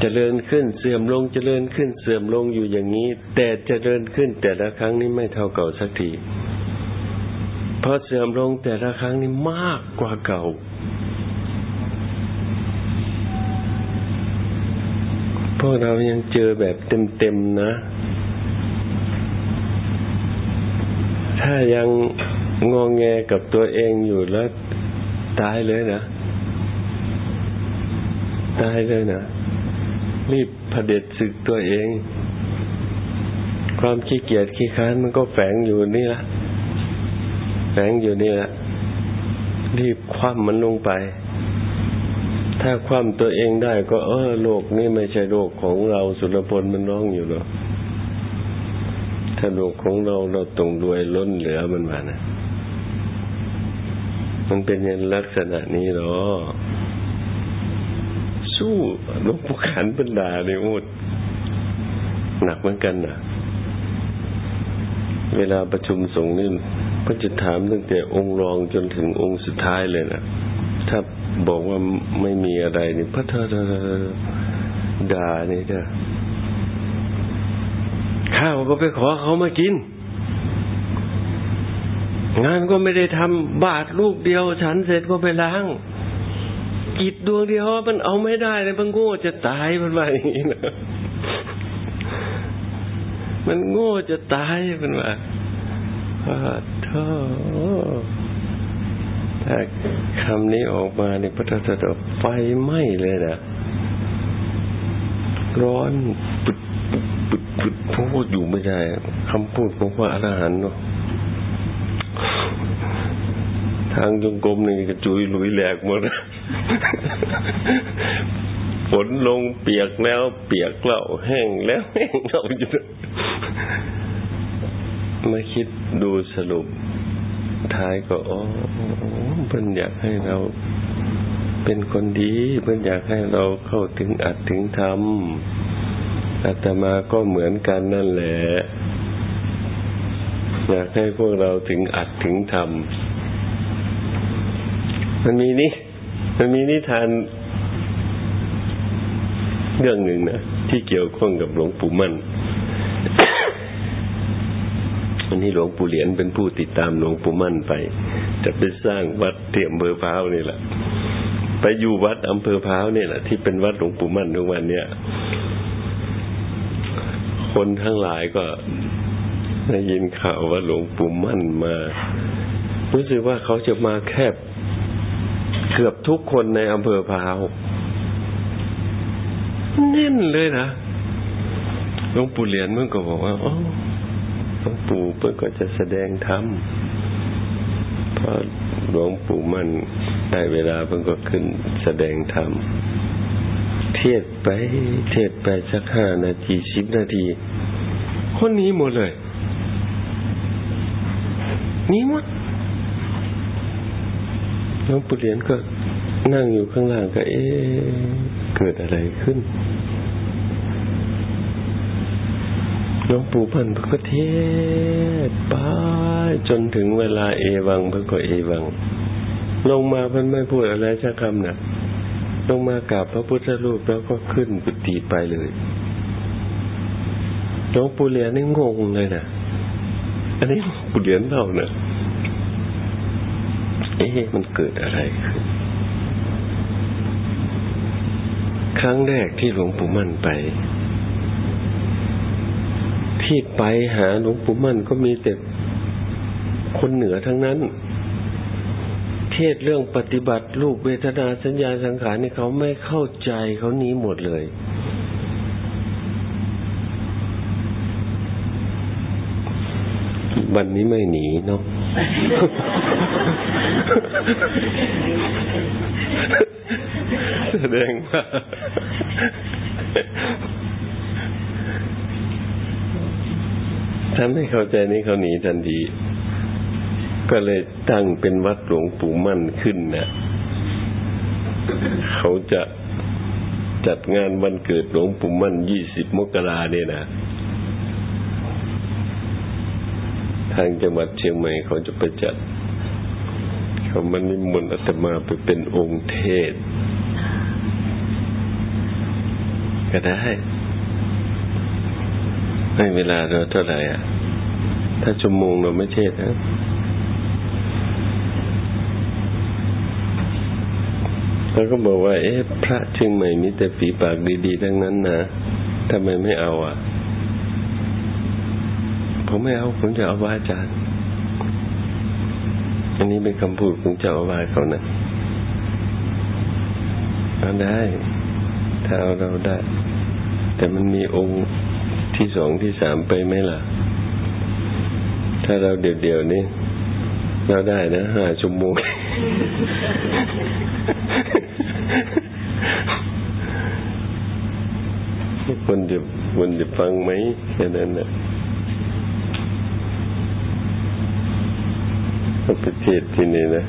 เจริญขึ้นเสื่อมลงเจริญขึ้นเสื่อมลงอยู่อย่างนี้ แต่เจริญขึ้นแต่ละครั้งนี้ไม่เท่าเก่าสักที พอเสื่อมลงแต่ละครั้งนี้มากกว่าเก่า พวกเรายังเจอแบบเต็มๆนะ ถ้ายังงองแงกับตัวเองอยู่แล้วตายเลยนะ ตายเลยนะ รีบเผด็จศึกตัวเอง ความขี้เกียจขี้ค้านมันก็แฝงอยู่นี่ละ แฝงอยู่นี่ละรีบคว่ำมันลงไป ถ้าคว่ำตัวเองได้ก็เออโลกนี้ไม่ใช่โลกของเราสุรพลมันร้องอยู่หรอกถ้าโลกของเราเราต้องรวยล้นเหลือมันมานะมันเป็นอย่างลักษณะนี้หรอ สู้หลวงปู่ขันเป็นดาเนี่ยอุดหนักเหมือนกันนะเวลาประชุมสงฆ์นี่ ก็จะถามตั้งแต่องค์รองจนถึงองค์สุดท้ายเลยนะถ้าบอกว่าไม่มีอะไรนี่พระเธอด่านี่จ้ะข้าวก็ไปขอเขามากิน งานก็ไม่ได้ทำบาทลูกเดียว ฉันเสร็จก็ไปล้างกิดดวงเดียวมันเอาไม่ได้เลยมันโง่จะตายมันว่าอย่างนี้นะมันโง่จะตายมันว่าพระเท่า ถ้าคำนี้ออกมาในพระธรรมไฟไหม้เลยนะร้อนปุดปุดปุดพูดอยู่ไม่ได้คำพูดของพระอรหันต์เนาะทางจงกรมนี่กระจุยลุยแหลกหมดฝนลงเปียกแล้ว เปียกเล่าแห้งแล้วแห้งเล่าอยู่ มาคิดดูสรุปท้ายก็อ๋อเพิ่นอยากให้เราเป็นคนดีเพิ่นอยากให้เราเข้าถึงอัดถึงธรรมอาตมาก็เหมือนกันนั่นแหละ อยากให้พวกเราถึงอัดถึงธรรมมันมีนี่มันมีนิทานเรื่องหนึ่งนะที่เกี่ยวข้องกับหลวงปู่มั่นันนี้หลวงปู่เหรียญเป็นผู้ติดตามหลวงปู่มั่นไป จะไปสร้างวัดเที่อำเภอพร้าวนี่แหละ ไปอยู่วัดอำเภอพร้าวนี่แหละที่เป็นวัดหลวงปู่มั่นทุกวันเนี่ยคนทั้งหลายก็ได้ยินข่าวว่าหลวงปู่มั่นมา รู้สึกว่าเขาจะมาแคบเกือบทุกคนในอำเภอพร้าวแน่นเลยนะหลวงปู่เหรียญเมื่อก็บอกว่าอ๋อ หลวงปู่เพื่อก็จะแสดงธรรมพอหลวงปู่มันได้เวลาเพื่อก็ขึ้นแสดงธรรมเทศไป เทศไปสักห้านาทีสิบนาที คนนี้หมดเลยนี้หมดหลวงปู่เหรียญก็นั่งอยู่ข้างล่างก็ เอ๊เกิดอะไรขึ้นห ลวงปู่พันธุ์ก็เทศไปจนถึงเวลาเอวังเพิ่นก็เอวัง ลงมาเพิ่นไม่พูดอะไรสักคำนะลงมากราบพระพุทธรูปแล้วก็ขึ้นกุฏิไปเลยหลวงปู่เหรียญนี่งงเลยนะอันนี้ปู่เหรียญเล่านะเอ๊ะมันเกิดอะไรขึ้นครั้งแรกที่หลวงปู่มั่นไป ที่ไปหาหลวงปู่มั่นก็มีแต่คนเหนือทั้งนั้น เทศเรื่องปฏิบัติรูปเวทนาสัญญาสังขารนี่เขาไม่เข้าใจเขาหนีหมดเลย วันนี้ไม่หนีเนาะแสดงว่า ถ้าไม่เข้าใจนี้เขาหนีทันทีก็เลยตั้งเป็นวัดหลวงปู่มั่นขึ้นนะเขาจะจัดงานวันเกิดหลวงปู่มั่นยี่สิบมกราเนี่ยนะทางจังหวัดเชียงใหม่เขาจะไปจัด เขามันนิมนต์อาตมาไปเป็นองค์เทศ ก็ได้ ให้เวลาเราเท่าไหร่อะ ถ้าชั่วโมงเราไม่เทศนะแล้วก็บอกว่า เอ๊ะพระเชียงใหม่มีแต่ฝีปากดีๆทั้งนั้นนะทำไมไม่เอาอะ ผมไม่เอา ผมจะเอาว่าอาจารย์ อันนี้เป็นคำพูดของเจ้าอาวาสเขานะเอาได้ ถ้าเอาเราได้ แต่มันมีองค์ ที่สองที่สามไปไหมล่ะ ถ้าเราเดี่ยวๆนี่เราได้นะห้าชั่วโมงคนจะคนจะฟังไหมแค่นั้นนะประเทศที่นี่นะ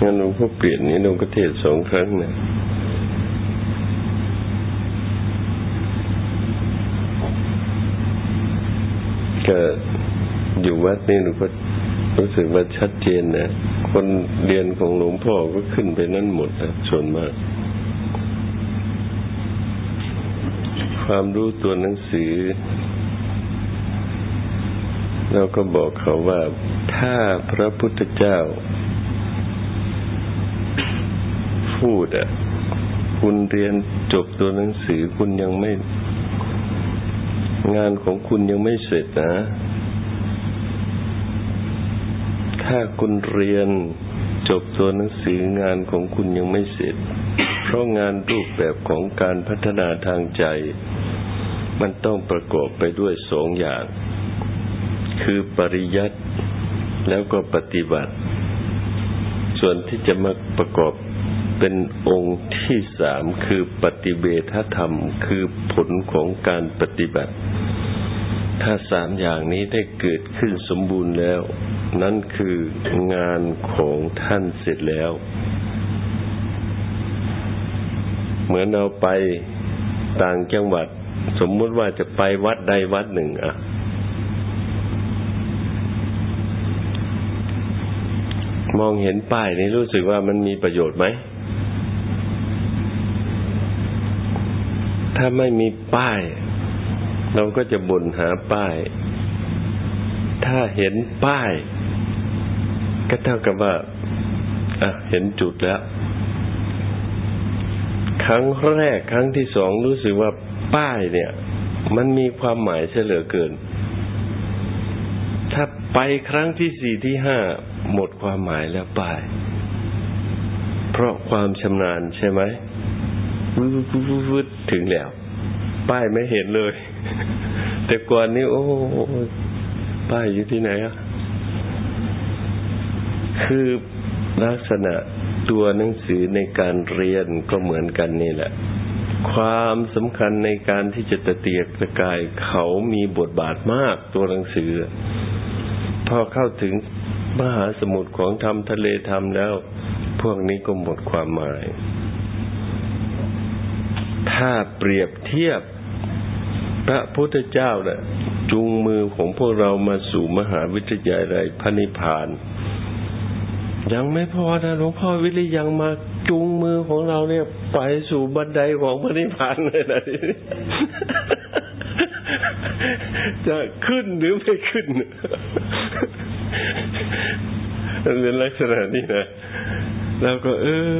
งั้นหลวงพ่อเปลี่ยนนี้หลวงพ่อเทศสองครั้งนะ ก็อยู่วัดนี่หลวงพ่อรู้สึกว่าชัดเจนนะคนเรียนของหลวงพ่อก็ขึ้นไปนั่นหมดนะส่วนมาก ความรู้ตัวหนังสือ เราก็บอกเขาว่าถ้าพระพุทธเจ้า พูดอะ คุณเรียนจบตัวหนังสือคุณยังไม่ งานของคุณยังไม่เสร็จนะ ถ้าคุณเรียนจบตัวหนังสืองานของคุณยังไม่เสร็จ เพราะงานรูปแบบของการพัฒนาทางใจ มันต้องประกอบไปด้วยสองอย่าง คือปริยัติแล้วก็ปฏิบัติ ส่วนที่จะมาประกอบ เป็นองค์ที่สามคือปฏิเบทธรรม คือผลของการปฏิบัติ ถ้าสามอย่างนี้ได้เกิดขึ้นสมบูรณ์แล้ว นั่นคืองานของท่านเสร็จแล้ว เหมือนเราไปต่างจังหวัด สมมติว่าจะไปวัดใดวัดหนึ่งอะมองเห็นป้ายนี้รู้สึกว่ามันมีประโยชน์ไหม ถ้าไม่มีป้าย เราก็จะบ่นหาป้าย ถ้าเห็นป้าย ก็เท่ากับว่าอะเห็นจุดแล้ว ครั้งแรกครั้งที่สองรู้สึกว่าป้ายเนี่ย มันมีความหมายเฉลือเกิน ถ้าไปครั้งที่สี่ที่ห้าหมดความหมายแล้วป้าย เพราะความชำนาญใช่ไหม วืดถึงแล้ว ป้ายไม่เห็นเลย แต่ก่อนนี้โอ้ป้ายอยู่ที่ไหนอะคือลักษณะตัวหนังสือในการเรียนก็เหมือนกันนี่แหละ ความสำคัญในการที่จะตะเตียกตะกายเขามีบทบาทมากตัวหนังสือ พอเข้าถึงมหาสมุทรของธรรมทะเลธรรมแล้ว พวกนี้ก็หมดความหมาย ถ้าเปรียบเทียบพระพุทธเจ้านะ่ะจูงมือของพวกเรามาสู่มหาวิทยาลัยพระนิพพาน ยังไม่พอนะหลวงพ่อวิริยังมาจูงมือของเราเนี่ยไปสู่บันไดของพระนิพพานเลยนะจะขึ้นหรือไม่ขึ้นเป็นลักษณะนี้นะเราก็ เออ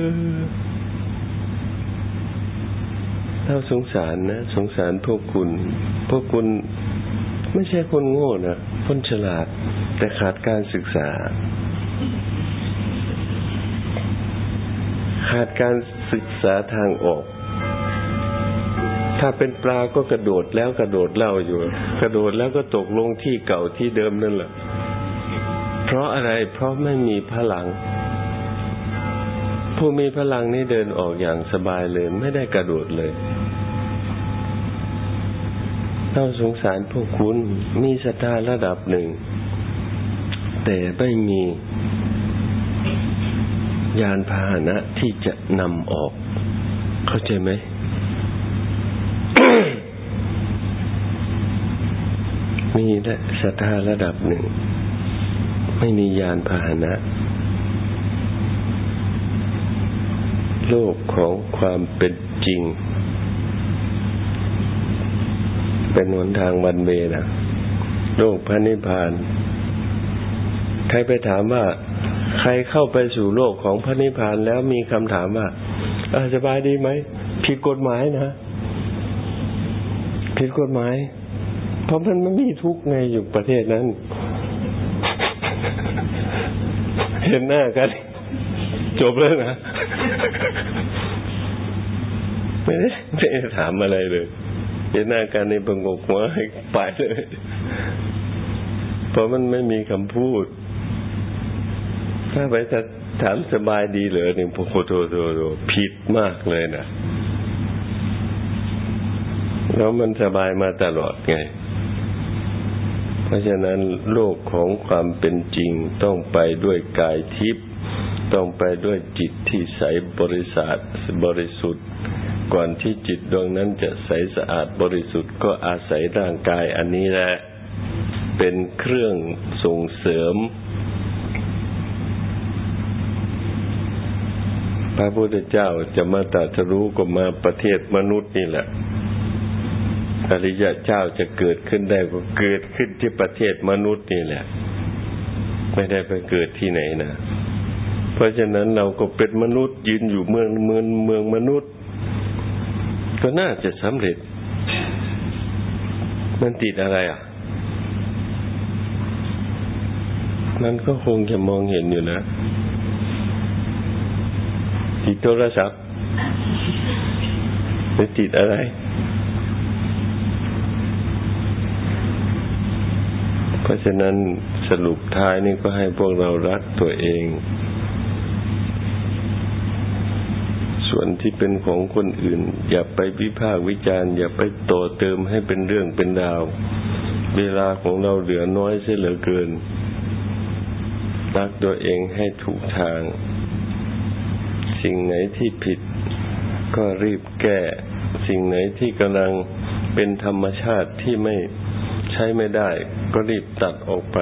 เราสงสารนะสงสารพวกคุณ พวกคุณไม่ใช่คนโง่นะคนฉลาด แต่ขาดการศึกษา ขาดการศึกษาทางออก ถ้าเป็นปลาก็กระโดดแล้วกระโดดเล่าอยู่ กระโดดแล้วก็ตกลงที่เก่าที่เดิมนั่นแหละ เพราะอะไรเพราะไม่มีพลัง ผู้มีพลังนี่เดินออกอย่างสบายเลย ไม่ได้กระโดดเลยเราสงสารพวกคุณมีศรัทธาระดับหนึ่ง แต่ไม่มียานพาหนะที่จะนำออก เข้าใจไหมมีศรัทธาระดับหนึ่ง ไม่มียานพาหนะ โลกของความเป็นจริง เป็นหนทางวันเวนะโลกพระนิพพาน ใครไปถามว่า ใครเข้าไปสู่โลกของพระนิพพานแล้วมีคำถามว่าอาสบายดีไหมผิดกฎหมายนะผิดกฎหมาย เพราะมันไม่มีทุกข์ไงอยู่ประเทศนั้น เห็นหน้ากัน จบแล้วนะไม่ได้ไม่ได้ถามอะไรเลยเห็นหน้ากันในบังกหัวให้ไปเลยเพราะมันไม่มีคำพูด ถ้าไปถามสบายดีเหรอเนี่ยโคโทโตโตผิดมากเลยนะแล้วมันสบายมาตลอดไง เพราะฉะนั้นโลกของความเป็นจริงต้องไปด้วยกายทิพย์ ต้องไปด้วยจิตที่ใสบริสัทธ์บริสุทธิ์ ก่อนที่จิตดวงนั้นจะใสสะอาดบริสุทธิ์ก็อาศัยร่างกายอันนี้แหละ เป็นเครื่องส่งเสริม พระพุทธเจ้าจะมาตรัสรู้ก็มาประเทศมนุษย์นี่แหละอริยะเจ้าจะเกิดขึ้นได้ก็เกิดขึ้นที่ประเทศมนุษย์นี่แหละ ไม่ได้ไปเกิดที่ไหนนะ เพราะฉะนั้นเราก็เป็นมนุษย์ยืนอยู่เมืองเมืองเมืองมนุษย์ ก็น่าจะสำเร็จ มันติดอะไรอะ มันก็คงจะมองเห็นอยู่นะติดโทรศัพท์หรือติดอะไร เพราะฉะนั้นสรุปท้ายนี่ก็ให้พวกเรารักตัวเอง ส่วนที่เป็นของคนอื่น อย่าไปวิพากษ์วิจารณ์อย่าไปต่อเติมให้เป็นเรื่องเป็นราว เวลาของเราเหลือน้อยเสียเหลือเกิน รักตัวเองให้ถูกทาง สิ่งไหนที่ผิดก็รีบแก้ สิ่งไหนที่กำลังเป็นธรรมชาติที่ไม่ใช้ไม่ได้ ก็รีบตัดออกไป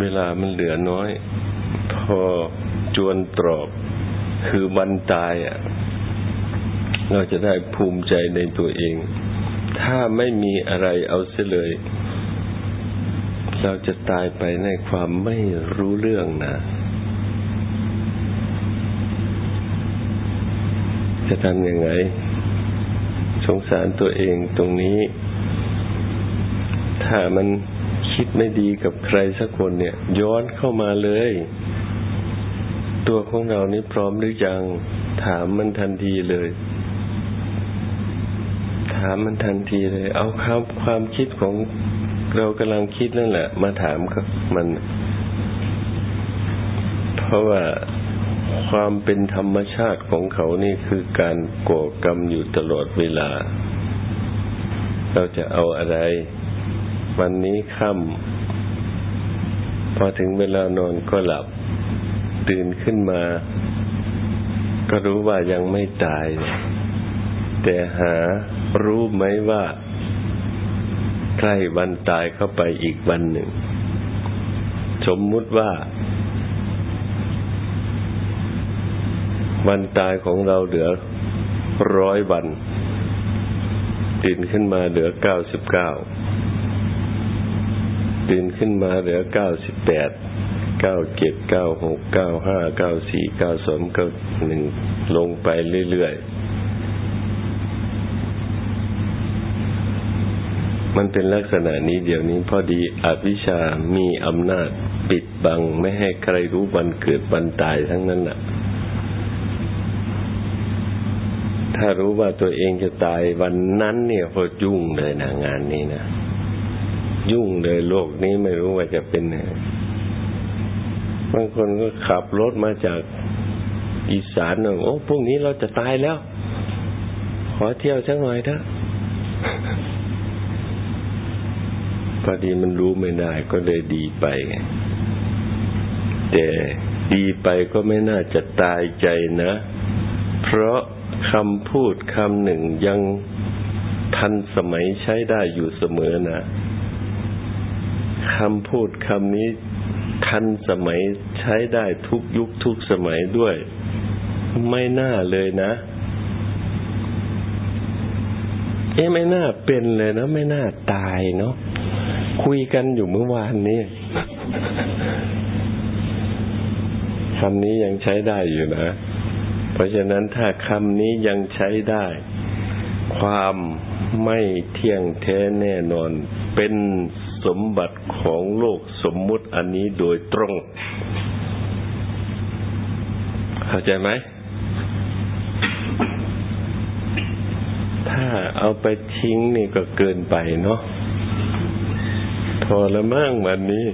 เวลามันเหลือน้อย พอจวนตรอบ คือวันตายอะ เราจะได้ภูมิใจในตัวเอง ถ้าไม่มีอะไรเอาเสียเลย เราจะตายไปในความไม่รู้เรื่องนะ จะทำยังไง สงสารตัวเองตรงนี้ ถ้ามันคิดไม่ดีกับใครสักคนเนี่ย ย้อนเข้ามาเลย ตัวของเรานี้พร้อมหรือยัง ถามมันทันทีเลย ถามมันทันทีเลย เอาความความคิดของเรากำลังคิดนั่นแหละ มาถามกับมัน เพราะว่าความเป็นธรรมชาติของเขานี่คือการก่อกรรมอยู่ตลอดเวลา เราจะเอาอะไร วันนี้ค่ำพอถึงเวลานอนก็หลับ ตื่นขึ้นมา ก็รู้ว่ายังไม่ตาย แต่หารู้ไหมว่าใกล้วันตายเข้าไปอีกวันหนึ่ง สมมุติว่า วันตายของเราเหลือร้อยวัน ตื่นขึ้นมาเหลือเก้าสิบเก้าตื่นขึ้นมาเหลือเก้าสิบแปด เก้าเจ็ดเก้าหกเก้าห้าเก้าสี่เก้าสองเก้าหนึ่งลงไปเรื่อยๆ มันเป็นลักษณะนี้เดี๋ยวนี้พอดีอวิชามีอำนาจปิดบังไม่ให้ใครรู้วันเกิดวันตายทั้งนั้นน่ะถ้ารู้ว่าตัวเองจะตายวันนั้นเนี่ยพอยุ่งเลยนะงานนี้นะ ยุ่งเลยโลกนี้ไม่รู้ว่าจะเป็นไง บางคนก็ขับรถมาจากอีสานนึ่งโอ้พรุ่งนี้เราจะตายแล้ว ขอเที่ยวสักหน่อยเถอะพอดีมันรู้ไม่ได้ก็เลยดีไป แต่ดีไปก็ไม่น่าจะตายใจนะ เพราะคำพูดคำหนึ่งยังทันสมัยใช้ได้อยู่เสมอนะคำพูดคำนี้ ทันสมัยใช้ได้ทุกยุคทุกสมัยด้วย ไม่น่าเลยนะ เอ๊ะไม่น่าเป็นเลยนะ ไม่น่าตายเนาะคุยกันอยู่เมื่อวานนี้คำนี้ยังใช้ได้อยู่นะ เพราะฉะนั้นถ้าคำนี้ยังใช้ได้ ความไม่เที่ยงแท้แน่นอนเป็น สมบัติของโลกสมมุติอันนี้โดยตรง เข้าใจไหม ถ้าเอาไปทิ้งนี่ก็เกินไปเนาะพอละมั่งวันนี้